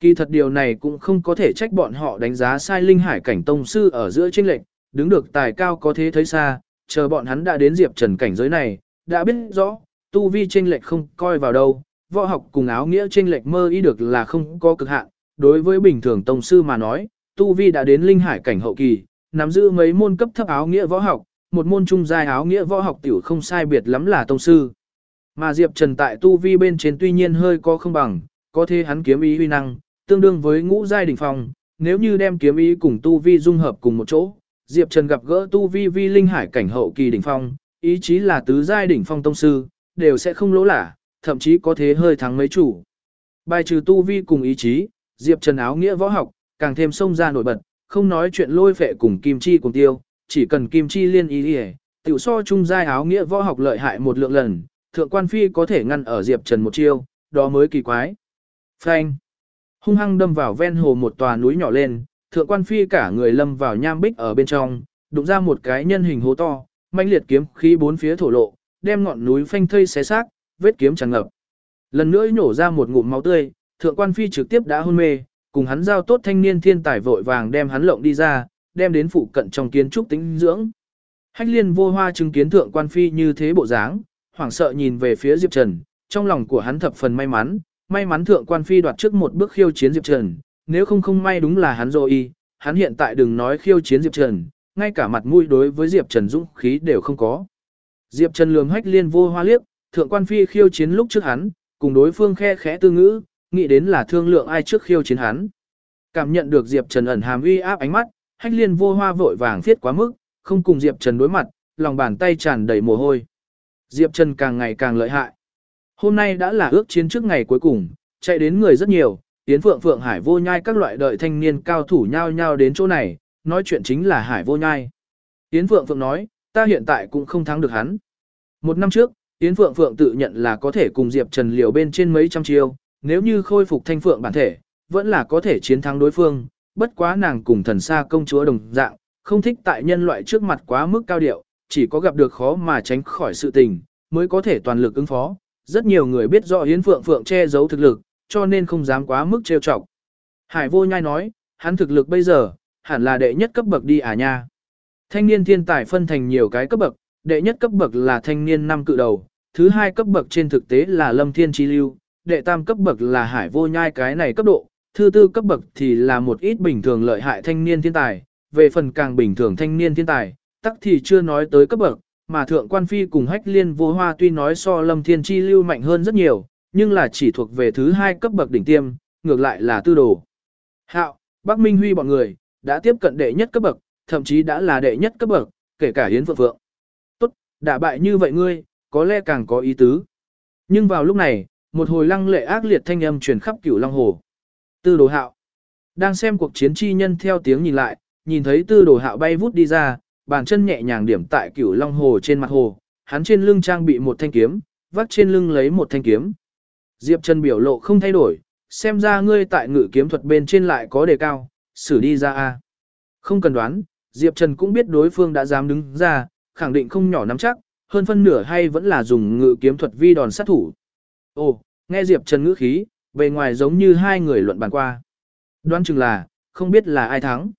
[SPEAKER 1] Kỳ thật điều này cũng không có thể trách bọn họ đánh giá sai linh hải cảnh tông sư ở giữa trên lệnh, đứng được tài cao có thế thấy xa, chờ bọn hắn đã đến Diệp Trần cảnh giới này, đã biết rõ, tu vi trên lệch không coi vào đâu, võ học cùng áo nghĩa trên lệch mơ ý được là không có cực hạn, đối với bình thường tông sư mà nói, tu vi đã đến linh hải cảnh hậu kỳ, nắm giữ mấy môn cấp thấp áo nghĩa võ học, một môn trung giai áo nghĩa võ học tiểu không sai biệt lắm là tông sư. Mà Diệp Trần tại tu vi bên trên tuy nhiên hơi có không bằng, có thể hắn kiếm ý huy năng, tương đương với ngũ giai đỉnh phong, nếu như đem kiếm ý cùng tu vi dung hợp cùng một chỗ, Diệp Trần gặp gỡ tu vi vi linh hải cảnh hậu kỳ đỉnh phong, ý chí là tứ giai đỉnh phong tông sư, đều sẽ không lỗ lả, thậm chí có thế hơi thắng mấy chủ. Bài trừ tu vi cùng ý chí, Diệp Trần áo nghĩa võ học, càng thêm sông ra nổi bật, không nói chuyện lôi phệ cùng kim chi cùng tiêu, chỉ cần kim chi liên ý đi tiểu so chung giai áo nghĩa võ học lợi hại một lượng lần, thượng quan phi có thể ngăn ở Diệp Trần một chiêu, đó mới kỳ quái. Phanh. Hung hăng đâm vào ven hồ một tòa núi nhỏ lên, thượng quan phi cả người lâm vào nham bích ở bên trong, đụng ra một cái nhân hình hố to, mãnh liệt kiếm khí bốn phía thổ lộ, đem ngọn núi phanh thây xé xác, vết kiếm tràn ngập. Lần nữa nhổ ra một ngụm máu tươi, thượng quan phi trực tiếp đã hôn mê, cùng hắn giao tốt thanh niên thiên tài vội vàng đem hắn lộng đi ra, đem đến phụ cận trong kiến trúc tính dưỡng. Hách liên vô hoa chứng kiến thượng quan phi như thế bộ dáng, hoảng sợ nhìn về phía Diệp Trần, trong lòng của hắn thập phần may mắn, may mắn thượng quan phi đoạt trước một bước khiêu chiến Diệp Trần, nếu không không may đúng là hắn rồi y, hắn hiện tại đừng nói khiêu chiến Diệp Trần, ngay cả mặt mũi đối với Diệp Trần dũng khí đều không có. Diệp Trần lường hách liên vô hoa liếc, thượng quan phi khiêu chiến lúc trước hắn, cùng đối phương khe khẽ tư ngữ, nghĩ đến là thương lượng ai trước khiêu chiến hắn. Cảm nhận được Diệp Trần ẩn hàm uy áp ánh mắt, hách liên vô hoa vội vàng thiết quá mức, không cùng Diệp Trần đối mặt, lòng bàn tay tràn đầy mồ hôi. Diệp Trần càng ngày càng lợi hại. Hôm nay đã là ước chiến trước ngày cuối cùng, chạy đến người rất nhiều, Tiến Phượng Phượng Hải vô nhai các loại đợi thanh niên cao thủ nhau nhau đến chỗ này, nói chuyện chính là Hải vô nhai. Yến Phượng Phượng nói, ta hiện tại cũng không thắng được hắn. Một năm trước, Yến Phượng Phượng tự nhận là có thể cùng Diệp Trần liều bên trên mấy trăm chiêu, nếu như khôi phục thanh phượng bản thể, vẫn là có thể chiến thắng đối phương, bất quá nàng cùng thần sa công chúa đồng dạng, không thích tại nhân loại trước mặt quá mức cao điệu, chỉ có gặp được khó mà tránh khỏi sự tình, mới có thể toàn lực ứng phó. Rất nhiều người biết rõ Yến Phượng Phượng che giấu thực lực, cho nên không dám quá mức trêu chọc. Hải vô nhai nói, hắn thực lực bây giờ, hẳn là đệ nhất cấp bậc đi à nha. Thanh niên thiên tài phân thành nhiều cái cấp bậc, đệ nhất cấp bậc là thanh niên năm cự đầu, thứ hai cấp bậc trên thực tế là lâm thiên chi lưu, đệ tam cấp bậc là hải vô nhai cái này cấp độ, thứ tư cấp bậc thì là một ít bình thường lợi hại thanh niên thiên tài, về phần càng bình thường thanh niên thiên tài, tắc thì chưa nói tới cấp bậc, mà thượng quan phi cùng hách liên vô hoa tuy nói so lâm thiên chi lưu mạnh hơn rất nhiều, nhưng là chỉ thuộc về thứ hai cấp bậc đỉnh tiêm, ngược lại là tư đồ. Hạo, Bắc Minh Huy bọn người, đã tiếp cận đệ nhất cấp bậc, thậm chí đã là đệ nhất cấp bậc, kể cả Yến Phượng Phượng. Tốt, đã bại như vậy ngươi, có lẽ càng có ý tứ. Nhưng vào lúc này, một hồi lăng lệ ác liệt thanh âm truyền khắp cửu long hồ. Tư đồ hạo. Đang xem cuộc chiến chi nhân theo tiếng nhìn lại, nhìn thấy tư đồ hạo bay vút đi ra, bàn chân nhẹ nhàng điểm tại cửu long hồ trên mặt hồ, hắn trên lưng trang bị một thanh kiếm, vắt trên lưng lấy một thanh kiếm. Diệp Trần biểu lộ không thay đổi, xem ra ngươi tại ngự kiếm thuật bên trên lại có đề cao, xử đi ra a. Không cần đoán, Diệp Trần cũng biết đối phương đã dám đứng ra, khẳng định không nhỏ nắm chắc, hơn phân nửa hay vẫn là dùng ngự kiếm thuật vi đòn sát thủ. Ồ, nghe Diệp Trần ngữ khí, bề ngoài giống như hai người luận bàn qua. Đoán chừng là, không biết là ai thắng.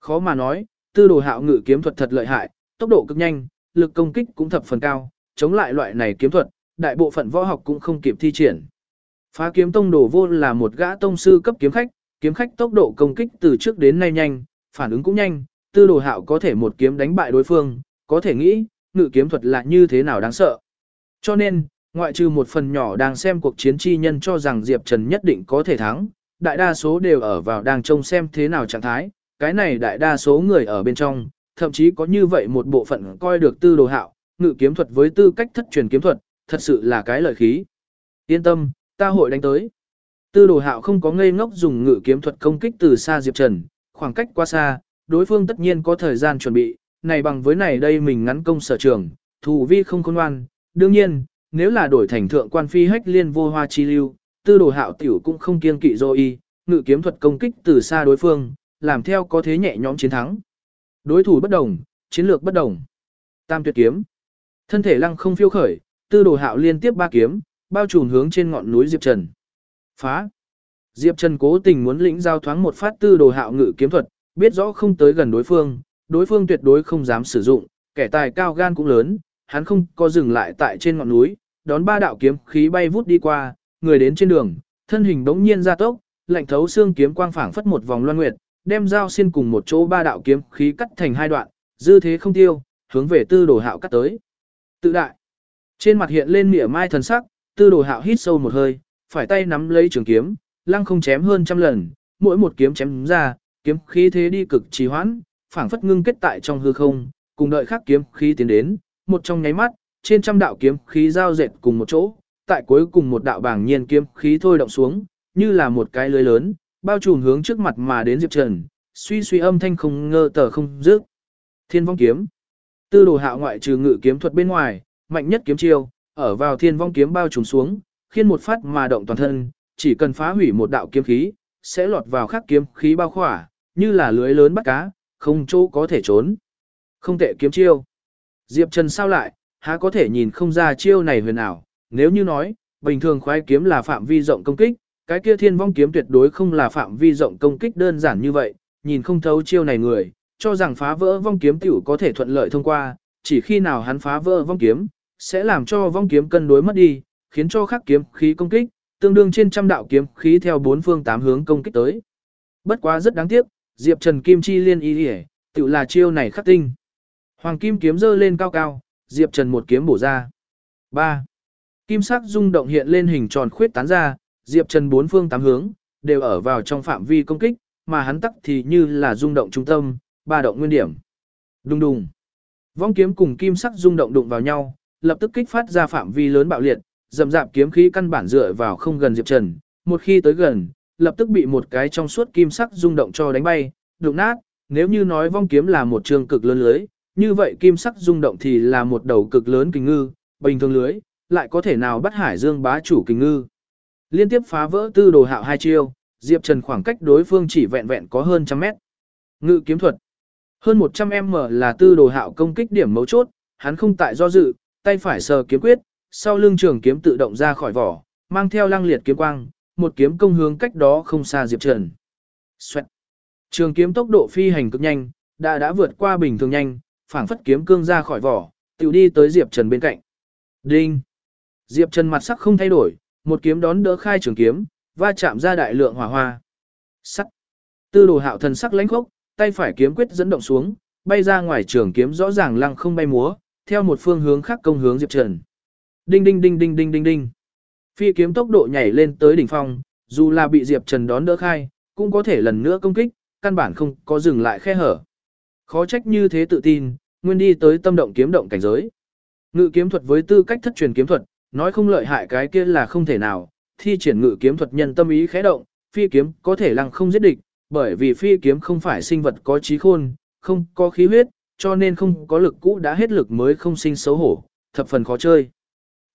[SPEAKER 1] Khó mà nói, tư đồ hạo ngự kiếm thuật thật lợi hại, tốc độ cực nhanh, lực công kích cũng thập phần cao, chống lại loại này kiếm thuật, đại bộ phận võ học cũng không kịp thi triển. Phá kiếm tông đồ vô là một gã tông sư cấp kiếm khách, kiếm khách tốc độ công kích từ trước đến nay nhanh, phản ứng cũng nhanh, tư đồ hạo có thể một kiếm đánh bại đối phương, có thể nghĩ, ngự kiếm thuật là như thế nào đáng sợ. Cho nên, ngoại trừ một phần nhỏ đang xem cuộc chiến chi nhân cho rằng Diệp Trần nhất định có thể thắng, đại đa số đều ở vào đang trông xem thế nào trạng thái, cái này đại đa số người ở bên trong, thậm chí có như vậy một bộ phận coi được tư đồ hạo, ngự kiếm thuật với tư cách thất truyền kiếm thuật, thật sự là cái lợi khí. Yên tâm, ta hội đánh tới. Tư đồ hạo không có ngây ngốc dùng ngự kiếm thuật công kích từ xa Diệp Trần, khoảng cách quá xa, đối phương tất nhiên có thời gian chuẩn bị, này bằng với này đây mình ngắn công sở trường, thủ vi không khôn ngoan. Đương nhiên, nếu là đổi thành thượng quan phi hách liên vô hoa chi lưu, tư đồ hạo tiểu cũng không kiên kỵ dô y, ngự kiếm thuật công kích từ xa đối phương, làm theo có thế nhẹ nhõm chiến thắng. Đối thủ bất đồng, chiến lược bất đồng. Tam tuyệt kiếm. Thân thể lăng không phiêu khởi, tư đồ hạo liên tiếp ba kiếm, bao trùm hướng trên ngọn núi Diệp Trần. Phá. Diệp Trần cố tình muốn lĩnh giao thoáng một phát tư đồ hạo ngự kiếm thuật, biết rõ không tới gần đối phương, đối phương tuyệt đối không dám sử dụng, kẻ tài cao gan cũng lớn, hắn không có dừng lại tại trên ngọn núi, đón ba đạo kiếm khí bay vút đi qua, người đến trên đường, thân hình đống nhiên ra tốc, lạnh thấu xương kiếm quang phảng phất một vòng loan nguyệt, đem dao xiên cùng một chỗ ba đạo kiếm khí cắt thành hai đoạn, dư thế không tiêu, hướng về tư đồ hạo cắt tới. Tự đại. Trên mặt hiện lên mỉa mai thần sắc, tư đồ hạo hít sâu một hơi, phải tay nắm lấy trường kiếm, lăng không chém hơn trăm lần, mỗi một kiếm chém ra, kiếm khí thế đi cực trì hoãn, phảng phất ngưng kết tại trong hư không, cùng đợi khắc kiếm khí tiến đến, một trong nháy mắt, trên trăm đạo kiếm khí giao dệt cùng một chỗ, tại cuối cùng một đạo bảng nhiên kiếm khí thôi động xuống, như là một cái lưới lớn, bao trùm hướng trước mặt mà đến Diệp Trần, suy suy âm thanh không ngơ tờ không dứt. Thiên vong kiếm. Tư đồ hạo ngoại trừ ngự kiếm thuật bên ngoài, mạnh nhất kiếm chiêu, ở vào thiên vong kiếm bao trùm xuống, khiến một phát mà động toàn thân, chỉ cần phá hủy một đạo kiếm khí, sẽ lọt vào khắc kiếm khí bao khỏa, như là lưới lớn bắt cá, không chỗ có thể trốn. Không tệ kiếm chiêu. Diệp Trần sao lại, há có thể nhìn không ra chiêu này huyền ảo, nếu như nói, bình thường khoái kiếm là phạm vi rộng công kích, cái kia thiên vong kiếm tuyệt đối không là phạm vi rộng công kích đơn giản như vậy, nhìn không thấu chiêu này người, cho rằng phá vỡ vong kiếm tiểu có thể thuận lợi thông qua, chỉ khi nào hắn phá vỡ vong kiếm, sẽ làm cho vong kiếm cân đối mất đi, khiến cho khắc kiếm khí công kích, tương đương trên trăm đạo kiếm khí theo bốn phương tám hướng công kích tới. Bất quá rất đáng tiếc, Diệp Trần Kim Chi liên y y, tự là chiêu này khắc tinh. Hoàng kim kiếm giơ lên cao cao, Diệp Trần một kiếm bổ ra. 3. Kim sắc rung động hiện lên hình tròn khuyết tán ra, Diệp Trần bốn phương tám hướng, đều ở vào trong phạm vi công kích, mà hắn tắc thì như là rung động trung tâm, ba động nguyên điểm. Đùng đùng. Vong kiếm cùng kim sắc rung động đụng vào nhau, lập tức kích phát ra phạm vi lớn bạo liệt, dầm dạp kiếm khí căn bản dựa vào không gần Diệp Trần, một khi tới gần, lập tức bị một cái trong suốt kim sắc rung động cho đánh bay, đụng nát, nếu như nói vong kiếm là một trường cực lớn lưới, như vậy kim sắc rung động thì là một đầu cực lớn kình ngư, bình thường lưới, lại có thể nào bắt hải dương bá chủ kình ngư. Liên tiếp phá vỡ tư đồ hạo hai chiêu, Diệp Trần khoảng cách đối phương chỉ vẹn vẹn có hơn trăm mét. Ngự kiếm thuật. Hơn 100m là tư đồ hạo công kích điểm mấu chốt, hắn không tại do dự, tay phải sờ kiếm quyết, sau lưng trường kiếm tự động ra khỏi vỏ, mang theo lăng liệt kiếm quang, một kiếm công hướng cách đó không xa Diệp Trần. Xoẹt. Trường kiếm tốc độ phi hành cực nhanh, đã đã vượt qua bình thường nhanh, phảng phất kiếm cương ra khỏi vỏ, tiểu đi tới Diệp Trần bên cạnh. Đinh. Diệp Trần mặt sắc không thay đổi, một kiếm đón đỡ khai trường kiếm, va chạm ra đại lượng hỏa hoa. Sắc. Tư đồ hạo thần sắc lãnh khốc, tay phải kiếm quyết dẫn động xuống, bay ra ngoài trường kiếm rõ ràng lăng không bay múa, theo một phương hướng khác công hướng Diệp Trần. Đinh đinh đinh đinh đinh đinh đinh. Phi kiếm tốc độ nhảy lên tới đỉnh phong, dù là bị Diệp Trần đón đỡ khai, cũng có thể lần nữa công kích, căn bản không có dừng lại khe hở. Khó trách như thế tự tin, nguyên đi tới tâm động kiếm động cảnh giới. Ngự kiếm thuật với tư cách thất truyền kiếm thuật, nói không lợi hại cái kia là không thể nào, thi triển ngự kiếm thuật nhân tâm ý khẽ động, phi kiếm có thể lăng không giết địch, bởi vì phi kiếm không phải sinh vật có trí khôn, không có khí huyết, cho nên không có lực cũ đã hết lực mới không sinh xấu hổ, thập phần khó chơi.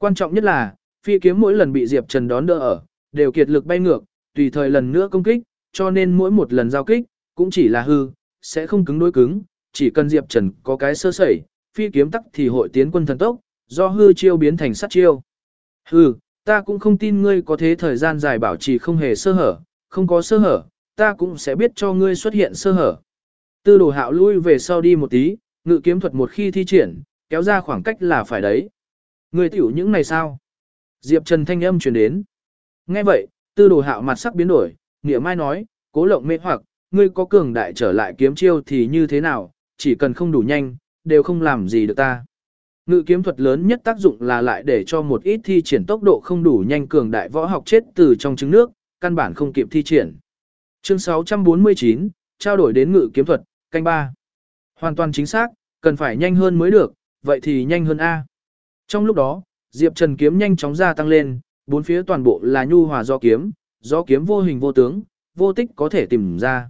[SPEAKER 1] Quan trọng nhất là, phi kiếm mỗi lần bị Diệp Trần đón đỡ ở, đều kiệt lực bay ngược, tùy thời lần nữa công kích, cho nên mỗi một lần giao kích, cũng chỉ là hư, sẽ không cứng đối cứng, chỉ cần Diệp Trần có cái sơ sẩy, phi kiếm tắc thì hội tiến quân thần tốc, do hư chiêu biến thành sát chiêu. Hư, ta cũng không tin ngươi có thế thời gian dài bảo trì không hề sơ hở, không có sơ hở, ta cũng sẽ biết cho ngươi xuất hiện sơ hở. Tư đồ hạo lui về sau đi một tí, ngự kiếm thuật một khi thi triển, kéo ra khoảng cách là phải đấy. Ngươi tiểu những này sao? Diệp Trần thanh âm truyền đến. Nghe vậy, tư đồ hạo mặt sắc biến đổi, nghĩa mai nói, cố lộng mê hoặc, ngươi có cường đại trở lại kiếm chiêu thì như thế nào, chỉ cần không đủ nhanh, đều không làm gì được ta. Ngự kiếm thuật lớn nhất tác dụng là lại để cho một ít thi triển tốc độ không đủ nhanh cường đại võ học chết từ trong trứng nước, căn bản không kịp thi triển. Chương 649, trao đổi đến ngự kiếm thuật, canh ba Hoàn toàn chính xác, cần phải nhanh hơn mới được, vậy thì nhanh hơn A. Trong lúc đó, Diệp Trần kiếm nhanh chóng gia tăng lên, bốn phía toàn bộ là nhu hòa do kiếm, do kiếm vô hình vô tướng, vô tích có thể tìm ra.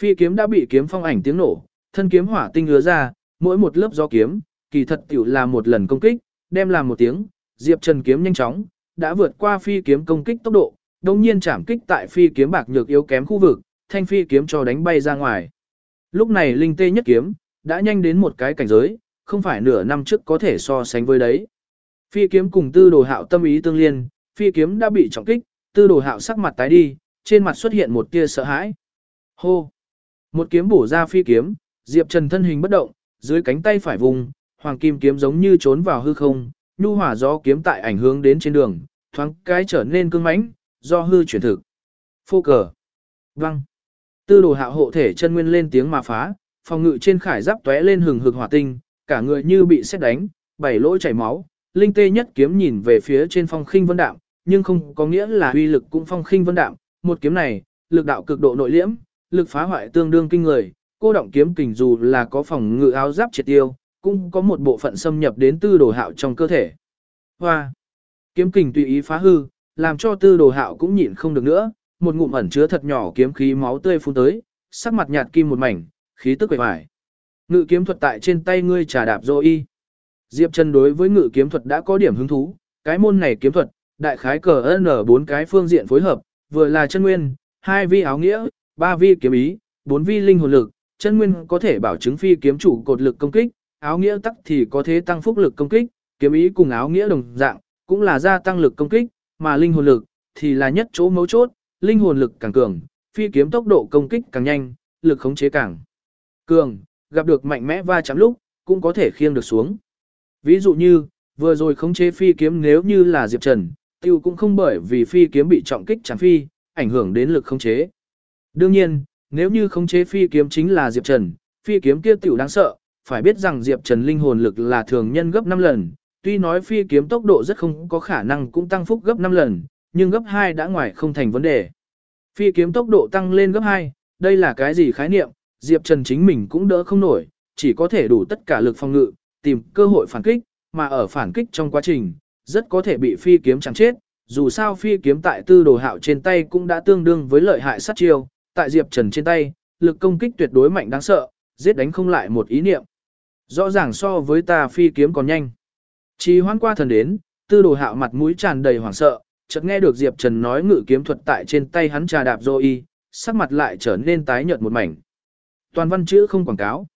[SPEAKER 1] Phi kiếm đã bị kiếm phong ảnh tiếng nổ, thân kiếm hỏa tinh hứa ra, mỗi một lớp do kiếm, kỳ thật tiểu là một lần công kích, đem làm một tiếng, Diệp Trần kiếm nhanh chóng, đã vượt qua phi kiếm công kích tốc độ, đồng nhiên chạm kích tại phi kiếm bạc nhược yếu kém khu vực, thanh phi kiếm cho đánh bay ra ngoài. Lúc này linh tê nhất kiếm, đã nhanh đến một cái cảnh giới, không phải nửa năm trước có thể so sánh với đấy. Phi kiếm cùng tư đồ hạo tâm ý tương liên, phi kiếm đã bị trọng kích, tư đồ hạo sắc mặt tái đi, trên mặt xuất hiện một tia sợ hãi. Hô! Một kiếm bổ ra phi kiếm, Diệp Trần thân hình bất động, dưới cánh tay phải vùng, hoàng kim kiếm giống như trốn vào hư không, nhu hỏa gió kiếm tại ảnh hướng đến trên đường, thoáng cái trở nên cương mãnh, do hư chuyển thực. Phô cờ. Văng. Tư đồ hạo hộ thể chân nguyên lên tiếng mà phá, phòng ngự trên khải giáp tóe lên hừng hực hỏa tinh, cả người như bị xét đánh, bảy lỗ chảy máu. Linh tê nhất kiếm nhìn về phía trên phong khinh vân đạm, nhưng không có nghĩa là uy lực cũng phong khinh vân đạm. Một kiếm này, lực đạo cực độ nội liễm, lực phá hoại tương đương kinh người. Cô động kiếm kình dù là có phòng ngự áo giáp triệt tiêu, cũng có một bộ phận xâm nhập đến tư đồ hạo trong cơ thể. Hoa! Kiếm kình tùy ý phá hư, làm cho tư đồ hạo cũng nhịn không được nữa, một ngụm ẩn chứa thật nhỏ kiếm khí máu tươi phun tới, sắc mặt nhạt kim một mảnh, khí tức quẩy vải. Ngự kiếm thuật tại trên tay ngươi trà đạp dô y. Diệp Trần đối với ngự kiếm thuật đã có điểm hứng thú, cái môn này kiếm thuật, đại khái cờ n bốn cái phương diện phối hợp, vừa là chân nguyên, hai vi áo nghĩa, ba vi kiếm ý, bốn vi linh hồn lực, chân nguyên có thể bảo chứng phi kiếm chủ cột lực công kích, áo nghĩa tắc thì có thể tăng phúc lực công kích, kiếm ý cùng áo nghĩa đồng dạng, cũng là gia tăng lực công kích, mà linh hồn lực thì là nhất chỗ mấu chốt, linh hồn lực càng cường, phi kiếm tốc độ công kích càng nhanh, lực khống chế càng cường, gặp được mạnh mẽ va chạm lúc, cũng có thể khiêng được xuống. Ví dụ như, vừa rồi khống chế phi kiếm nếu như là Diệp Trần, tiêu cũng không bởi vì phi kiếm bị trọng kích chẳng phi, ảnh hưởng đến lực khống chế. Đương nhiên, nếu như khống chế phi kiếm chính là Diệp Trần, phi kiếm kia tiểu đáng sợ, phải biết rằng Diệp Trần linh hồn lực là thường nhân gấp 5 lần, tuy nói phi kiếm tốc độ rất không có khả năng cũng tăng phúc gấp 5 lần, nhưng gấp 2 đã ngoài không thành vấn đề. Phi kiếm tốc độ tăng lên gấp 2, đây là cái gì khái niệm, Diệp Trần chính mình cũng đỡ không nổi, chỉ có thể đủ tất cả lực phòng ngự, tìm cơ hội phản kích, mà ở phản kích trong quá trình, rất có thể bị phi kiếm chẳng chết, dù sao phi kiếm tại tư đồ hạo trên tay cũng đã tương đương với lợi hại sát chiêu, tại Diệp Trần trên tay, lực công kích tuyệt đối mạnh đáng sợ, giết đánh không lại một ý niệm. Rõ ràng so với ta phi kiếm còn nhanh. Chỉ hoan qua thần đến, tư đồ hạo mặt mũi tràn đầy hoảng sợ, chợt nghe được Diệp Trần nói ngự kiếm thuật tại trên tay hắn trà đạp dô y, sắc mặt lại trở nên tái nhợt một mảnh. Toàn văn chữ không quảng cáo.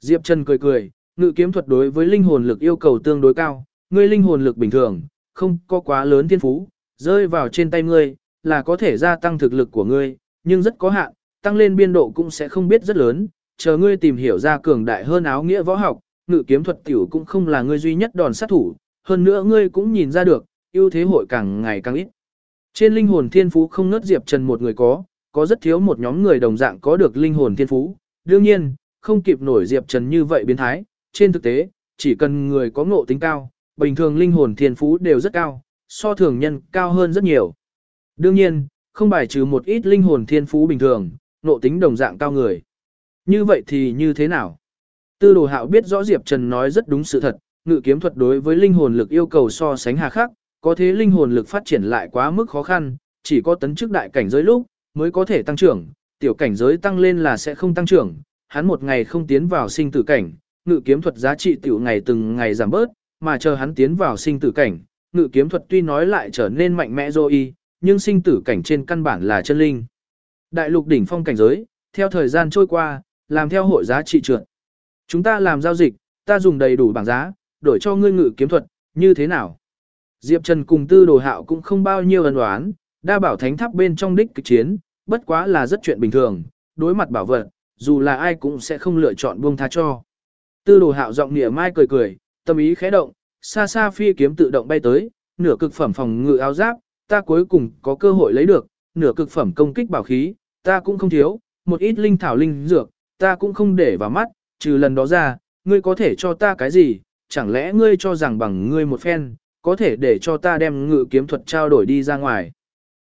[SPEAKER 1] Diệp Trần cười cười, ngự kiếm thuật đối với linh hồn lực yêu cầu tương đối cao, ngươi linh hồn lực bình thường, không có quá lớn thiên phú, rơi vào trên tay ngươi, là có thể gia tăng thực lực của ngươi, nhưng rất có hạn, tăng lên biên độ cũng sẽ không biết rất lớn, chờ ngươi tìm hiểu ra cường đại hơn áo nghĩa võ học, ngự kiếm thuật tiểu cũng không là ngươi duy nhất đòn sát thủ, hơn nữa ngươi cũng nhìn ra được, ưu thế hội càng ngày càng ít. Trên linh hồn thiên phú không nớt Diệp Trần một người có, có rất thiếu một nhóm người đồng dạng có được linh hồn thiên phú. Đương nhiên, không kịp nổi Diệp Trần như vậy biến thái, trên thực tế, chỉ cần người có ngộ tính cao, bình thường linh hồn thiên phú đều rất cao, so thường nhân cao hơn rất nhiều. Đương nhiên, không bài trừ một ít linh hồn thiên phú bình thường, ngộ tính đồng dạng cao người. Như vậy thì như thế nào? Tư đồ hạo biết rõ Diệp Trần nói rất đúng sự thật, ngự kiếm thuật đối với linh hồn lực yêu cầu so sánh hà khắc, có thế linh hồn lực phát triển lại quá mức khó khăn, chỉ có tấn chức đại cảnh giới lúc mới có thể tăng trưởng, tiểu cảnh giới tăng lên là sẽ không tăng trưởng, hắn một ngày không tiến vào sinh tử cảnh, ngự kiếm thuật giá trị tiểu ngày từng ngày giảm bớt, mà chờ hắn tiến vào sinh tử cảnh, ngự kiếm thuật tuy nói lại trở nên mạnh mẽ rồi nhưng sinh tử cảnh trên căn bản là chân linh. Đại lục đỉnh phong cảnh giới, theo thời gian trôi qua, làm theo hội giá trị trượt. Chúng ta làm giao dịch, ta dùng đầy đủ bảng giá, đổi cho ngươi ngự kiếm thuật, như thế nào? Diệp Trần cùng tư đồ hạo cũng không bao nhiêu ân đoán, đa bảo thánh tháp bên trong đích kịch chiến, bất quá là rất chuyện bình thường, đối mặt bảo vật, dù là ai cũng sẽ không lựa chọn buông tha cho. Tư đồ hạo giọng nỉa mai cười cười, tâm ý khẽ động, xa xa phi kiếm tự động bay tới, nửa cực phẩm phòng ngự áo giáp, ta cuối cùng có cơ hội lấy được, nửa cực phẩm công kích bảo khí, ta cũng không thiếu, một ít linh thảo linh dược, ta cũng không để vào mắt, trừ lần đó ra, ngươi có thể cho ta cái gì, chẳng lẽ ngươi cho rằng bằng ngươi một phen, có thể để cho ta đem ngự kiếm thuật trao đổi đi ra ngoài.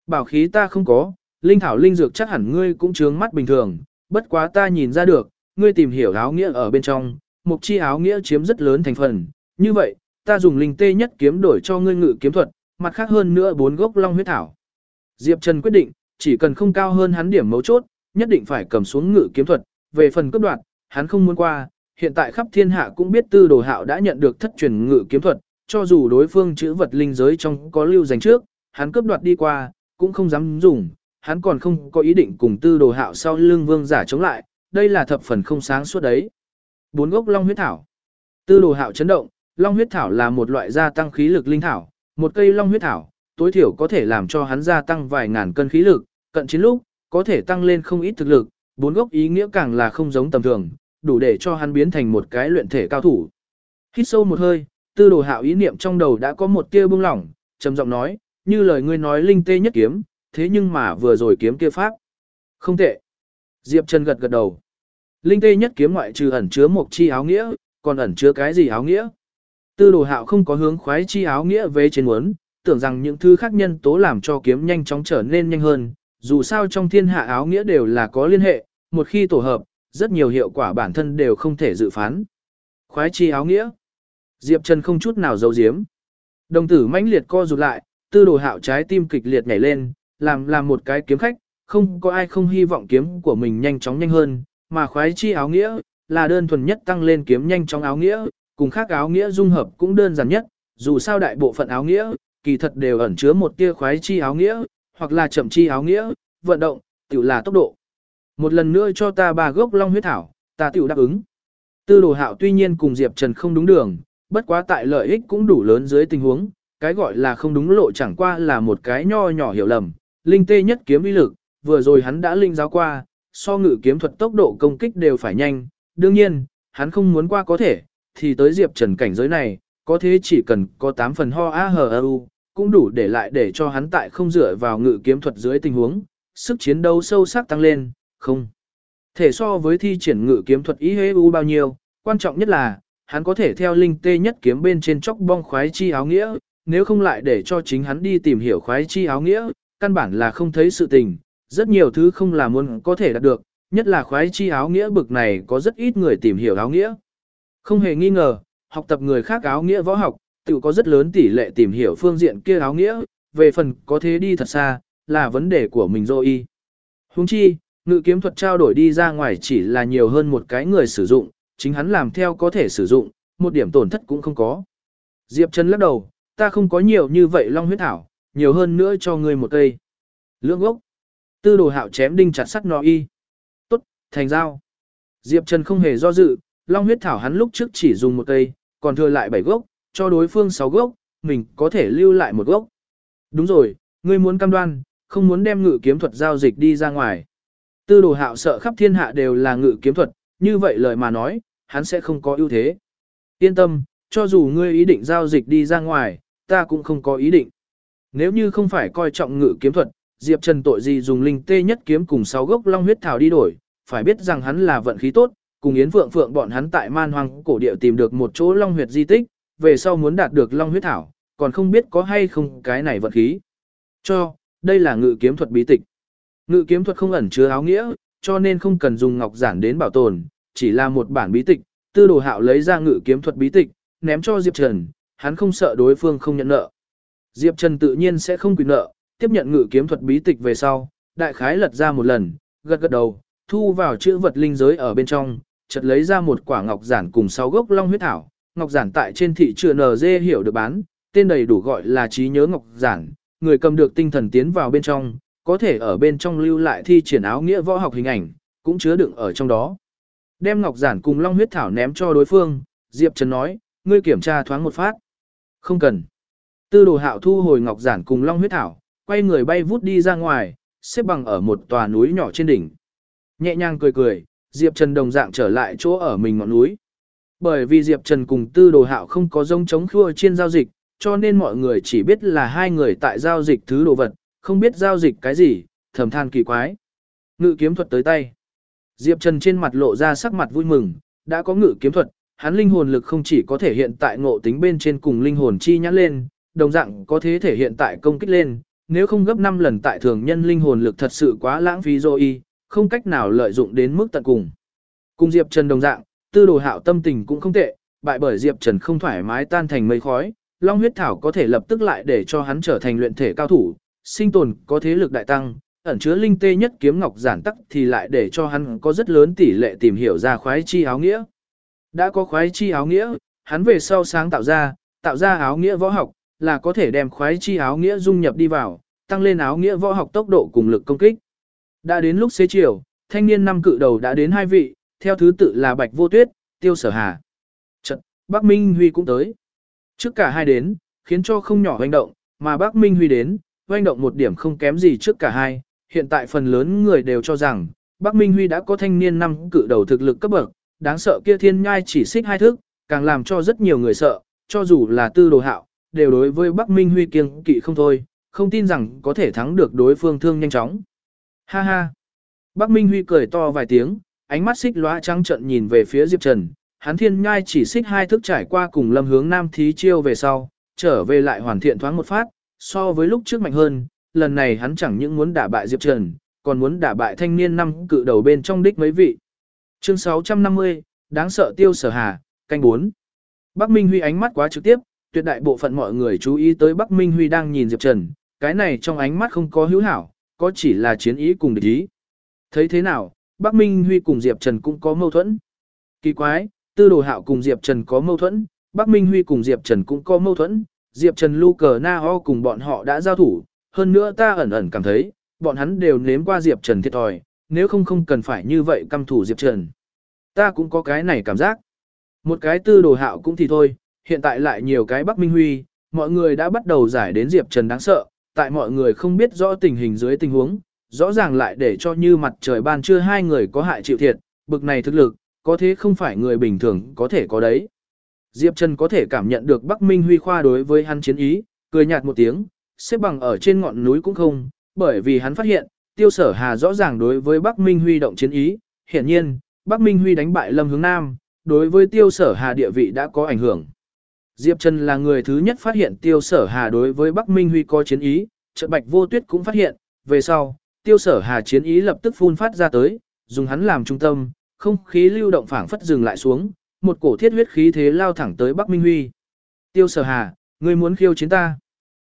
[SPEAKER 1] Bảo khí ta không có, linh thảo linh dược chắc hẳn ngươi cũng trướng mắt bình thường, bất quá ta nhìn ra được, ngươi tìm hiểu áo nghĩa ở bên trong, mục chi áo nghĩa chiếm rất lớn thành phần, như vậy, ta dùng linh tê nhất kiếm đổi cho ngươi ngự kiếm thuật, mặt khác hơn nữa bốn gốc long huyết thảo. Diệp Trần quyết định, chỉ cần không cao hơn hắn điểm mấu chốt, nhất định phải cầm xuống ngự kiếm thuật, về phần cấp đoạn, hắn không muốn qua, hiện tại khắp thiên hạ cũng biết tư đồ hạo đã nhận được thất truyền ngự kiếm thuật, cho dù đối phương chữ vật linh giới trong có lưu dành trước, hắn cướp đoạt đi qua, cũng không dám dùng, hắn còn không có ý định cùng tư đồ hạo sau lưng vương giả chống lại, đây là thập phần không sáng suốt đấy. Bốn gốc long huyết thảo. Tư đồ hạo chấn động, long huyết thảo là một loại gia tăng khí lực linh thảo, một cây long huyết thảo, tối thiểu có thể làm cho hắn gia tăng vài ngàn cân khí lực, cận chiến lúc, có thể tăng lên không ít thực lực, bốn gốc ý nghĩa càng là không giống tầm thường, đủ để cho hắn biến thành một cái luyện thể cao thủ. Hít sâu một hơi, tư đồ hạo ý niệm trong đầu đã có một tia bưng lỏng, trầm giọng nói, như lời ngươi nói linh tê nhất kiếm, thế nhưng mà vừa rồi kiếm kia pháp. Không tệ. Diệp Trần gật gật đầu. Linh tê nhất kiếm ngoại trừ ẩn chứa một chi áo nghĩa, còn ẩn chứa cái gì áo nghĩa? Tư đồ hạo không có hướng khoái chi áo nghĩa về trên muốn, tưởng rằng những thứ khác nhân tố làm cho kiếm nhanh chóng trở nên nhanh hơn, dù sao trong thiên hạ áo nghĩa đều là có liên hệ, một khi tổ hợp, rất nhiều hiệu quả bản thân đều không thể dự phán. Khoái chi áo nghĩa. Diệp Trần không chút nào giấu giếm. Đồng tử mãnh liệt co rụt lại, tư đồ hạo trái tim kịch liệt nhảy lên, làm làm một cái kiếm khách, không có ai không hy vọng kiếm của mình nhanh chóng nhanh hơn, mà khoái chi áo nghĩa, là đơn thuần nhất tăng lên kiếm nhanh chóng áo nghĩa, cùng khác áo nghĩa dung hợp cũng đơn giản nhất, dù sao đại bộ phận áo nghĩa, kỳ thật đều ẩn chứa một tia khoái chi áo nghĩa, hoặc là chậm chi áo nghĩa, vận động, tiểu là tốc độ. Một lần nữa cho ta ba gốc long huyết thảo, ta tiểu đáp ứng. Tư đồ hạo tuy nhiên cùng Diệp Trần không đúng đường, bất quá tại lợi ích cũng đủ lớn dưới tình huống, cái gọi là không đúng lộ chẳng qua là một cái nho nhỏ hiểu lầm, linh tê nhất kiếm uy lực, vừa rồi hắn đã linh giáo qua, so ngự kiếm thuật tốc độ công kích đều phải nhanh, đương nhiên, hắn không muốn qua có thể, thì tới Diệp Trần cảnh giới này, có thế chỉ cần có 8 phần ho a hờ u, cũng đủ để lại để cho hắn tại không dựa vào ngự kiếm thuật dưới tình huống, sức chiến đấu sâu sắc tăng lên, không. Thể so với thi triển ngự kiếm thuật ý hế u bao nhiêu, quan trọng nhất là, hắn có thể theo linh tê nhất kiếm bên trên chóc bong khoái chi áo nghĩa, nếu không lại để cho chính hắn đi tìm hiểu khoái chi áo nghĩa, căn bản là không thấy sự tình, rất nhiều thứ không là muốn có thể đạt được, nhất là khoái chi áo nghĩa bực này có rất ít người tìm hiểu áo nghĩa. Không hề nghi ngờ, học tập người khác áo nghĩa võ học, tự có rất lớn tỷ lệ tìm hiểu phương diện kia áo nghĩa, về phần có thế đi thật xa, là vấn đề của mình rồi y. Huống chi, ngự kiếm thuật trao đổi đi ra ngoài chỉ là nhiều hơn một cái người sử dụng, chính hắn làm theo có thể sử dụng, một điểm tổn thất cũng không có. Diệp Trần lắc đầu, ta không có nhiều như vậy long huyết thảo, nhiều hơn nữa cho ngươi một cây. Lưỡng gốc. Tư đồ hạo chém đinh chặt sắt nó y. Tốt, thành dao. Diệp Trần không hề do dự, long huyết thảo hắn lúc trước chỉ dùng một cây, còn thừa lại bảy gốc, cho đối phương sáu gốc, mình có thể lưu lại một gốc. Đúng rồi, ngươi muốn cam đoan, không muốn đem ngự kiếm thuật giao dịch đi ra ngoài. Tư đồ hạo sợ khắp thiên hạ đều là ngự kiếm thuật, như vậy lời mà nói, hắn sẽ không có ưu thế. Yên tâm, cho dù ngươi ý định giao dịch đi ra ngoài, ta cũng không có ý định. Nếu như không phải coi trọng ngự kiếm thuật, Diệp Trần tội gì dùng linh tê nhất kiếm cùng sáu gốc long huyết thảo đi đổi, phải biết rằng hắn là vận khí tốt, cùng Yến Phượng Phượng bọn hắn tại man hoang cổ địa tìm được một chỗ long huyệt di tích, về sau muốn đạt được long huyết thảo, còn không biết có hay không cái này vận khí. Cho, đây là ngự kiếm thuật bí tịch. Ngự kiếm thuật không ẩn chứa áo nghĩa, cho nên không cần dùng ngọc giản đến bảo tồn, chỉ là một bản bí tịch, tư đồ hạo lấy ra ngự kiếm thuật bí tịch, ném cho Diệp Trần, hắn không sợ đối phương không nhận nợ. Diệp Trần tự nhiên sẽ không quy nợ, tiếp nhận ngự kiếm thuật bí tịch về sau, đại khái lật ra một lần, gật gật đầu, thu vào chữ vật linh giới ở bên trong, chợt lấy ra một quả ngọc giản cùng sáu gốc long huyết thảo. Ngọc giản tại trên thị trường NZ hiểu được bán, tên đầy đủ gọi là trí nhớ ngọc giản, người cầm được tinh thần tiến vào bên trong, có thể ở bên trong lưu lại thi triển áo nghĩa võ học hình ảnh, cũng chứa đựng ở trong đó. Đem ngọc giản cùng long huyết thảo ném cho đối phương, Diệp Trần nói, ngươi kiểm tra thoáng một phát. Không cần. Tư đồ hạo thu hồi ngọc giản cùng long huyết thảo, quay người bay vút đi ra ngoài, xếp bằng ở một tòa núi nhỏ trên đỉnh. Nhẹ nhàng cười cười, Diệp Trần đồng dạng trở lại chỗ ở mình ngọn núi. Bởi vì Diệp Trần cùng tư đồ hạo không có giống chống khua trên giao dịch, cho nên mọi người chỉ biết là hai người tại giao dịch thứ đồ vật, không biết giao dịch cái gì, thầm than kỳ quái. Ngự kiếm thuật tới tay. Diệp Trần trên mặt lộ ra sắc mặt vui mừng, đã có ngự kiếm thuật, hắn linh hồn lực không chỉ có thể hiện tại ngộ tính bên trên cùng linh hồn chi nhãn lên, đồng dạng có thế thể hiện tại công kích lên, nếu không gấp 5 lần tại thường nhân linh hồn lực thật sự quá lãng phí rồi không cách nào lợi dụng đến mức tận cùng. Cùng Diệp Trần đồng dạng, tư đồ hạo tâm tình cũng không tệ, bại bởi Diệp Trần không thoải mái tan thành mây khói, Long huyết thảo có thể lập tức lại để cho hắn trở thành luyện thể cao thủ, sinh tồn có thế lực đại tăng, ẩn chứa linh tê nhất kiếm ngọc giản tắc thì lại để cho hắn có rất lớn tỷ lệ tìm hiểu ra khoái chi áo nghĩa. Đã có khoái chi áo nghĩa, hắn về sau sáng tạo ra, tạo ra áo nghĩa võ học, là có thể đem khoái chi áo nghĩa dung nhập đi vào, tăng lên áo nghĩa võ học tốc độ cùng lực công kích. Đã đến lúc xế chiều, thanh niên năm cự đầu đã đến hai vị, theo thứ tự là Bạch Vô Tuyết, Tiêu Sở Hà. Trận, Bắc Minh Huy cũng tới. Trước cả hai đến, khiến cho không nhỏ hoành động, mà Bắc Minh Huy đến, hoành động một điểm không kém gì trước cả hai. Hiện tại phần lớn người đều cho rằng, Bắc Minh Huy đã có thanh niên năm cự đầu thực lực cấp bậc, đáng sợ kia thiên nhai chỉ xích hai thước, càng làm cho rất nhiều người sợ, cho dù là tư đồ hạo, đều đối với Bắc Minh Huy kiêng kỵ không thôi, không tin rằng có thể thắng được đối phương thương nhanh chóng. Ha ha! Bắc Minh Huy cười to vài tiếng, ánh mắt xích lóa trắng trận nhìn về phía Diệp Trần, hắn thiên nhai chỉ xích hai thức trải qua cùng lâm hướng nam thí chiêu về sau, trở về lại hoàn thiện thoáng một phát, so với lúc trước mạnh hơn, lần này hắn chẳng những muốn đả bại Diệp Trần, còn muốn đả bại thanh niên năm cự đầu bên trong đích mấy vị. Chương 650, đáng sợ tiêu sở hà, canh 4. Bắc Minh Huy ánh mắt quá trực tiếp, tuyệt đại bộ phận mọi người chú ý tới Bắc Minh Huy đang nhìn Diệp Trần, cái này trong ánh mắt không có hữu hảo, có chỉ là chiến ý cùng địch ý. Thấy thế nào, Bắc Minh Huy cùng Diệp Trần cũng có mâu thuẫn. Kỳ quái, Tư Đồ Hạo cùng Diệp Trần có mâu thuẫn, Bắc Minh Huy cùng Diệp Trần cũng có mâu thuẫn, Diệp Trần lưu cờ na ho cùng bọn họ đã giao thủ, hơn nữa ta ẩn ẩn cảm thấy, bọn hắn đều nếm qua Diệp Trần thiệt thòi, nếu không không cần phải như vậy căm thủ Diệp Trần. Ta cũng có cái này cảm giác. Một cái Tư Đồ Hạo cũng thì thôi, hiện tại lại nhiều cái Bắc Minh Huy, mọi người đã bắt đầu giải đến Diệp Trần đáng sợ, tại mọi người không biết rõ tình hình dưới tình huống, rõ ràng lại để cho như mặt trời ban trưa hai người có hại chịu thiệt, bực này thực lực, có thế không phải người bình thường có thể có đấy. Diệp Trần có thể cảm nhận được Bắc Minh Huy Khoa đối với hắn chiến ý, cười nhạt một tiếng, xếp bằng ở trên ngọn núi cũng không, bởi vì hắn phát hiện, tiêu sở hà rõ ràng đối với Bắc Minh Huy động chiến ý, hiển nhiên, Bắc Minh Huy đánh bại Lâm Hướng Nam, đối với tiêu sở hà địa vị đã có ảnh hưởng. Diệp Trần là người thứ nhất phát hiện tiêu sở hà đối với Bắc Minh Huy có chiến ý, trận bạch vô tuyết cũng phát hiện, về sau, tiêu sở hà chiến ý lập tức phun phát ra tới, dùng hắn làm trung tâm, không khí lưu động phảng phất dừng lại xuống, một cổ thiết huyết khí thế lao thẳng tới Bắc Minh Huy. Tiêu sở hà, ngươi muốn khiêu chiến ta.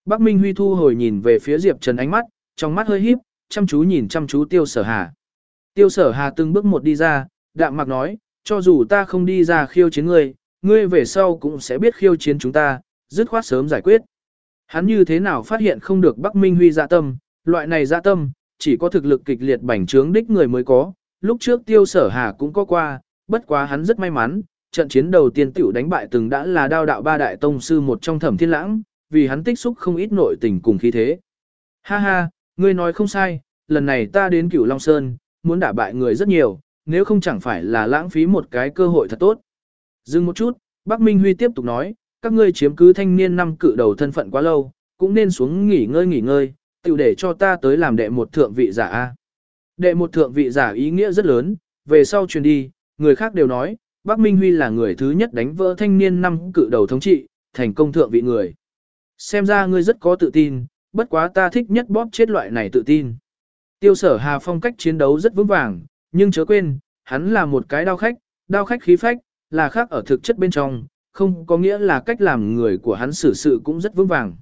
[SPEAKER 1] Bắc Minh Huy thu hồi nhìn về phía Diệp Trần ánh mắt, trong mắt hơi híp, chăm chú nhìn chăm chú tiêu sở hà. Tiêu sở hà từng bước một đi ra, đạm mặc nói, cho dù ta không đi ra khiêu chiến ngươi, ngươi về sau cũng sẽ biết khiêu chiến chúng ta, dứt khoát sớm giải quyết. Hắn như thế nào phát hiện không được Bắc Minh Huy dạ tâm, loại này dạ tâm, chỉ có thực lực kịch liệt bành trướng đích người mới có, lúc trước tiêu sở hà cũng có qua, bất quá hắn rất may mắn, trận chiến đầu tiên tiểu đánh bại từng đã là đao đạo ba đại tông sư một trong thẩm thiên lãng, vì hắn tích xúc không ít nội tình cùng khí thế. Ha ha, ngươi nói không sai, lần này ta đến cửu Long Sơn, muốn đả bại người rất nhiều, nếu không chẳng phải là lãng phí một cái cơ hội thật tốt. Dừng một chút, Bắc Minh Huy tiếp tục nói, các ngươi chiếm cứ thanh niên năm cự đầu thân phận quá lâu, cũng nên xuống nghỉ ngơi nghỉ ngơi, tiểu để cho ta tới làm đệ một thượng vị giả a. Đệ một thượng vị giả ý nghĩa rất lớn, về sau truyền đi, người khác đều nói, Bắc Minh Huy là người thứ nhất đánh vỡ thanh niên năm cự đầu thống trị, thành công thượng vị người. Xem ra ngươi rất có tự tin, bất quá ta thích nhất bóp chết loại này tự tin. Tiêu sở hà phong cách chiến đấu rất vững vàng, nhưng chớ quên, hắn là một cái đao khách, đao khách khí phách, là khác ở thực chất bên trong, không có nghĩa là cách làm người của hắn xử sự cũng rất vững vàng.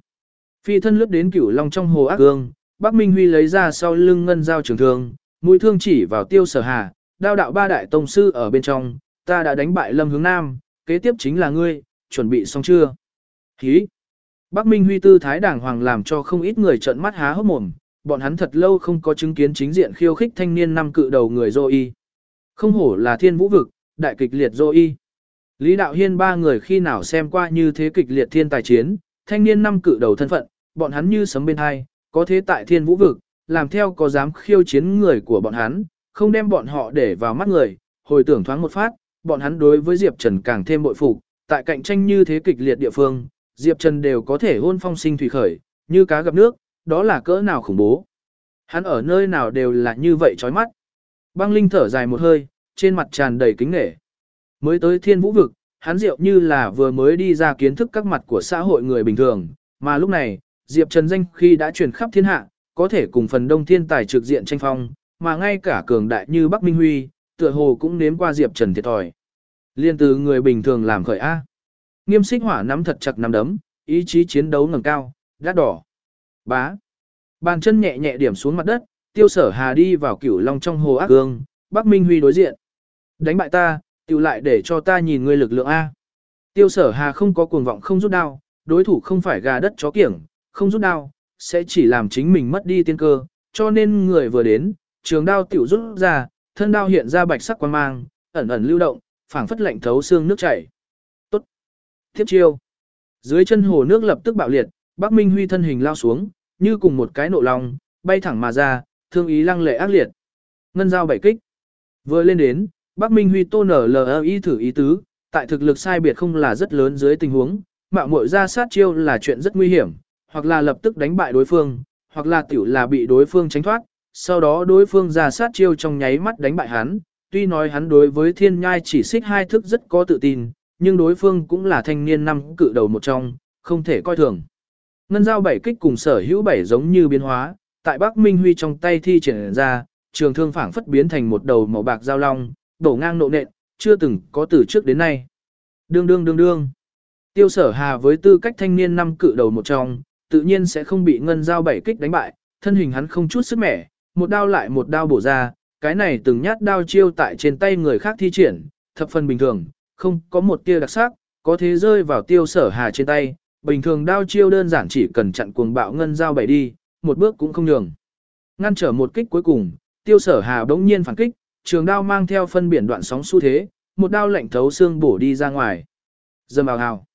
[SPEAKER 1] Phi thân lướt đến cửu long trong hồ ác gương, Bắc Minh Huy lấy ra sau lưng ngân dao trường thương, mũi thương chỉ vào tiêu sở hà, đao đạo ba đại tông sư ở bên trong, ta đã đánh bại lâm hướng nam, kế tiếp chính là ngươi, chuẩn bị xong chưa? Hí! Bắc Minh Huy tư thái đàng hoàng làm cho không ít người trợn mắt há hốc mồm, bọn hắn thật lâu không có chứng kiến chính diện khiêu khích thanh niên năm cự đầu người dô y. Không hổ là thiên vũ vực, đại kịch liệt dô y. Lý Đạo Hiên ba người khi nào xem qua như thế kịch liệt thiên tài chiến, thanh niên năm cự đầu thân phận, bọn hắn như sấm bên hai, có thế tại thiên vũ vực, làm theo có dám khiêu chiến người của bọn hắn, không đem bọn họ để vào mắt người, hồi tưởng thoáng một phát, bọn hắn đối với Diệp Trần càng thêm bội phục, tại cạnh tranh như thế kịch liệt địa phương, Diệp Trần đều có thể hôn phong sinh thủy khởi, như cá gặp nước, đó là cỡ nào khủng bố. Hắn ở nơi nào đều là như vậy chói mắt. Băng Linh thở dài một hơi, trên mặt tràn đầy kính nể. Mới tới thiên vũ vực, hắn diệu như là vừa mới đi ra kiến thức các mặt của xã hội người bình thường, mà lúc này, Diệp Trần danh khi đã truyền khắp thiên hạ, có thể cùng phần đông thiên tài trực diện tranh phong, mà ngay cả cường đại như Bắc Minh Huy, tựa hồ cũng nếm qua Diệp Trần thiệt thòi. Liên từ người bình thường làm khởi A. Nghiêm xích hỏa nắm thật chặt nắm đấm, ý chí chiến đấu ngẩng cao, đắt đỏ. Bá. Bàn chân nhẹ nhẹ điểm xuống mặt đất, tiêu sở hà đi vào cửu long trong hồ ác gương Bắc Minh Huy đối diện. Đánh bại ta, tiêu lại để cho ta nhìn ngươi lực lượng A. Tiêu sở hà không có cuồng vọng không rút đao, đối thủ không phải gà đất chó kiểng, không rút đao, sẽ chỉ làm chính mình mất đi tiên cơ, cho nên người vừa đến, trường đao tiểu rút ra, thân đao hiện ra bạch sắc quang mang, ẩn ẩn lưu động, phảng phất lạnh thấu xương nước chảy. Tốt. Tiếp chiêu. Dưới chân hồ nước lập tức bạo liệt, Bắc Minh Huy thân hình lao xuống, như cùng một cái nộ lòng, bay thẳng mà ra, thương ý lăng lệ ác liệt. Ngân dao bảy kích. Vừa lên đến, Bắc Minh Huy tô nở lờ thử ý tứ, tại thực lực sai biệt không là rất lớn dưới tình huống, mạo muội ra sát chiêu là chuyện rất nguy hiểm, hoặc là lập tức đánh bại đối phương, hoặc là tiểu là bị đối phương tránh thoát, sau đó đối phương ra sát chiêu trong nháy mắt đánh bại hắn, tuy nói hắn đối với thiên nhai chỉ xích hai thức rất có tự tin, nhưng đối phương cũng là thanh niên năm cự đầu một trong, không thể coi thường. Ngân giao bảy kích cùng sở hữu bảy giống như biến hóa, tại Bắc Minh Huy trong tay thi triển ra, trường thương phảng phất biến thành một đầu màu bạc giao long, đổ ngang nộ nện, chưa từng có từ trước đến nay. Đương đương đương đương. Tiêu sở hà với tư cách thanh niên năm cự đầu một trong, tự nhiên sẽ không bị ngân giao bảy kích đánh bại, thân hình hắn không chút sức mẻ, một đao lại một đao bổ ra, cái này từng nhát đao chiêu tại trên tay người khác thi triển, thập phần bình thường, không có một tia đặc sắc, có thế rơi vào tiêu sở hà trên tay, bình thường đao chiêu đơn giản chỉ cần chặn cuồng bạo ngân giao bảy đi, một bước cũng không nhường. Ngăn trở một kích cuối cùng, tiêu sở hà đống nhiên phản kích, trường đao mang theo phân biển đoạn sóng xu thế, một đao lạnh thấu xương bổ đi ra ngoài. Dầm ào hào.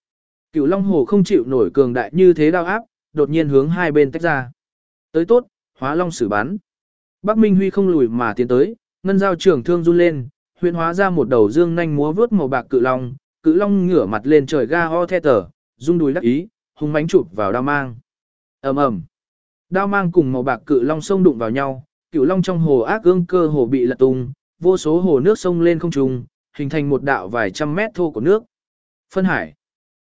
[SPEAKER 1] Cửu Long Hồ không chịu nổi cường đại như thế đao áp, đột nhiên hướng hai bên tách ra. Tới tốt, hóa long sử bắn. Bắc Minh Huy không lùi mà tiến tới, ngân dao trường thương run lên, huyễn hóa ra một đầu dương nhanh múa vướt màu bạc cự long, cự long ngửa mặt lên trời ga ho the tở, rung đùi đắc ý, hung mãnh chụp vào đao mang. Ầm ầm. Đao mang cùng màu bạc cự long xông đụng vào nhau, cựu long trong hồ ác ương cơ hồ bị lật tung, vô số hồ nước sông lên không trung, hình thành một đạo vài trăm mét thô của nước. Phân hải.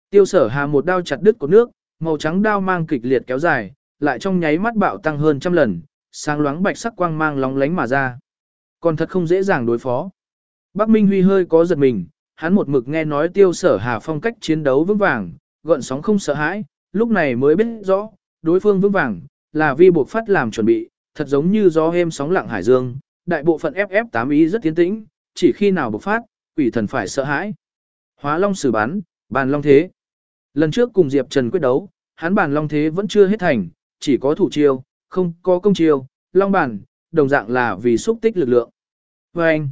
[SPEAKER 1] Tiêu sở hà một đao chặt đứt của nước, màu trắng đao mang kịch liệt kéo dài, lại trong nháy mắt bạo tăng hơn trăm lần, sáng loáng bạch sắc quang mang lóng lánh mà ra. Còn thật không dễ dàng đối phó. Bắc Minh Huy hơi có giật mình, hắn một mực nghe nói tiêu sở hà phong cách chiến đấu vững vàng, gợn sóng không sợ hãi, lúc này mới biết rõ, đối phương vững vàng, là vi buộc phát làm chuẩn bị, thật giống như gió êm sóng lặng hải dương, đại bộ phận FF8 ý rất tiến tĩnh, chỉ khi nào bộc phát, quỷ thần phải sợ hãi. Hóa long sử bắn, bàn long thế. Lần trước cùng Diệp Trần quyết đấu, hắn bàn long thế vẫn chưa hết thành, chỉ có thủ chiêu, không có công chiêu, long bàn, đồng dạng là vì xúc tích lực lượng. Và anh,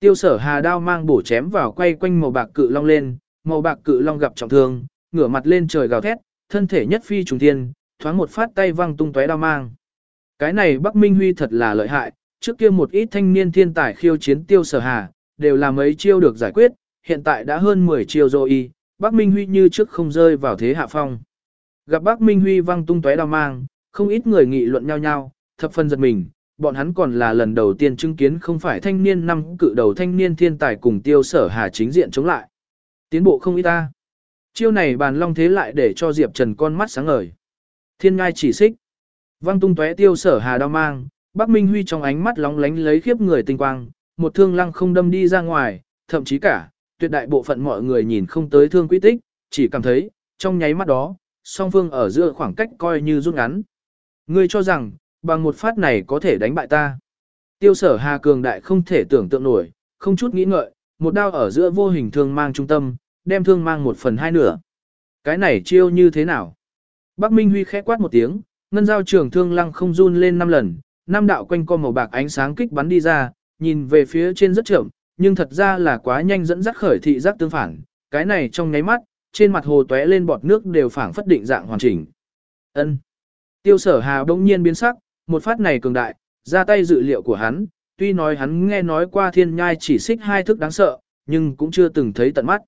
[SPEAKER 1] tiêu sở hà đao mang bổ chém vào quay quanh màu bạc cự long lên, màu bạc cự long gặp trọng thương, ngửa mặt lên trời gào thét, thân thể nhất phi trùng thiên, thoáng một phát tay văng tung tóe đao mang. Cái này Bắc Minh Huy thật là lợi hại, trước kia một ít thanh niên thiên tài khiêu chiến tiêu sở hà, đều là mấy chiêu được giải quyết, hiện tại đã hơn 10 chiêu rồi y. Bác Minh Huy như trước không rơi vào thế hạ phong. Gặp Bác Minh Huy văng tung tóe đao mang, không ít người nghị luận nhau nhau, thập phân giật mình, bọn hắn còn là lần đầu tiên chứng kiến không phải thanh niên năm cự đầu thanh niên thiên tài cùng tiêu sở hà chính diện chống lại. Tiến bộ không ít ta. Chiêu này bàn long thế lại để cho Diệp Trần con mắt sáng ngời. Thiên ngai chỉ xích. Văng tung tóe tiêu sở hà đao mang, Bắc Minh Huy trong ánh mắt lóng lánh lấy khiếp người tinh quang, một thương lăng không đâm đi ra ngoài, thậm chí cả, tuyệt đại bộ phận mọi người nhìn không tới thương quy tích, chỉ cảm thấy, trong nháy mắt đó, song phương ở giữa khoảng cách coi như rút ngắn. Ngươi cho rằng, bằng một phát này có thể đánh bại ta. Tiêu sở hà cường đại không thể tưởng tượng nổi, không chút nghĩ ngợi, một đao ở giữa vô hình thương mang trung tâm, đem thương mang một phần hai nửa. Cái này chiêu như thế nào? Bắc Minh Huy khẽ quát một tiếng, ngân dao trường thương lăng không run lên năm lần, năm đạo quanh co màu bạc ánh sáng kích bắn đi ra, nhìn về phía trên rất chậm, nhưng thật ra là quá nhanh dẫn dắt khởi thị giác tương phản, cái này trong nháy mắt, trên mặt hồ tóe lên bọt nước đều phản phất định dạng hoàn chỉnh. Ân. Tiêu sở hà bỗng nhiên biến sắc, một phát này cường đại, ra tay dự liệu của hắn, tuy nói hắn nghe nói qua thiên nhai chỉ xích hai thức đáng sợ, nhưng cũng chưa từng thấy tận mắt.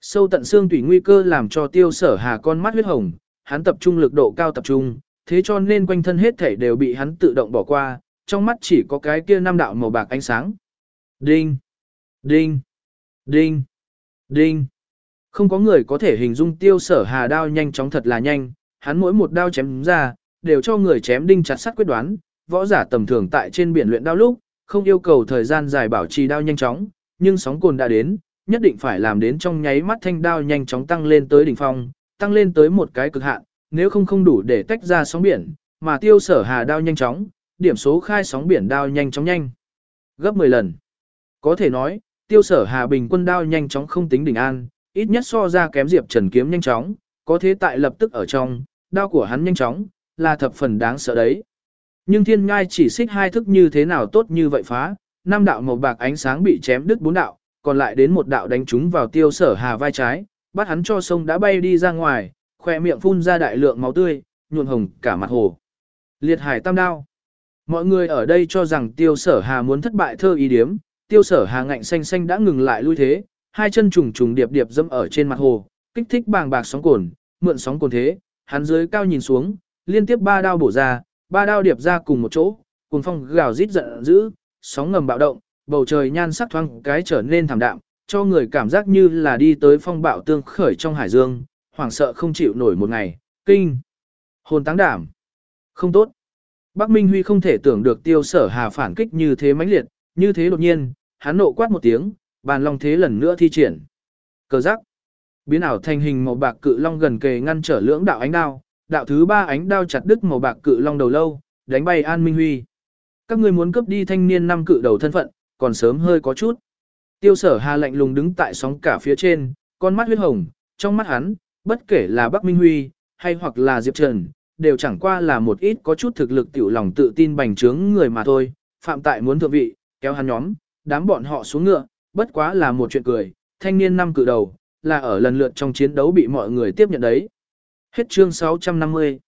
[SPEAKER 1] Sâu tận xương tủy nguy cơ làm cho tiêu sở hà con mắt huyết hồng, hắn tập trung lực độ cao tập trung, thế cho nên quanh thân hết thảy đều bị hắn tự động bỏ qua, trong mắt chỉ có cái kia năm đạo màu bạc ánh sáng. Đinh! Đinh! Đinh! Đinh! Không có người có thể hình dung tiêu sở hà đao nhanh chóng thật là nhanh, hắn mỗi một đao chém ra, đều cho người chém đinh chặt sắt quyết đoán, võ giả tầm thường tại trên biển luyện đao lúc, không yêu cầu thời gian dài bảo trì đao nhanh chóng, nhưng sóng cồn đã đến, nhất định phải làm đến trong nháy mắt thanh đao nhanh chóng tăng lên tới đỉnh phong, tăng lên tới một cái cực hạn, nếu không không đủ để tách ra sóng biển, mà tiêu sở hà đao nhanh chóng, điểm số khai sóng biển đao nhanh chóng nhanh. Gấp 10 lần. Có thể nói, tiêu sở hà bình quân đao nhanh chóng không tính đỉnh an, ít nhất so ra kém diệp trần kiếm nhanh chóng, có thế tại lập tức ở trong, đao của hắn nhanh chóng, là thập phần đáng sợ đấy. Nhưng thiên ngai chỉ xích hai thức như thế nào tốt như vậy phá, năm đạo màu bạc ánh sáng bị chém đứt bốn đạo, còn lại đến một đạo đánh trúng vào tiêu sở hà vai trái, bắt hắn cho sông đã bay đi ra ngoài, khoe miệng phun ra đại lượng máu tươi, nhuộn hồng cả mặt hồ. Liệt hải tam đao. Mọi người ở đây cho rằng tiêu sở hà muốn thất bại thơ ý điếm, tiêu sở hà ngạnh xanh xanh đã ngừng lại lui thế, hai chân trùng trùng điệp điệp dẫm ở trên mặt hồ, kích thích bàng bạc sóng cồn, mượn sóng cồn thế, hắn dưới cao nhìn xuống, liên tiếp ba đao bổ ra, ba đao điệp ra cùng một chỗ, cùng phong gào rít giận dữ, sóng ngầm bạo động, bầu trời nhan sắc thoáng cái trở nên thảm đạm, cho người cảm giác như là đi tới phong bạo tương khởi trong hải dương, hoảng sợ không chịu nổi một ngày, kinh, hồn táng đảm, không tốt. Bắc Minh Huy không thể tưởng được tiêu sở hà phản kích như thế mãnh liệt, như thế đột nhiên, hắn nộ quát một tiếng, bàn long thế lần nữa thi triển. Cờ giác, biến ảo thành hình màu bạc cự long gần kề ngăn trở lưỡng đạo ánh đao, đạo thứ ba ánh đao chặt đứt màu bạc cự long đầu lâu, đánh bay An Minh Huy. Các ngươi muốn cướp đi thanh niên năm cự đầu thân phận, còn sớm hơi có chút. Tiêu sở hà lạnh lùng đứng tại sóng cả phía trên, con mắt huyết hồng, trong mắt hắn, bất kể là Bắc Minh Huy, hay hoặc là Diệp Trần, đều chẳng qua là một ít có chút thực lực tiểu lòng tự tin bành trướng người mà thôi, phạm tại muốn thượng vị, kéo hắn nhóm, đám bọn họ xuống ngựa, bất quá là một chuyện cười, thanh niên năm cử đầu, là ở lần lượt trong chiến đấu bị mọi người tiếp nhận đấy. Hết chương 650